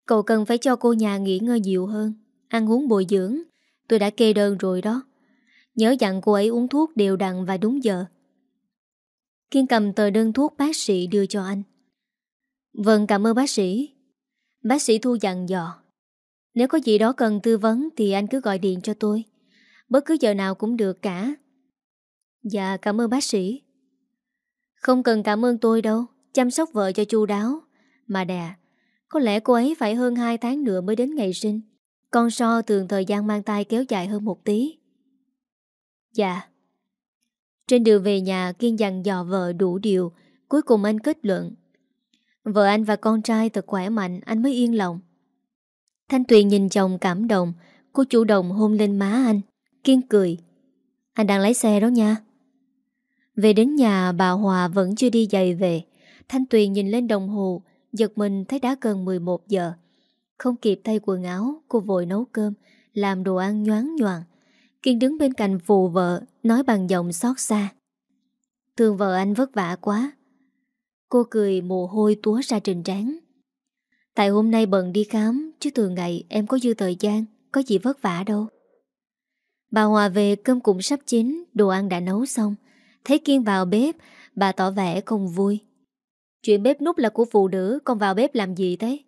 Cậu cần phải cho cô nhà nghỉ ngơi nhiều hơn, Ăn uống bồi dưỡng. Tôi đã kê đơn rồi đó. Nhớ dặn cô ấy uống thuốc đều đặn và đúng giờ. Kiên cầm tờ đơn thuốc bác sĩ đưa cho anh. Vâng cảm ơn bác sĩ. Bác sĩ Thu dặn dò, Nếu có gì đó cần tư vấn Thì anh cứ gọi điện cho tôi. Bất cứ giờ nào cũng được cả. Dạ cảm ơn bác sĩ. Không cần cảm ơn tôi đâu, Chăm sóc vợ cho chu đáo. Mà đà Có lẽ cô ấy phải hơn 2 tháng nữa mới đến ngày sinh. Con so thường thời gian mang tay kéo dài hơn một tí. Dạ. Trên đường về nhà, Kiên dặn dò vợ đủ điều, Cuối cùng anh kết luận Vợ anh và con trai thật khỏe mạnh, Anh mới yên lòng. Thanh Tuyền nhìn chồng cảm động, Cô chủ động hôn lên má anh, Kiên cười. Anh đang lái xe đó nha. Về đến nhà, bà Hòa vẫn chưa đi giày về. Thanh Tuyền nhìn lên đồng hồ, Giật mình thấy đã gần 11 giờ. Không kịp thay quần áo, Cô vội nấu cơm, Làm đồ ăn nhoáng nhoàng Kiên đứng bên cạnh phụ vợ, Nói bằng giọng xót xa. Thương vợ anh vất vả quá. Cô cười mồ hôi túa ra trên trán. Tại hôm nay bận đi khám, Chứ thường ngày em có dư thời gian, Có gì vất vả đâu. Bà Hòa về, cơm cũng sắp chín, Đồ ăn đã nấu xong. Thấy Kiên vào bếp, Bà tỏ vẻ không vui. Chuyện bếp nút là của phụ nữ, Con vào bếp làm gì thế?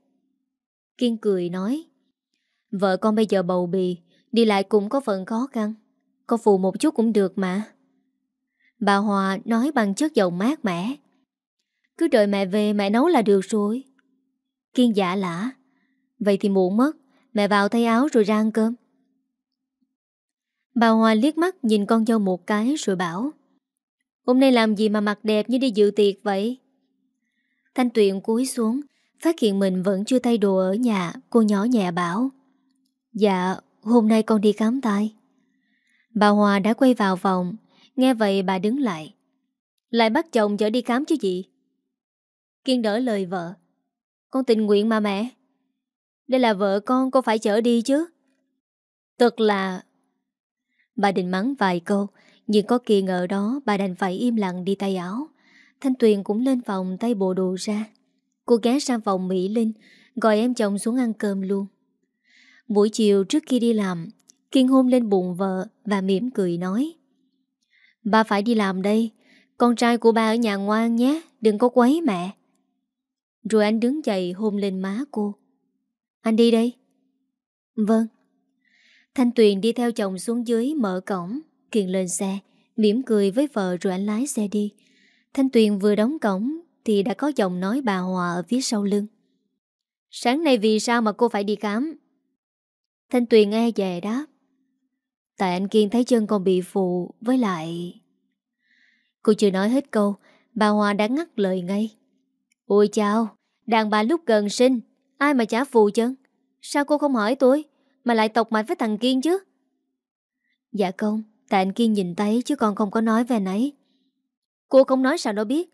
Kiên cười nói, Vợ con bây giờ bầu bì, Đi lại cũng có phần khó khăn. Con phụ một chút cũng được mà. Bà Hòa nói bằng chất giọng mát mẻ cứ đợi mẹ về mẹ nấu là được rồi. Kiên giả lã, Vậy thì muộn mất, Mẹ vào thay áo rồi ra ăn cơm. Bà Hòa liếc mắt nhìn con dâu một cái rồi bảo, Hôm nay làm gì mà mặt đẹp như đi dự tiệc vậy? Thanh Tuyền cúi xuống, Phát hiện mình vẫn chưa thay đồ ở nhà, Cô nhỏ nhẹ bảo Dạ hôm nay con đi khám tai. Bà Hòa đã quay vào phòng, Nghe vậy bà đứng lại Lại bắt chồng chở đi khám chứ gì? Kiên đỡ lời vợ. Con tình nguyện mà mẹ. Đây là vợ con con phải chở đi chứ. Thật là Bà định mắng vài câu, Nhưng có Kiên ở đó, bà đành phải im lặng đi tay áo. Thanh Tuyền cũng lên phòng tay bộ đồ ra. Cô ghé sang phòng Mỹ Linh, Gọi em chồng xuống ăn cơm luôn. Buổi chiều trước khi đi làm, Kiên hôn lên bụng vợ Và mỉm cười nói, Ba phải đi làm đây, Con trai của ba ở nhà ngoan nhé, Đừng có quấy mẹ. Rồi anh đứng dậy hôn lên má cô. Anh đi đây. Vâng. Thanh Tuyền đi theo chồng xuống dưới mở cổng Kiên lên xe, mỉm cười với vợ rồi anh lái xe đi. Thanh Tuyền vừa đóng cổng Thì đã có giọng nói bà Hòa ở phía sau lưng. Sáng nay vì sao mà cô phải đi khám? Thanh Tuyền e dè đáp. Tại anh Kiên thấy chân còn bị phụ, Với lại Cô chưa nói hết câu, Bà Hòa đã ngắt lời ngay. Ôi chào Đàn bà lúc gần sinh, Ai mà trả phụ chân Sao cô không hỏi tôi, Mà lại tộc mạch với thằng Kiên chứ? Dạ không, Tại anh Kiên nhìn thấy chứ con không có nói về nấy. Cô không nói sao đâu biết,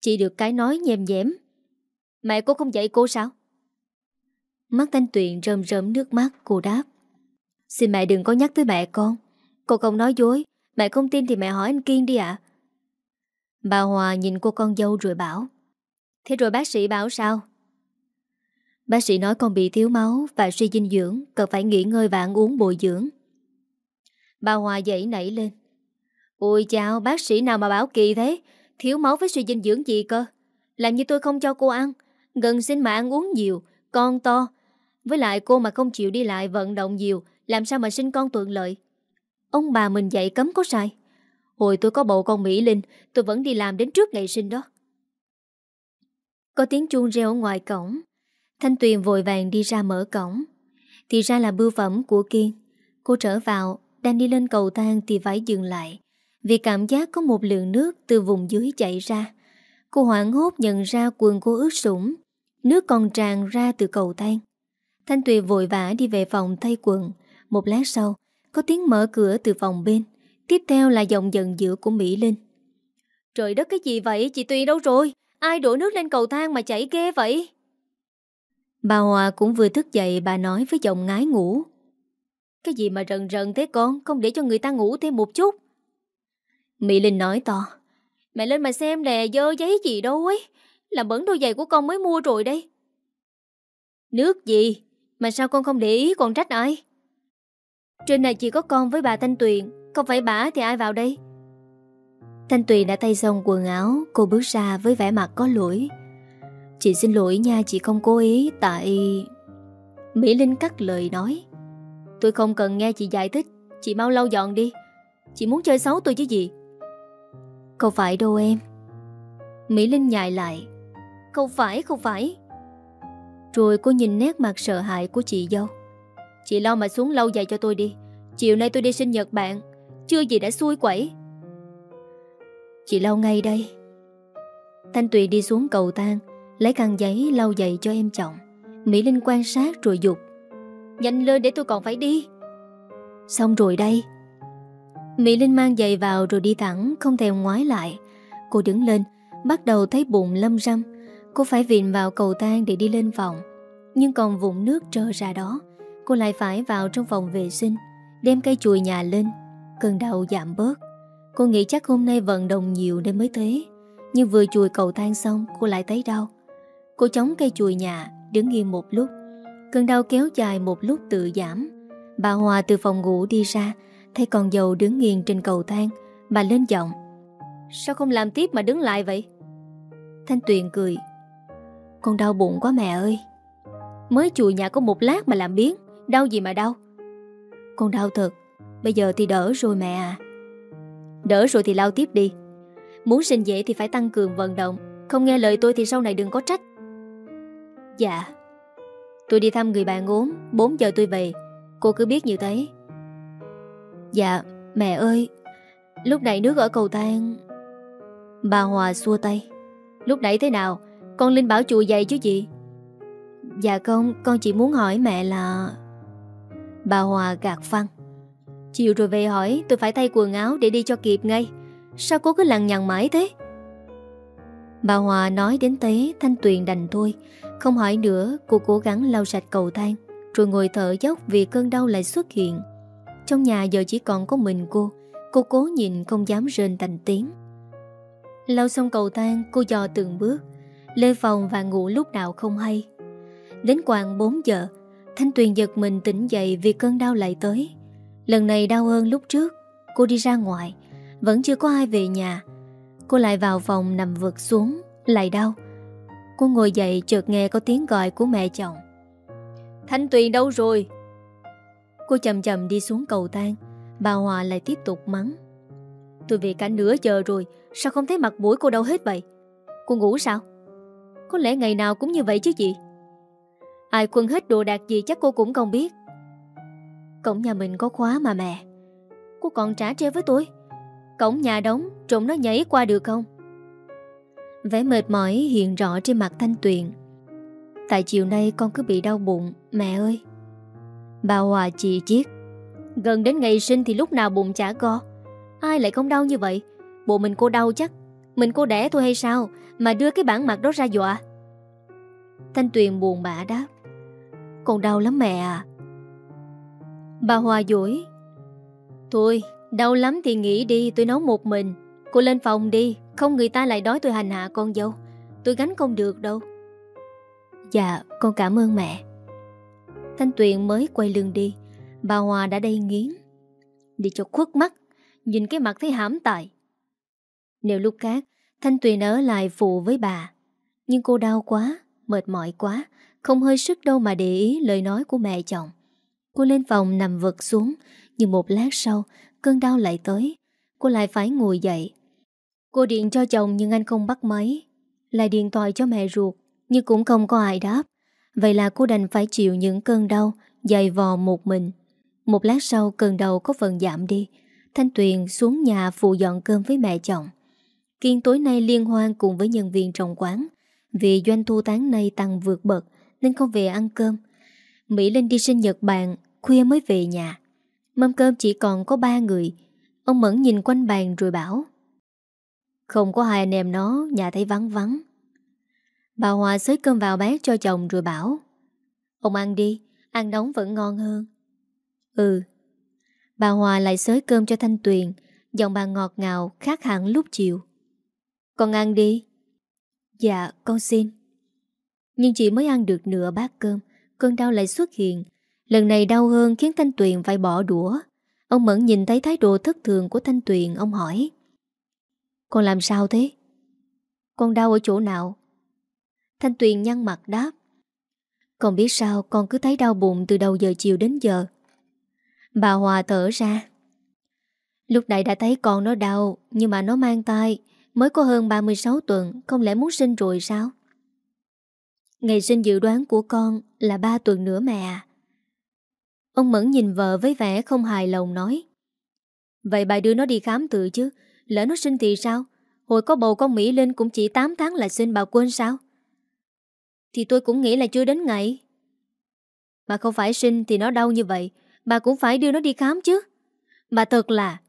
Chỉ được cái nói nhèm dẻm Mẹ cô không dạy cô sao? Mắt thanh tuyền rơm rớm nước mắt, Cô đáp. Xin mẹ đừng có nhắc tới mẹ con, Cô không nói dối, Mẹ không tin thì mẹ hỏi anh Kiên đi ạ. Bà Hòa nhìn cô con dâu rồi bảo. Thế rồi bác sĩ bảo sao? Bác sĩ nói con bị thiếu máu Và suy dinh dưỡng, Cần phải nghỉ ngơi và ăn uống bồi dưỡng. Bà Hòa dậy nảy lên. Ôi chào, bác sĩ nào mà bảo kỳ thế? Thiếu máu với suy dinh dưỡng gì cơ? Làm như tôi không cho cô ăn. Gần xin mà ăn uống nhiều, Con to. Với lại cô mà không chịu đi lại vận động nhiều, Làm sao mà sinh con thuận lợi? Ông bà mình dạy cấm có sai. Hồi tôi có bầu con Mỹ Linh, Tôi vẫn đi làm đến trước ngày sinh đó. Có tiếng chuông reo ngoài cổng. Thanh Tuyền vội vàng đi ra mở cổng. Thì ra là bưu phẩm của Kiên. Cô trở vào, Đang đi lên cầu thang thì phải dừng lại. Vì cảm giác có một lượng nước Từ vùng dưới chảy ra. Cô hoảng hốt nhận ra quần cô ướt sũng. Nước còn tràn ra từ cầu thang. Thanh Tuyền vội vã đi về phòng thay quần. Một lát sau, Có tiếng mở cửa từ phòng bên. Tiếp theo là giọng giận dữ của Mỹ Linh. Trời đất, cái gì vậy? Chị Tuyền đâu rồi? Ai đổ nước lên cầu thang mà chảy ghê vậy? Bà Hòa cũng vừa thức dậy bà nói với giọng ngái ngủ. Cái gì mà rần rần thế con, không để cho người ta ngủ thêm một chút. Mỹ Linh nói to. Mẹ lên mà xem nè, dơ giấy gì đâu ấy. Làm bẩn đôi giày của con mới mua rồi đây. Nước gì? Mà sao con không để ý còn trách ai? Trên này chỉ có con với bà Thanh Tuyền, không phải bà thì ai vào đây? Thanh Tuyền đã tay xong quần áo, cô bước ra với vẻ mặt có lỗi. Chị xin lỗi nha, chị không cố ý, tại... Mỹ Linh cắt lời nói. Tôi không cần nghe chị giải thích, chị mau lau dọn đi. Chị muốn chơi xấu tôi chứ gì? Không phải đâu em. Mỹ Linh nhại lại. Không phải, không phải. Rồi cô nhìn nét mặt sợ hãi của chị dâu. Chị lau mà xuống lau giày cho tôi đi. Chiều nay tôi đi sinh nhật bạn. Chưa gì đã xui quẩy. Chị lau ngay đây. Thanh Tùy đi xuống cầu thang, Lấy khăn giấy lau giày cho em chồng. Mỹ Linh quan sát rồi dục, Nhanh lên để tôi còn phải đi. Xong rồi đây. Mỹ Linh mang giày vào rồi đi thẳng, Không thèm ngoái lại. Cô đứng lên, Bắt đầu thấy bụng lâm râm. Cô phải viện vào cầu thang để đi lên phòng. Nhưng còn vụn nước trơ ra đó, Cô lại phải vào trong phòng vệ sinh, Đem cây chùi nhà lên, Cơn đau giảm bớt. Cô nghĩ chắc hôm nay vận động nhiều nên mới thế Nhưng vừa chùi cầu thang xong, Cô lại thấy đau. Cô chống cây chùi nhà, Đứng yên một lúc. Cơn đau kéo dài một lúc tự giảm. Bà Hòa từ phòng ngủ đi ra, Thấy con dâu đứng nghiêng trên cầu thang. Bà lên giọng, Sao không làm tiếp mà đứng lại vậy? Thanh Tuyền cười, Con đau bụng quá mẹ ơi. Mới chùi nhà có một lát mà làm biến Đau gì mà đau? Con đau thật, Bây giờ thì đỡ rồi mẹ à. Đỡ rồi thì lao tiếp đi. Muốn sinh dễ thì phải tăng cường vận động. Không nghe lời tôi thì sau này đừng có trách. Dạ. Tôi đi thăm người bạn ốm. 4 giờ tôi về. Cô cứ biết như thế. Dạ mẹ ơi. Lúc nãy nước ở cầu thang. Bà Hòa xua tay. Lúc nãy thế nào? Con Linh bảo chùa dậy chứ gì? Dạ không Con chỉ muốn hỏi mẹ là Bà Hòa gạt phăng. Chiều rồi về hỏi, tôi phải thay quần áo để đi cho kịp ngay. Sao cô cứ lằng nhằng mãi thế? Bà Hòa nói đến thế Thanh Tuyền đành thôi. Không hỏi nữa, cô cố gắng lau sạch cầu thang, Rồi ngồi thở dốc vì cơn đau lại xuất hiện. Trong nhà giờ chỉ còn có mình cô Cô cố nhìn không dám rên thành tiếng. Lau xong cầu thang, cô dò từng bước. Lê phòng và ngủ lúc nào không hay. Đến khoảng 4 giờ, Thanh Tuyền giật mình tỉnh dậy vì cơn đau lại tới. Lần này đau hơn lúc trước. Cô đi ra ngoài Vẫn chưa có ai về nhà. Cô lại vào phòng nằm vực xuống Lại đau. Cô ngồi dậy chợt nghe có tiếng gọi của mẹ chồng. Thanh Tuyền đâu rồi? Cô chậm chậm đi xuống cầu thang. Bà Hòa lại tiếp tục mắng. Tôi về cả nửa giờ rồi Sao không thấy mặt mũi cô đâu hết vậy? Cô ngủ sao? Có lẽ ngày nào cũng như vậy chứ gì Ai quân hết đồ đạc gì chắc cô cũng không biết Cổng nhà mình có khóa mà mẹ. Cô còn trả treo với tôi. Cổng nhà đóng, Trộm nó nhảy qua được không? Vẻ mệt mỏi hiện rõ trên mặt Thanh Tuyền. Tại chiều nay con cứ bị đau bụng, Mẹ ơi. Bà Hòa chị chiếc. Gần đến ngày sinh thì lúc nào bụng chả co. Ai lại không đau như vậy? Bộ mình cô đau chắc. Mình cô đẻ tôi hay sao Mà đưa cái bản mặt đó ra dọa? Thanh Tuyền buồn bã đáp. Con đau lắm mẹ à. Bà Hòa dỗi Thôi đau lắm thì nghỉ đi, tôi nấu một mình. Cô lên phòng đi, Không người ta lại đói tôi hành hạ con dâu. Tôi gánh không được đâu. Dạ con cảm ơn mẹ. Thanh Tuyền mới quay lưng đi. Bà Hòa đã đầy nghiến. Đi cho khuất mắt, Nhìn cái mặt thấy hãm tại. Nếu lúc khác, Thanh Tuyền ở lại phụ với bà. Nhưng cô đau quá, Mệt mỏi quá, Không hơi sức đâu mà để ý lời nói của mẹ chồng. Cô lên phòng nằm vật xuống, Nhưng một lát sau, Cơn đau lại tới. Cô lại phải ngồi dậy. Cô điện cho chồng nhưng anh không bắt máy. Lại điện thoại cho mẹ ruột, Nhưng cũng không có ai đáp. Vậy là cô đành phải chịu những cơn đau Dày vò một mình. Một lát sau, cơn đau có phần giảm đi. Thanh Tuyền xuống nhà phụ dọn cơm với mẹ chồng. Kiên tối nay liên hoan cùng với nhân viên trong quán. Vì doanh thu tháng nay tăng vượt bậc, Nên không về ăn cơm. Mỹ Linh đi sinh nhật bạn Khuya mới về nhà Mâm cơm chỉ còn có ba người Ông Mẫn nhìn quanh bàn rồi bảo Không có hai anh em nó Nhà thấy vắng vắng Bà Hòa xới cơm vào bát cho chồng rồi bảo Ông ăn đi, ăn nóng vẫn ngon hơn. Ừ. Bà Hòa lại xới cơm cho Thanh Tuyền, giọng bà ngọt ngào khác hẳn lúc chiều. Con ăn đi. Dạ, con xin. Nhưng chỉ mới ăn được nửa bát cơm, cơn đau lại xuất hiện. Lần này đau hơn khiến Thanh Tuyền phải bỏ đũa. Ông Mẫn nhìn thấy thái độ thất thường của Thanh Tuyền, ông hỏi. Con làm sao thế? Con đau ở chỗ nào? Thanh Tuyền nhăn mặt đáp. Con biết sao con cứ thấy đau bụng từ đầu giờ chiều đến giờ. Bà Hòa thở ra. Lúc này đã thấy con nó đau, nhưng mà nó mang tai, mới có hơn 36 tuần, không lẽ muốn sinh rồi sao? Ngày sinh dự đoán của con là 3 tuần nữa mẹ à. Ông Mẫn nhìn vợ với vẻ không hài lòng nói. Vậy bà đưa nó đi khám tự chứ, lỡ nó sinh thì sao? Hồi có bầu con Mỹ Linh cũng chỉ 8 tháng là sinh bà quên sao? Thì tôi cũng nghĩ là chưa đến ngày Bà không phải sinh thì nó đau như vậy Bà cũng phải đưa nó đi khám chứ Bà thật là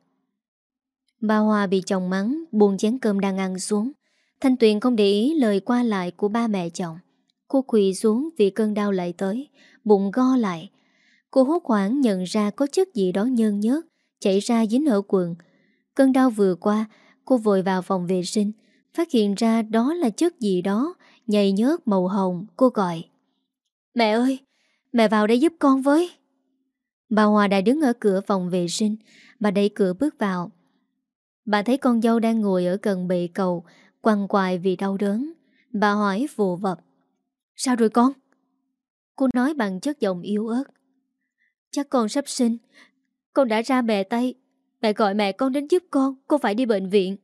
Bà Hòa bị chồng mắng Buồn chén cơm đang ăn xuống Thanh Tuyền không để ý lời qua lại của ba mẹ chồng Cô quỳ xuống vì cơn đau lại tới Bụng go lại Cô hốt hoảng nhận ra có chất gì đó nhơn nhớt, Chảy ra dính ở quần. Cơn đau vừa qua, Cô vội vào phòng vệ sinh, Phát hiện ra đó là chất gì đó, Nhầy nhớt màu hồng, Cô gọi. Mẹ ơi, Mẹ vào đây giúp con với. Bà Hòa đã đứng ở cửa phòng vệ sinh, Bà đẩy cửa bước vào. Bà thấy con dâu đang ngồi ở gần bệ cầu, Quằn quại vì đau đớn. Bà hỏi vù vập, Sao rồi con? Cô nói bằng chất giọng yếu ớt. Chắc con sắp sinh Con đã ra bè tay Mẹ gọi mẹ con đến giúp con Cô phải đi bệnh viện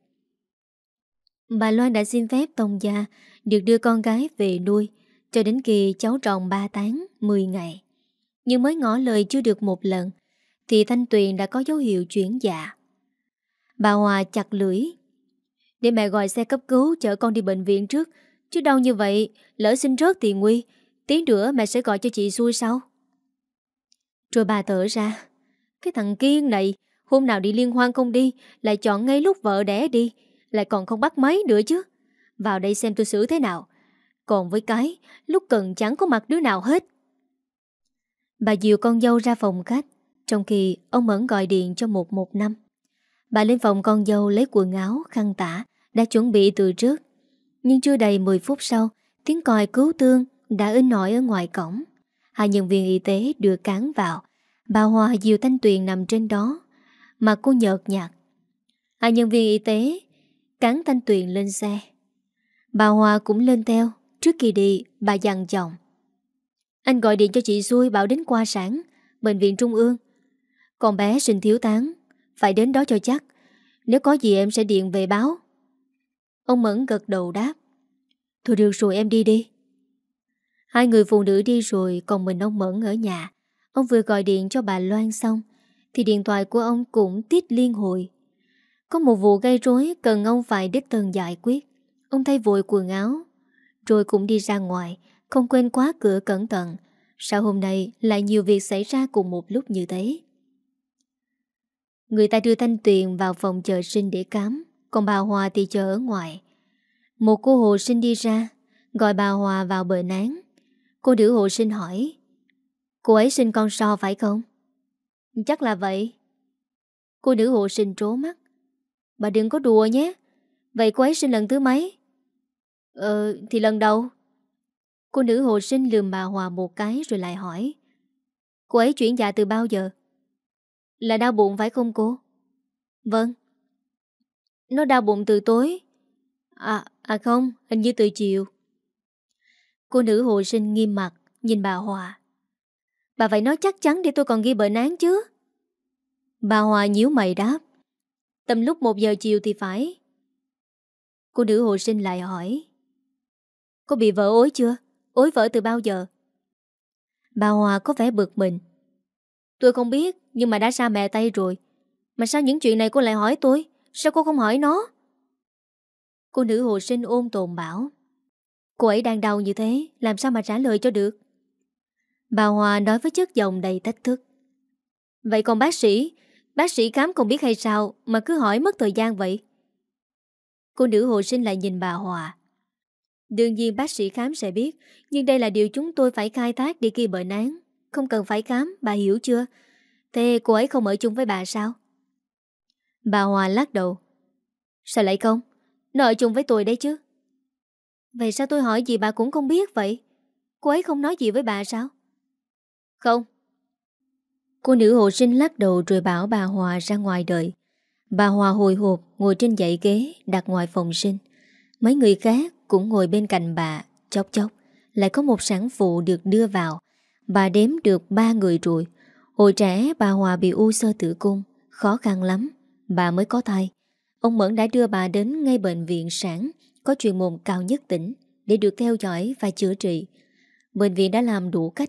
Bà Loan đã xin phép Tông Gia được đưa con gái về nuôi cho đến khi cháu tròn 3 tháng, 10 ngày. Nhưng mới ngỏ lời chưa được một lần thì Thanh Tuyền đã có dấu hiệu chuyển dạ. Bà Hòa chặt lưỡi. Để mẹ gọi xe cấp cứu chở con đi bệnh viện trước chứ đau như vậy lỡ sinh rớt thì nguy Tiếng nữa mẹ sẽ gọi cho chị xui sau. Rồi bà thở ra. Cái thằng Kiên này hôm nào đi liên hoan không đi lại chọn ngay lúc vợ đẻ đi lại còn không bắt máy nữa chứ. Vào đây xem tôi xử thế nào. Còn với cái Lúc cần chẳng có mặt đứa nào hết. Bà dìu con dâu ra phòng khách Trong khi ông Mẫn gọi điện cho 115 Bà lên phòng con dâu lấy quần áo, khăn tả Đã chuẩn bị từ trước. Nhưng chưa đầy 10 phút sau Tiếng còi cứu thương đã in nổi ở ngoài cổng. Hai nhân viên y tế đưa cán vào. Bà Hòa dìu Thanh Tuyền nằm trên đó, Mà cô nhợt nhạt. Hai nhân viên y tế Cán Thanh Tuyền lên xe. Bà Hòa cũng lên theo. Trước khi đi, bà dặn chồng Anh gọi điện cho chị xui bảo đến qua sản, Bệnh viện Trung ương. Con bé sinh thiếu tán, Phải đến đó cho chắc. Nếu có gì em sẽ điện về báo. Ông Mẫn gật đầu đáp. Thôi được rồi, em đi đi. Hai người phụ nữ đi rồi Còn mình ông Mẫn ở nhà Ông vừa gọi điện cho bà Loan xong Thì điện thoại của ông cũng tiết liên hồi có một vụ gây rối cần ông phải đích thân giải quyết. Ông thay vội quần áo, rồi cũng đi ra ngoài, không quên khóa cửa cẩn thận. Sao hôm nay lại nhiều việc xảy ra cùng một lúc như thế? Người ta đưa Thanh Tuyền vào phòng chờ sinh để cám, còn bà Hòa thì chờ ở ngoài. Một cô hộ sinh đi ra, gọi bà Hòa vào bờ nán. Cô nữ hộ sinh hỏi, cô ấy sinh con so phải không? Chắc là vậy. Cô nữ hộ sinh trố mắt. Bà đừng có đùa nhé Vậy cô ấy sinh lần thứ mấy Ờ thì lần đầu Cô nữ hộ sinh lườm bà Hòa một cái rồi lại hỏi Cô ấy chuyển dạ từ bao giờ Là đau bụng phải không cô Vâng Nó đau bụng từ tối À, à không hình như từ chiều Cô nữ hộ sinh nghiêm mặt, Nhìn bà Hòa Bà phải nói chắc chắn để tôi còn ghi bệnh án chứ Bà Hòa nhíu mày đáp Tầm lúc 1 giờ chiều thì phải Cô nữ hộ sinh lại hỏi Có bị vỡ ối chưa? Ối vỡ từ bao giờ? Bà Hòa có vẻ bực mình Tôi không biết, Nhưng mà đã xa mẹ tay rồi Mà sao những chuyện này cô lại hỏi tôi? Sao cô không hỏi nó? Cô nữ hồ sinh ôn tồn bảo Cô ấy đang đau như thế Làm sao mà trả lời cho được? Bà Hòa nói với chất giọng đầy thách thức. Vậy còn bác sĩ? Bác sĩ khám không biết hay sao Mà cứ hỏi mất thời gian vậy? Cô nữ hộ sinh lại nhìn bà Hòa Đương nhiên bác sĩ khám sẽ biết Nhưng đây là điều chúng tôi phải khai thác để ghi bệnh án. Không cần phải khám, bà hiểu chưa? Thế cô ấy không ở chung với bà sao? Bà Hòa lắc đầu. Sao lại không? Nó ở chung với tôi đấy chứ. Vậy sao tôi hỏi gì bà cũng không biết vậy? Cô ấy không nói gì với bà sao? Không. Cô nữ hộ sinh lắc đầu rồi bảo bà Hòa ra ngoài đợi. Bà Hòa hồi hộp, ngồi trên dãy ghế, đặt ngoài phòng sinh. Mấy người khác cũng ngồi bên cạnh bà, Chốc chốc, Lại có một sản phụ được đưa vào. Bà đếm được ba người rồi. Hồi trẻ, bà Hòa bị u sơ tử cung, Khó khăn lắm, Bà mới có thai. Ông Mẫn đã đưa bà đến ngay bệnh viện sản có chuyên môn cao nhất tỉnh Để được theo dõi và chữa trị. Bệnh viện đã làm đủ cách,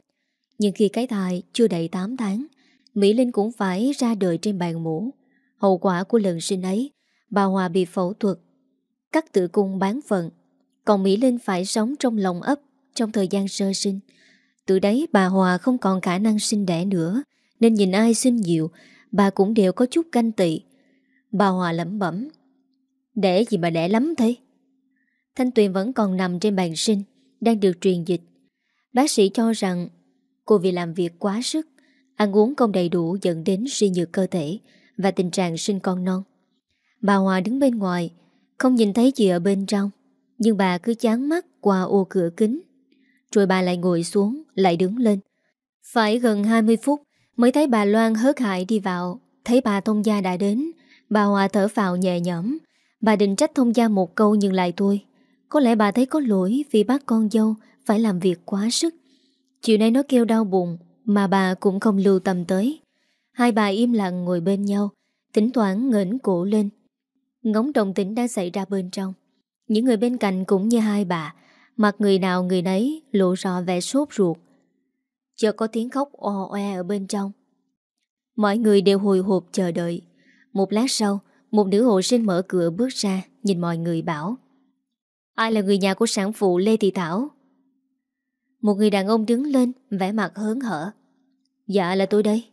Nhưng khi cái thai chưa đầy 8 tháng, Mỹ Linh cũng phải ra đời trên bàn mũ. Hậu quả của lần sinh ấy, Bà Hòa bị phẫu thuật, Cắt tử cung bán phận. Còn Mỹ Linh phải sống trong lòng ấp Trong thời gian sơ sinh. Từ đấy bà Hòa không còn khả năng sinh đẻ nữa, Nên nhìn ai sinh nhiều, Bà cũng đều có chút canh tị. Bà Hòa lẩm bẩm, Đẻ gì mà đẻ lắm thế? Thanh Tuyền vẫn còn nằm trên bàn sinh, Đang được truyền dịch. Bác sĩ cho rằng Cô vì làm việc quá sức, Ăn uống không đầy đủ dẫn đến suy nhược cơ thể Và tình trạng sinh con non. Bà Hòa đứng bên ngoài, Không nhìn thấy gì ở bên trong, Nhưng bà cứ chán mắt qua ô cửa kính. Rồi bà lại ngồi xuống, Lại đứng lên. Phải gần 20 phút Mới thấy bà Loan hớt hại đi vào, Thấy bà thông gia đã đến. Bà Hòa thở phào nhẹ nhõm, Bà định trách thông gia một câu nhưng lại thôi. Có lẽ bà thấy có lỗi Vì bác con dâu phải làm việc quá sức. Chiều nay nó kêu đau bụng Mà bà cũng không lưu tâm tới. Hai bà im lặng ngồi bên nhau, thỉnh thoảng ngẩng cổ lên. Ngóng đồng tĩnh đã xảy ra bên trong. Những người bên cạnh cũng như hai bà Mặt người nào người nấy lộ rõ vẻ sốt ruột. Chợt có tiếng khóc o oe ở bên trong. Mọi người đều hồi hộp chờ đợi. Một lát sau, Một nữ hộ sinh mở cửa bước ra, Nhìn mọi người bảo Ai là người nhà của sản phụ Lê Thị Thảo? Một người đàn ông đứng lên, vẻ mặt hớn hở. Dạ là tôi đây.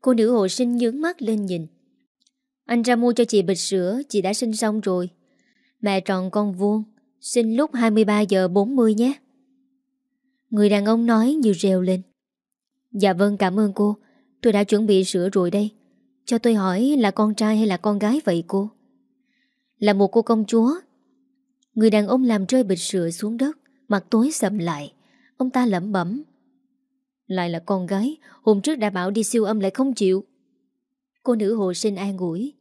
Cô nữ hộ sinh nhướng mắt lên nhìn. Anh ra mua cho chị bịch sữa, Chị đã sinh xong rồi. Mẹ tròn con vuông, Sinh lúc 23 giờ 40 nhé. Người đàn ông nói như rèo lên. Dạ vâng cảm ơn cô. Tôi đã chuẩn bị sữa rồi đây. Cho tôi hỏi là con trai hay là con gái vậy cô? Là một cô công chúa. Người đàn ông làm rơi bịch sữa xuống đất, Mặt tối sầm lại. Ông ta lẩm bẩm. Lại là con gái, Hôm trước đã bảo đi siêu âm lại không chịu. Cô nữ hộ sinh an ủi.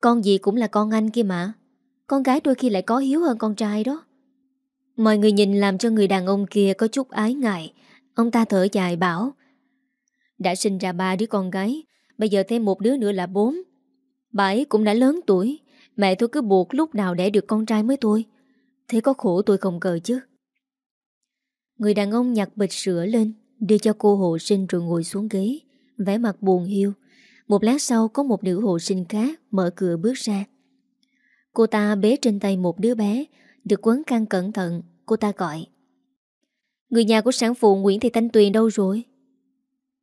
Con gì cũng là con anh kia mà. Con gái đôi khi lại có hiếu hơn con trai đó. Mọi người nhìn làm cho người đàn ông kia có chút ái ngại. Ông ta thở dài bảo, Đã sinh ra ba đứa con gái, Bây giờ thêm một đứa nữa là bốn. Bà ấy cũng đã lớn tuổi Mẹ tôi cứ buộc lúc nào đẻ được con trai mới tôi. Thế có khổ tôi không cờ chứ? Người đàn ông nhặt bịch sữa lên, Đưa cho cô hộ sinh rồi ngồi xuống ghế, vẻ mặt buồn hiu. Một lát sau, có một nữ hộ sinh khác Mở cửa bước ra. Cô ta bế trên tay một đứa bé, Được quấn căng cẩn thận, Cô ta gọi. Người nhà của sản phụ Nguyễn Thị Thanh Tuyền đâu rồi?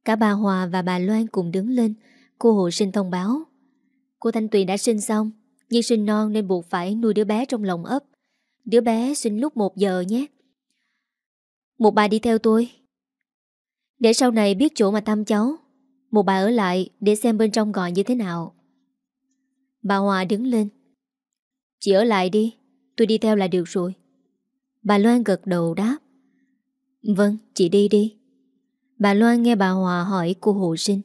Cả bà Hòa và bà Loan cùng đứng lên, Cô hộ sinh thông báo. Cô Thanh Tuyền đã sinh xong nhưng sinh non nên buộc phải nuôi đứa bé trong lòng ấp. Đứa bé sinh lúc 1 giờ nhé. Một bà đi theo tôi. Để sau này biết chỗ mà thăm cháu Một bà ở lại Để xem bên trong gọi như thế nào. Bà Hòa đứng lên. Chị ở lại đi Tôi đi theo là được rồi. Bà Loan gật đầu đáp. Vâng, chị đi đi. Bà Loan nghe bà Hòa hỏi cô hộ sinh.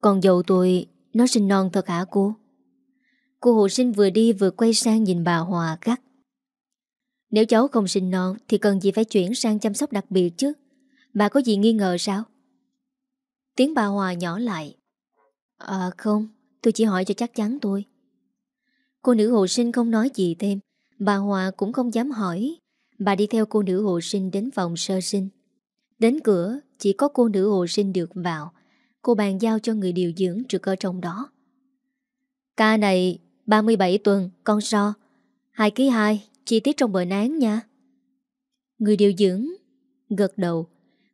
Còn dâu tôi Nó sinh non thật hả cô? Cô hộ sinh vừa đi vừa quay sang nhìn bà Hòa gắt. Nếu cháu không sinh non, Thì cần gì phải chuyển sang chăm sóc đặc biệt chứ? Bà có gì nghi ngờ sao? Tiếng bà Hòa nhỏ lại. À không, Tôi chỉ hỏi cho chắc chắn thôi. Cô nữ hộ sinh không nói gì thêm. Bà Hòa cũng không dám hỏi. Bà đi theo cô nữ hộ sinh đến phòng sơ sinh. Đến cửa, Chỉ có cô nữ hộ sinh được vào. Cô bàn giao cho người điều dưỡng trực ở trong đó. Ca này 37 tuần, Con so. 2 ký 2 Chi tiết trong bệnh án nha. Người điều dưỡng Gật đầu.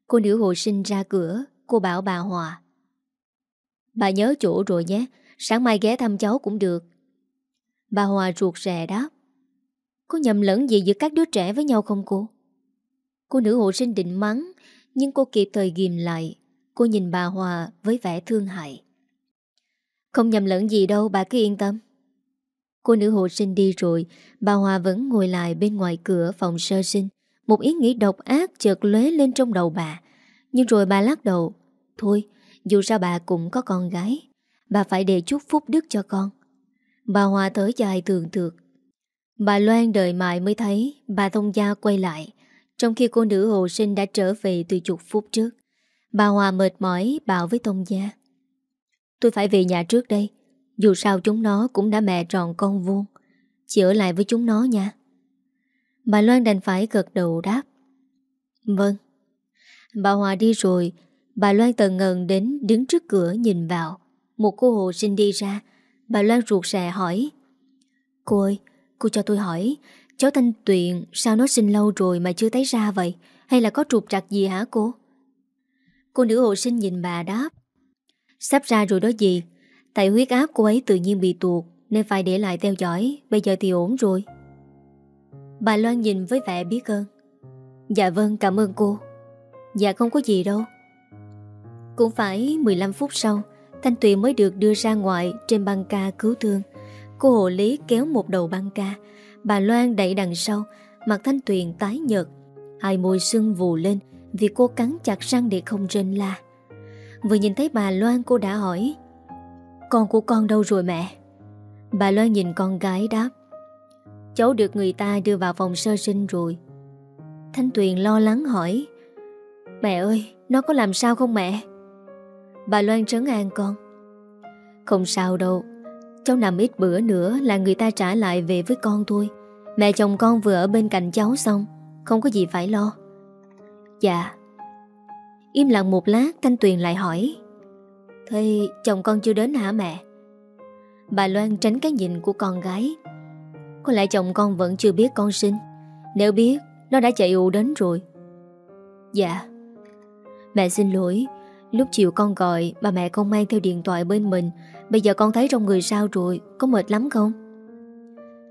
Cô nữ hộ sinh ra cửa, Cô bảo bà Hòa. Bà nhớ chỗ rồi nhé, Sáng mai ghé thăm cháu cũng được. Bà Hòa ruột rè đáp. Có nhầm lẫn gì giữa các đứa trẻ với nhau không cô? Cô nữ hộ sinh định mắng, Nhưng cô kịp thời ghim lại. Cô nhìn bà Hòa với vẻ thương hại. Không nhầm lẫn gì đâu, bà cứ yên tâm. Cô nữ hộ sinh đi rồi, Bà Hòa vẫn ngồi lại bên ngoài cửa phòng sơ sinh. Một ý nghĩ độc ác chợt lóe lên trong đầu bà. Nhưng rồi bà lắc đầu, Thôi, dù sao bà cũng có con gái, Bà phải để chút phúc đức cho con. Bà Hòa thở dài thường thượt. Bà Loan đợi mãi mới thấy Bà thông gia quay lại, Trong khi cô nữ hộ sinh đã trở về từ chục phút trước. Bà Hòa mệt mỏi bảo với thông Gia, Tôi phải về nhà trước đây dù sao chúng nó cũng đã mẹ tròn con vuông. Chị ở lại với chúng nó nha. Bà Loan đành phải gật đầu đáp. Vâng. Bà Hòa đi rồi Bà Loan tần ngần đến đứng trước cửa nhìn vào. Một cô hồ sinh đi ra. Bà Loan ruột rè hỏi. Cô ơi, cô cho tôi hỏi Cháu Thanh Tuyền sao nó sinh lâu rồi mà chưa thấy ra vậy? Hay là có trục trặc gì hả cô? Cô nữ hộ sinh nhìn bà đáp. Sắp ra rồi đó gì Tại huyết áp cô ấy tự nhiên bị tuột, Nên phải để lại theo dõi. Bây giờ thì ổn rồi. Bà Loan nhìn với vẻ biết ơn. Dạ vâng cảm ơn cô. Dạ không có gì đâu. Cũng phải 15 phút sau, Thanh Tuyền mới được đưa ra ngoài Trên băng ca cứu thương. Cô hộ lý kéo một đầu băng ca. Bà Loan đẩy đằng sau, Mặt Thanh Tuyền tái nhợt. Hai môi sưng vù lên Vì cô cắn chặt răng để không rên la. Vừa nhìn thấy bà Loan, cô đã hỏi con của con đâu rồi mẹ? Bà Loan nhìn con gái đáp, Cháu được người ta đưa vào phòng sơ sinh rồi. Thanh Tuyền lo lắng hỏi, Mẹ ơi, Nó có làm sao không mẹ? Bà Loan trấn an con, Không sao đâu, Cháu nằm ít bữa nữa là người ta trả lại về với con thôi. Mẹ chồng con vừa ở bên cạnh cháu xong, Không có gì phải lo. Dạ. Im lặng một lát, Thanh Tuyền lại hỏi Thế chồng con chưa đến hả mẹ? Bà Loan tránh cái nhìn của con gái. Có lẽ chồng con vẫn chưa biết con sinh. Nếu biết, Nó đã chạy ù đến rồi. Dạ. Mẹ xin lỗi. Lúc chiều con gọi, Bà mẹ không mang theo điện thoại bên mình. Bây giờ con thấy trong người sao rồi, Có mệt lắm không?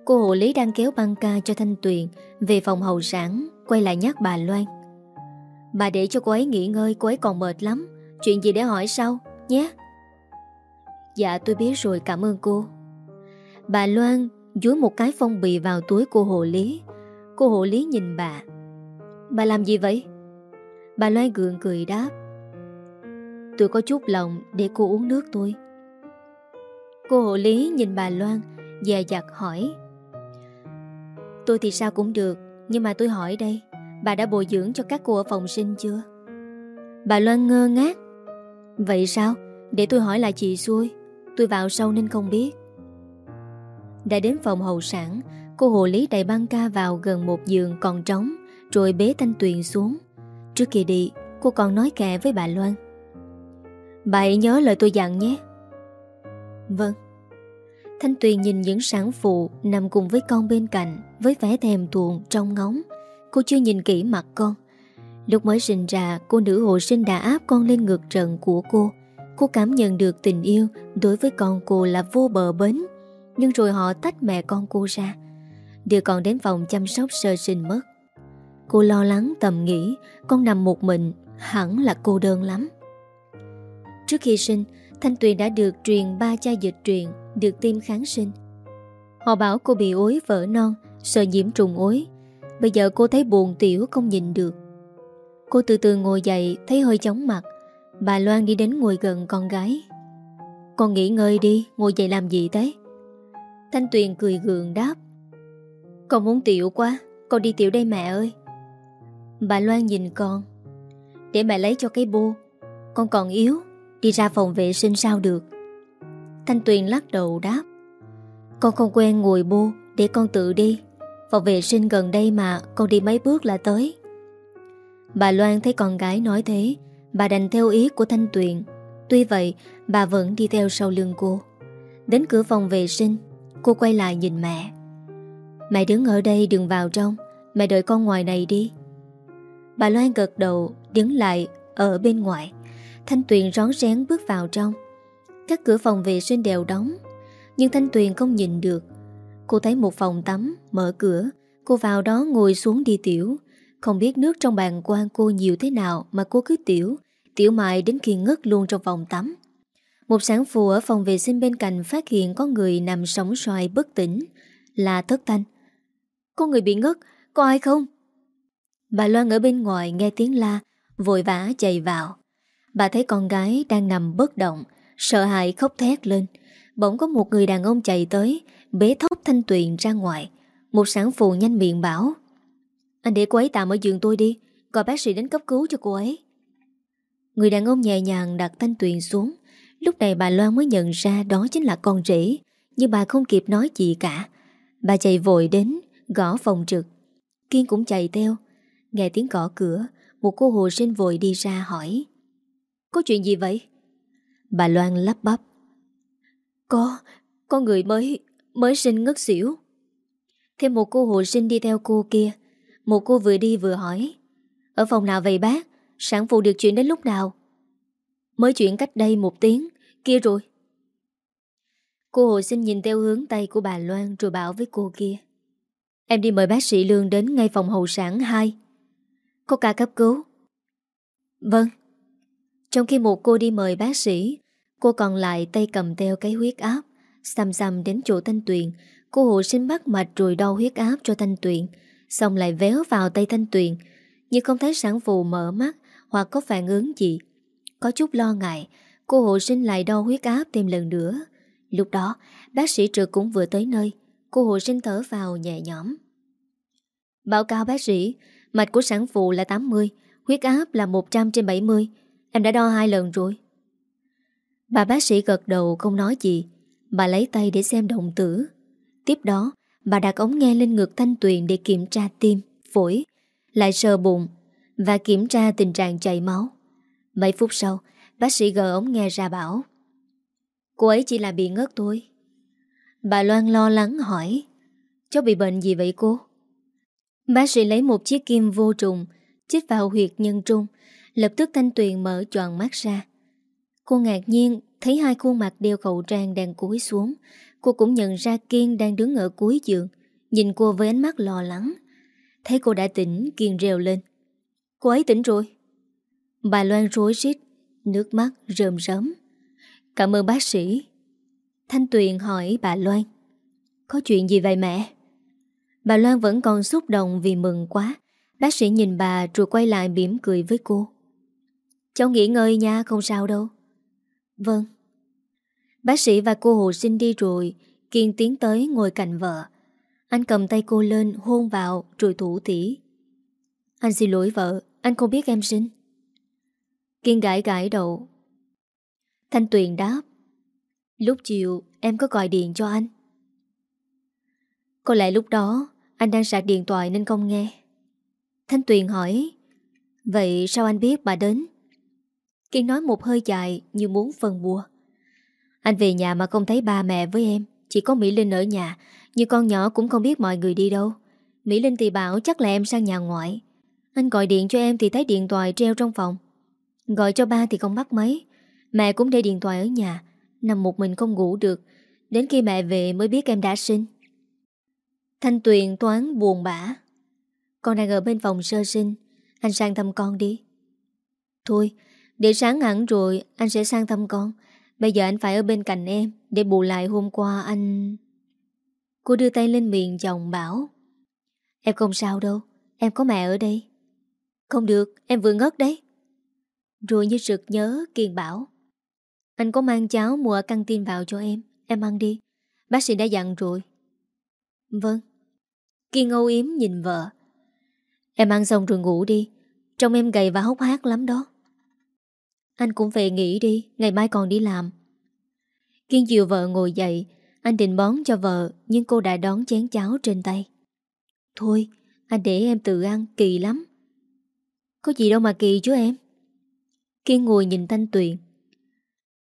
Cô hộ lý đang kéo băng ca cho Thanh Tuyền Về phòng hậu sản, Quay lại nhắc bà Loan. Bà để cho cô ấy nghỉ ngơi, Cô ấy còn mệt lắm. Chuyện gì để hỏi sau? Nhé. Dạ tôi biết rồi, cảm ơn cô. Bà Loan dúi một cái phong bì vào túi cô hộ lý. Cô hộ lý nhìn bà. Bà làm gì vậy? Bà Loan gượng cười đáp. Tôi có chút lòng để cô uống nước tôi. Cô hộ lý nhìn bà Loan, Dè dặt hỏi. Tôi thì sao cũng được, Nhưng mà tôi hỏi đây, Bà đã bồi dưỡng cho các cô ở phòng sinh chưa? Bà Loan ngơ ngác. Vậy sao? Để tôi hỏi lại chị xuôi Tôi vào sâu nên không biết. Đã đến phòng hậu sản, Cô hộ lý đầy băng ca vào gần một giường còn trống, Rồi bế Thanh Tuyền xuống. Trước khi đi, Cô còn nói kẹ với bà Loan. Bà hãy nhớ lời tôi dặn nhé. Vâng. Thanh Tuyền nhìn những sản phụ Nằm cùng với con bên cạnh, Với vẻ thèm thuồng trong ngóng. Cô chưa nhìn kỹ mặt con. Lúc mới sinh ra, cô nữ hộ sinh đã áp con lên ngực trần của cô. Cô cảm nhận được tình yêu Đối với con cô là vô bờ bến. Nhưng rồi họ tách mẹ con cô ra. Đưa con đến phòng chăm sóc sơ sinh mất. Cô lo lắng tầm nghĩ, Con nằm một mình, Hẳn là cô đơn lắm. Trước khi sinh, Thanh Tuyền đã được truyền ba chai dịch truyền, Được tiêm kháng sinh. Họ bảo cô bị ối vỡ non, Sợ nhiễm trùng ối. Bây giờ cô thấy buồn tiểu không nhìn được. Cô từ từ ngồi dậy, Thấy hơi chóng mặt. Bà Loan đi đến ngồi gần con gái. Con nghỉ ngơi đi, Ngồi dậy làm gì thế? Thanh Tuyền cười gượng đáp. Con muốn tiểu quá, Con đi tiểu đây mẹ ơi. Bà Loan nhìn con. Để mẹ lấy cho cái bô, Con còn yếu, Đi ra phòng vệ sinh sao được? Thanh Tuyền lắc đầu đáp. Con không quen ngồi bô, Để con tự đi. Phòng vệ sinh gần đây mà, Con đi mấy bước là tới. Bà Loan thấy con gái nói thế, Bà đành theo ý của Thanh Tuyền. Tuy vậy, bà vẫn đi theo sau lưng cô. Đến cửa phòng vệ sinh, Cô quay lại nhìn mẹ. Mẹ đứng ở đây, đừng vào trong. Mẹ đợi con ngoài này đi. Bà Loan gật đầu, Đứng lại ở bên ngoài. Thanh Tuyền rón rén bước vào trong. Các cửa phòng vệ sinh đều đóng, Nhưng Thanh Tuyền không nhìn được. Cô thấy một phòng tắm Mở cửa, Cô vào đó ngồi xuống đi tiểu. Không biết nước trong bàn quan cô nhiều thế nào Mà cô cứ tiểu Tiểu mại đến khi ngất luôn trong phòng tắm. Một sản phụ ở phòng vệ sinh bên cạnh Phát hiện có người nằm sóng xoài bất tỉnh. Là thất thanh. Có người bị ngất, Có ai không? Bà Loan ở bên ngoài nghe tiếng la, Vội vã chạy vào. Bà thấy con gái đang nằm bất động, Sợ hãi khóc thét lên. Bỗng có một người đàn ông chạy tới, Bế thốc thanh tuyền ra ngoài. Một sản phụ nhanh miệng bảo anh để cô ấy tạm ở giường tôi đi Gọi bác sĩ đến cấp cứu cho cô ấy Người đàn ông nhẹ nhàng đặt thanh tuyền xuống Lúc này bà Loan mới nhận ra Đó chính là con rể Nhưng bà không kịp nói gì cả Bà chạy vội đến Gõ phòng trực Kiên cũng chạy theo Nghe tiếng gõ cửa Một cô hồ sinh vội đi ra hỏi Có chuyện gì vậy? Bà Loan lắp bắp Có, có người mới, mới sinh ngất xỉu. Thêm một cô hồ sinh đi theo cô kia. Một cô vừa đi vừa hỏi. Ở phòng nào vậy bác? Sản phụ được chuyển đến lúc nào? Mới chuyển cách đây một tiếng, kia rồi. Cô hộ sinh nhìn theo hướng tay của bà Loan rồi bảo với cô kia. Em đi mời bác sĩ Lương đến ngay phòng hậu sản 2. Có ca cấp cứu. Vâng. Trong khi một cô đi mời bác sĩ, cô còn lại tay cầm theo cái huyết áp, xăm xăm đến chỗ Thanh Tuyền. Cô hộ sinh bắt mạch rồi đo huyết áp cho Thanh Tuyền, xong lại véo vào tay Thanh Tuyền. Nhưng không thấy sản phụ mở mắt hoặc có phản ứng gì. Có chút lo ngại, cô hộ sinh lại đo huyết áp thêm lần nữa. Lúc đó, bác sĩ trực cũng vừa tới nơi. Cô hộ sinh thở vào nhẹ nhõm. Báo cáo bác sĩ, mạch của sản phụ là 80, huyết áp là 100 trên 70. Em đã đo hai lần rồi. Bà bác sĩ gật đầu không nói gì. Bà lấy tay để xem động tử. Tiếp đó, bà đặt ống nghe lên ngực Thanh Tuyền để kiểm tra tim, phổi, lại sờ bụng và kiểm tra tình trạng chảy máu. Mấy phút sau, bác sĩ gỡ ống nghe ra bảo Cô ấy chỉ là bị ngất thôi. Bà Loan lo lắng hỏi Cháu bị bệnh gì vậy cô? Bác sĩ lấy một chiếc kim vô trùng chích vào huyệt nhân trung Lập tức Thanh Tuyền mở tròn mắt ra Cô ngạc nhiên thấy hai khuôn mặt đeo khẩu trang đang cúi xuống Cô cũng nhận ra Kiên đang đứng ở cuối giường, Nhìn cô với ánh mắt lo lắng. Thấy cô đã tỉnh, Kiên reo lên. Cô ấy tỉnh rồi. Bà Loan rối rít, Nước mắt rơm rớm. Cảm ơn bác sĩ. Thanh Tuyền hỏi bà Loan. Có chuyện gì vậy mẹ? Bà Loan vẫn còn xúc động vì mừng quá. Bác sĩ nhìn bà rồi quay lại mỉm cười với cô. Cháu nghỉ ngơi nha, không sao đâu. Vâng. Bác sĩ và cô hồ sinh đi rồi, Kiên tiến tới ngồi cạnh vợ. Anh cầm tay cô lên, hôn vào, Rồi thủ tỉ. Anh xin lỗi vợ, Anh không biết em sinh. Kiên gãi gãi đầu. Thanh Tuyền đáp. Lúc chiều, em có gọi điện cho anh. Có lẽ lúc đó, Anh đang sạc điện thoại nên không nghe. Thanh Tuyền hỏi. Vậy sao anh biết bà đến? Kiên nói một hơi dài như muốn phân bua. Anh về nhà mà không thấy ba mẹ với em, Chỉ có Mỹ Linh ở nhà. Nhưng con nhỏ cũng không biết mọi người đi đâu. Mỹ Linh thì bảo chắc là em sang nhà ngoại. Anh gọi điện cho em thì thấy điện thoại treo trong phòng. Gọi cho ba thì không bắt máy. Mẹ cũng để điện thoại ở nhà. Nằm một mình không ngủ được. Đến khi mẹ về mới biết em đã sinh. Thanh Tuyền toán buồn bã. Con đang ở bên phòng sơ sinh. Anh sang thăm con đi. Thôi, để sáng hẳn rồi anh sẽ sang thăm con. Bây giờ anh phải ở bên cạnh em Để bù lại hôm qua anh. Cô đưa tay lên miệng chồng bảo. Em không sao đâu, Em có mẹ ở đây. Không được, em vừa ngất đấy. Rồi như sực nhớ Kiên bảo. Anh có mang cháo mua căng tin vào cho em Em ăn đi. Bác sĩ đã dặn rồi. Vâng. Kiên âu yếm nhìn vợ. Em ăn xong rồi ngủ đi. Trong em gầy và hốc hác lắm đó anh cũng về nghỉ đi, Ngày mai còn đi làm. Kiên dìu vợ ngồi dậy, Anh định bón cho vợ, Nhưng cô đã đón chén cháo trên tay. Thôi, anh để em tự ăn, Kỳ lắm. Có gì đâu mà kỳ chứ em. Kiên ngồi nhìn Thanh Tuyền.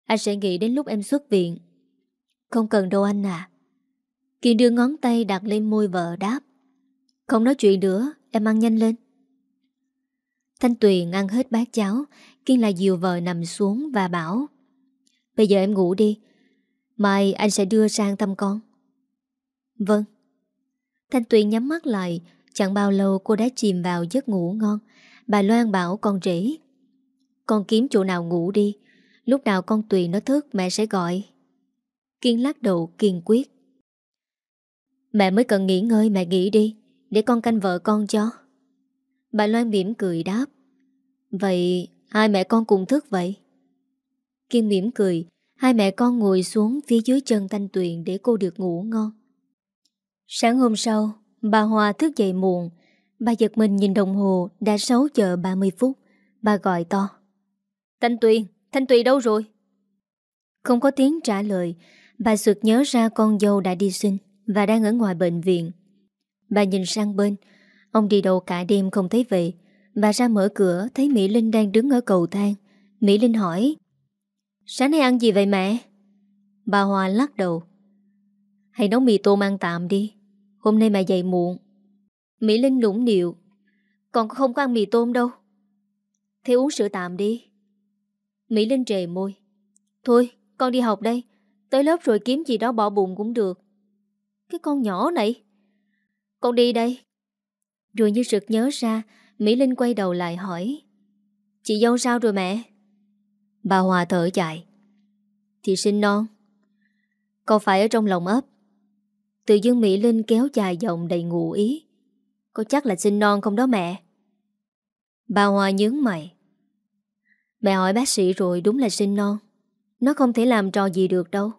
Anh sẽ nghĩ đến lúc em xuất viện. Không cần đâu anh à. Kiên đưa ngón tay đặt lên môi vợ, đáp. Không nói chuyện nữa, Em ăn nhanh lên. Thanh Tuyền ăn hết bát cháo Kiên là dìu vợ nằm xuống và bảo, Bây giờ em ngủ đi, Mai anh sẽ đưa sang thăm con. Vâng. Thanh Tuyền nhắm mắt lại, Chẳng bao lâu cô đã chìm vào giấc ngủ ngon. Bà Loan bảo con rể, Con kiếm chỗ nào ngủ đi, Lúc nào con Tuyền nó thức mẹ sẽ gọi. Kiên lắc đầu kiên quyết, Mẹ mới cần nghỉ ngơi, mẹ nghỉ đi, Để con canh vợ con cho. Bà Loan mỉm cười đáp, Vậy hai mẹ con cùng thức vậy. Kiên mỉm cười Hai mẹ con ngồi xuống phía dưới chân Thanh Tuyền Để cô được ngủ ngon. Sáng hôm sau Bà Hòa thức dậy muộn. Bà giật mình nhìn đồng hồ Đã 6 giờ 30 phút. Bà gọi to. Thanh Tuyền, Thanh Tuyền đâu rồi? Không có tiếng trả lời Bà sực nhớ ra con dâu đã đi sinh Và đang ở ngoài bệnh viện. Bà nhìn sang bên Ông đi đâu cả đêm không thấy về. Bà ra mở cửa, thấy Mỹ Linh đang đứng ở cầu thang. Mỹ Linh hỏi, Sáng nay ăn gì vậy mẹ? Bà Hòa lắc đầu, Hãy nấu mì tôm ăn tạm đi, Hôm nay mẹ dậy muộn. Mỹ Linh nũng nịu, Còn không có ăn mì tôm đâu, Thế uống sữa tạm đi. Mỹ Linh trề môi, Thôi, con đi học đây, Tới lớp rồi kiếm gì đó bỏ bụng cũng được. Cái con nhỏ này, Con đi đây. Rồi như sực nhớ ra Mỹ Linh quay đầu lại hỏi, Chị dâu sao rồi mẹ? Bà Hòa thở dài, Thì sinh non. Con phải ở trong lòng ấp. Tự dưng Mỹ Linh kéo dài giọng đầy ngụ ý, Có chắc là sinh non không đó mẹ? Bà Hòa nhướng mày, Mẹ hỏi bác sĩ rồi đúng là sinh non, Nó không thể làm trò gì được đâu.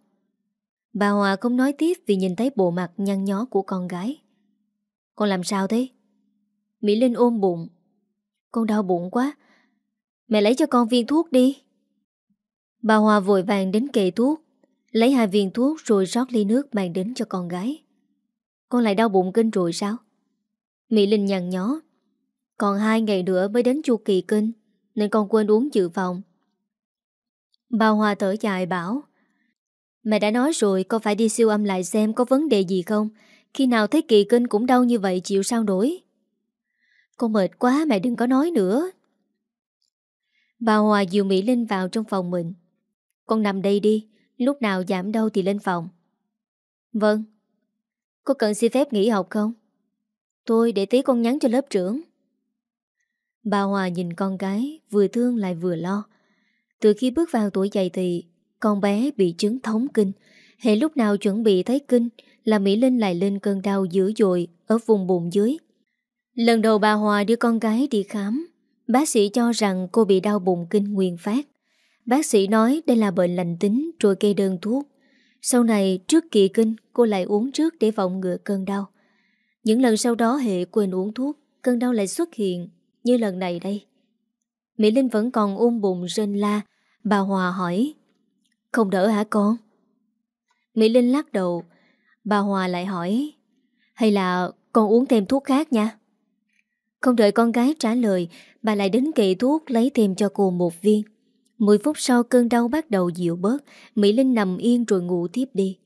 Bà Hòa không nói tiếp Vì nhìn thấy bộ mặt nhăn nhó của con gái. Con làm sao thế? Mỹ Linh ôm bụng. Con đau bụng quá. Mẹ lấy cho con viên thuốc đi. Bà Hòa vội vàng đến kệ thuốc, Lấy hai viên thuốc rồi rót ly nước mang đến cho con gái. Con lại đau bụng kinh rồi sao? Mỹ Linh nhằn nhó. Còn hai ngày nữa mới đến chu kỳ kinh, Nên con quên uống dự phòng. Bà Hòa thở dài bảo, Mẹ đã nói rồi, con phải đi siêu âm lại xem có vấn đề gì không? Khi nào thấy kỳ kinh cũng đau như vậy chịu sao nổi? Con mệt quá, mẹ đừng có nói nữa. Bà Hòa dìu Mỹ Linh vào trong phòng mình. Con nằm đây đi, Lúc nào giảm đau thì lên phòng. Vâng. Có cần xin phép nghỉ học không? Tôi để tí con nhắn cho lớp trưởng. Bà Hòa nhìn con gái, Vừa thương lại vừa lo. Từ khi bước vào tuổi dậy thì, Con bé bị chứng thống kinh. Hệ lúc nào chuẩn bị thấy kinh, Là Mỹ Linh lại lên cơn đau dữ dội Ở vùng bụng dưới. Lần đầu bà Hòa đưa con gái đi khám Bác sĩ cho rằng cô bị đau bụng kinh nguyên phát Bác sĩ nói đây là bệnh lành tính rồi kê đơn thuốc. Sau này trước kỳ kinh cô lại uống trước để phòng ngừa cơn đau. Những lần sau đó hệ quên uống thuốc, cơn đau lại xuất hiện như lần này đây. Mỹ Linh vẫn còn ôm bụng rên la, bà Hòa hỏi Không đỡ hả con? Mỹ Linh lắc đầu, bà Hòa lại hỏi Hay là con uống thêm thuốc khác nha? Không đợi con gái trả lời, bà lại đến kệ thuốc lấy thêm cho cô một viên. 10 phút sau cơn đau bắt đầu dịu bớt Mỹ Linh nằm yên rồi ngủ tiếp đi.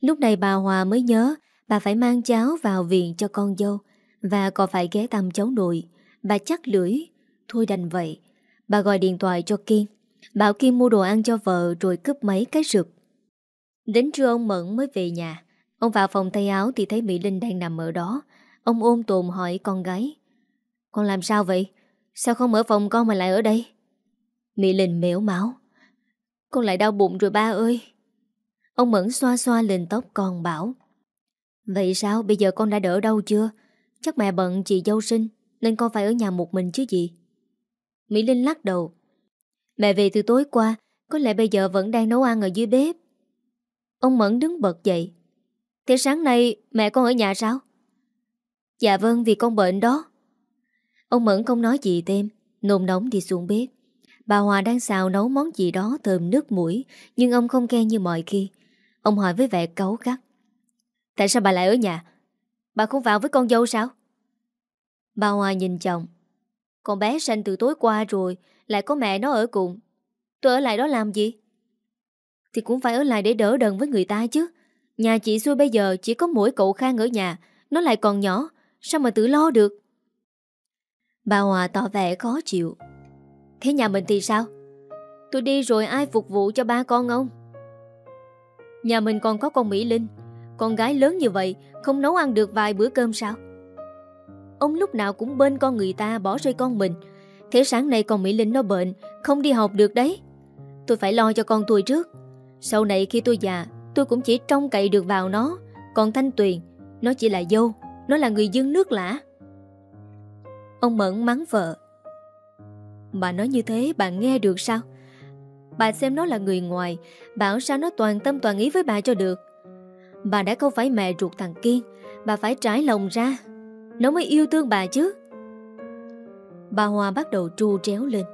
Lúc này bà Hòa mới nhớ Bà phải mang cháo vào viện cho con dâu Và còn phải ghé thăm cháu nội. Bà chắc lưỡi Thôi đành vậy. Bà gọi điện thoại cho Kiên Bảo Kiên mua đồ ăn cho vợ rồi cướp mấy cái rực Đến trưa ông Mẫn mới về nhà. Ông vào phòng thay áo thì thấy Mỹ Linh đang nằm ở đó. Ông ôm tồn hỏi con gái con làm sao vậy? Sao không mở phòng con mà lại ở đây? Mỹ Linh méo máu. Con lại đau bụng rồi ba ơi. Ông Mẫn xoa xoa lên tóc con bảo. Vậy sao? Bây giờ con đã đỡ đau chưa? Chắc mẹ bận chị dâu sinh, Nên con phải ở nhà một mình chứ gì? Mỹ Linh lắc đầu. Mẹ về từ tối qua, Có lẽ bây giờ vẫn đang nấu ăn ở dưới bếp. Ông Mẫn đứng bật dậy. Thế sáng nay mẹ con ở nhà sao? Dạ vâng vì con bệnh đó. Ông Mẫn không nói gì thêm, Nôn nóng đi xuống bếp. Bà Hòa đang xào nấu món gì đó thơm nước mũi Nhưng ông không khen như mọi khi. Ông hỏi với vẻ cấu gắt. Tại sao bà lại ở nhà? Bà không vào với con dâu sao? Bà Hòa nhìn chồng. Con bé sanh từ tối qua rồi, Lại có mẹ nó ở cùng. Tôi ở lại đó làm gì? Thì cũng phải ở lại để đỡ đần với người ta chứ. Nhà chị xui bây giờ chỉ có mỗi cậu Khang ở nhà, Nó lại còn nhỏ, Sao mà tự lo được? Bà Hòa tỏ vẻ khó chịu. Thế nhà mình thì sao? Tôi đi rồi ai phục vụ cho ba con ông? Nhà mình còn có con Mỹ Linh. Con gái lớn như vậy, Không nấu ăn được vài bữa cơm sao? Ông lúc nào cũng bên con người ta Bỏ rơi con mình. Thế sáng nay con Mỹ Linh nó bệnh, Không đi học được đấy. Tôi phải lo cho con tôi trước. Sau này khi tôi già, Tôi cũng chỉ trông cậy được vào nó. Còn Thanh Tuyền, Nó chỉ là dâu, Nó là người dân nước lã. Ông Mẫn mắng vợ. Bà nói như thế, bà nghe được sao? Bà xem nó là người ngoài, Bảo sao nó toàn tâm toàn ý với bà cho được? Bà đã không phải mẹ ruột thằng Kiên, Bà phải trải lòng ra. Nó mới yêu thương bà chứ. Bà Hoa bắt đầu tru tréo lên.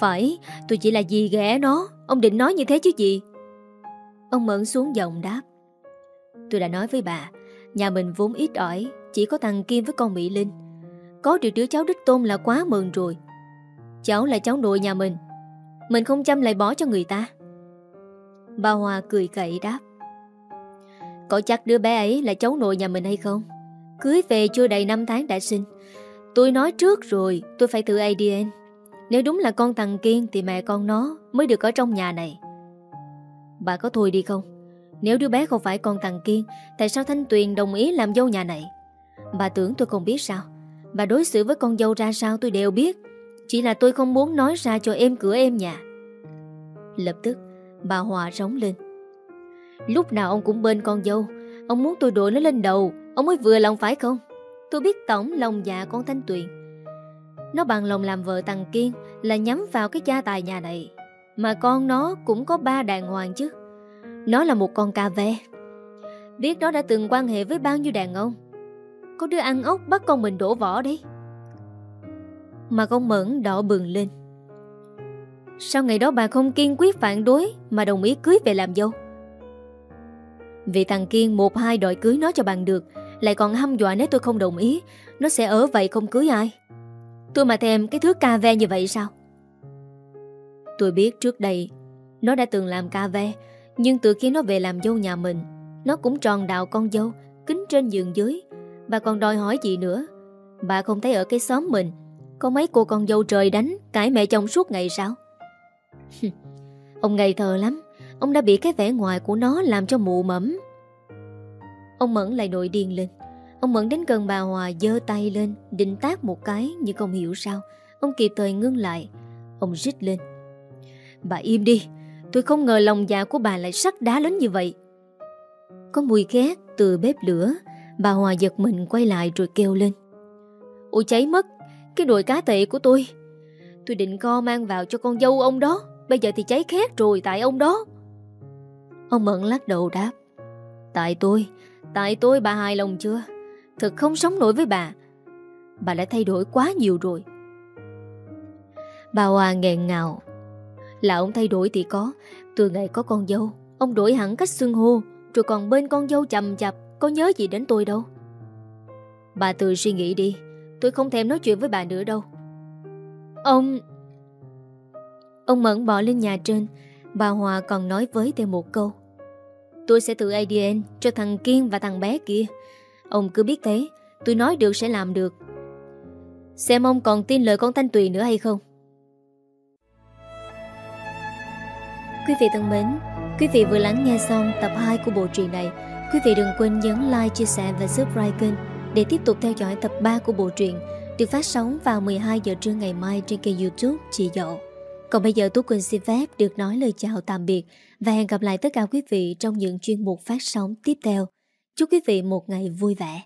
Phải Tôi chỉ là gì ghẻ nó, Ông định nói như thế chứ gì? Ông Mẫn xuống giọng đáp. Tôi đã nói với bà, Nhà mình vốn ít ỏi, Chỉ có thằng Kim với con Mỹ Linh. Có được đứa cháu đích tôn là quá mừng rồi. Cháu là cháu nội nhà mình. Mình không chăm lại bỏ cho người ta. Bà hòa cười cậy đáp. Có chắc đứa bé ấy là cháu nội nhà mình hay không? Cưới về chưa đầy 5 tháng đã sinh. Tôi nói trước rồi, Tôi phải thử ADN Nếu đúng là con thằng Kiên Thì mẹ con nó mới được ở trong nhà này. Bà có thôi đi không? Nếu đứa bé không phải con thằng Kiên, Tại sao Thanh Tuyền đồng ý làm dâu nhà này? Bà tưởng tôi không biết sao. Bà đối xử với con dâu ra sao tôi đều biết. Chỉ là tôi không muốn nói ra cho em cửa em nhà. Lập tức, Bà Hòa rống lên. Lúc nào ông cũng bên con dâu, Ông muốn tôi đội nó lên đầu, Ông mới vừa lòng phải không? Tôi biết tổng lòng dạ con Thanh Tuyền. Nó bằng lòng làm vợ Tằng Kiên Là nhắm vào cái gia tài nhà này. Mà con nó cũng có ba đàng hoàng chứ. Nó là một con cà ve. Biết nó đã từng quan hệ với bao nhiêu đàn ông. Có đứa ăn ốc bắt con mình đổ vỏ đấy. Mà con Mẫn đỏ bừng lên. Sao ngày đó bà không kiên quyết phản đối Mà đồng ý cưới về làm dâu? Vì thằng Kiên một hai đòi cưới nó cho bằng được, Lại còn hăm dọa nếu tôi không đồng ý, Nó sẽ ở vậy không cưới ai. Tôi mà thèm cái thứ ca ve như vậy sao? Tôi biết trước đây, Nó đã từng làm ca ve, Nhưng từ khi nó về làm dâu nhà mình, Nó cũng tròn đạo con dâu, Kính trên giường dưới Bà còn đòi hỏi gì nữa? Bà không thấy ở cái xóm mình, Có mấy cô con dâu trời đánh Cãi mẹ chồng suốt ngày sao? Ông ngây thờ lắm, Ông đã bị cái vẻ ngoài của nó làm cho mụ mẫm. Ông Mẫn lại nổi điên lên. Ông Mẫn đến gần bà Hòa giơ tay lên, Định tác một cái nhưng không hiểu sao, Ông kịp thời ngưng lại. Ông rít lên. Bà im đi, Tôi không ngờ lòng dạ của bà lại sắc đá lớn như vậy. Có mùi khét từ bếp lửa Bà Hòa giật mình quay lại rồi kêu lên. Ôi cháy mất, Cái đồi cá tệ của tôi. Tôi định co mang vào cho con dâu ông đó, Bây giờ thì cháy khét rồi tại ông đó. Ông Mận lắc đầu đáp. Tại tôi Tại tôi bà hài lòng chưa? Thật không sống nổi với bà. Bà đã thay đổi quá nhiều rồi. Bà Hòa nghẹn ngào. Là ông thay đổi thì có, Từ ngày có con dâu, Ông đổi hẳn cách xưng hô, Rồi còn bên con dâu chầm chập có nhớ gì đến tôi đâu. Bà tự suy nghĩ đi, Tôi không thèm nói chuyện với bà nữa đâu. Ông Ông Mẫn bỏ lên nhà trên, Bà Hòa còn nói với thêm một câu. Tôi sẽ tự ADN cho thằng Kiên và thằng bé kia. Ông cứ biết thế, Tôi nói được sẽ làm được. Xem ông còn tin lời con Thanh Tùy nữa hay không. Quý vị thân mến, Quý vị vừa lắng nghe xong tập 2 của bộ truyện này. Quý vị đừng quên nhấn like, chia sẻ và subscribe kênh Để tiếp tục theo dõi tập 3 của bộ truyện Được phát sóng vào 12 giờ trưa ngày mai trên kênh youtube Chị Dậu còn bây giờ Tú Quỳnh xin phép được nói lời chào tạm biệt và hẹn gặp lại tất cả quý vị trong những chuyên mục phát sóng tiếp theo. Chúc quý vị một ngày vui vẻ.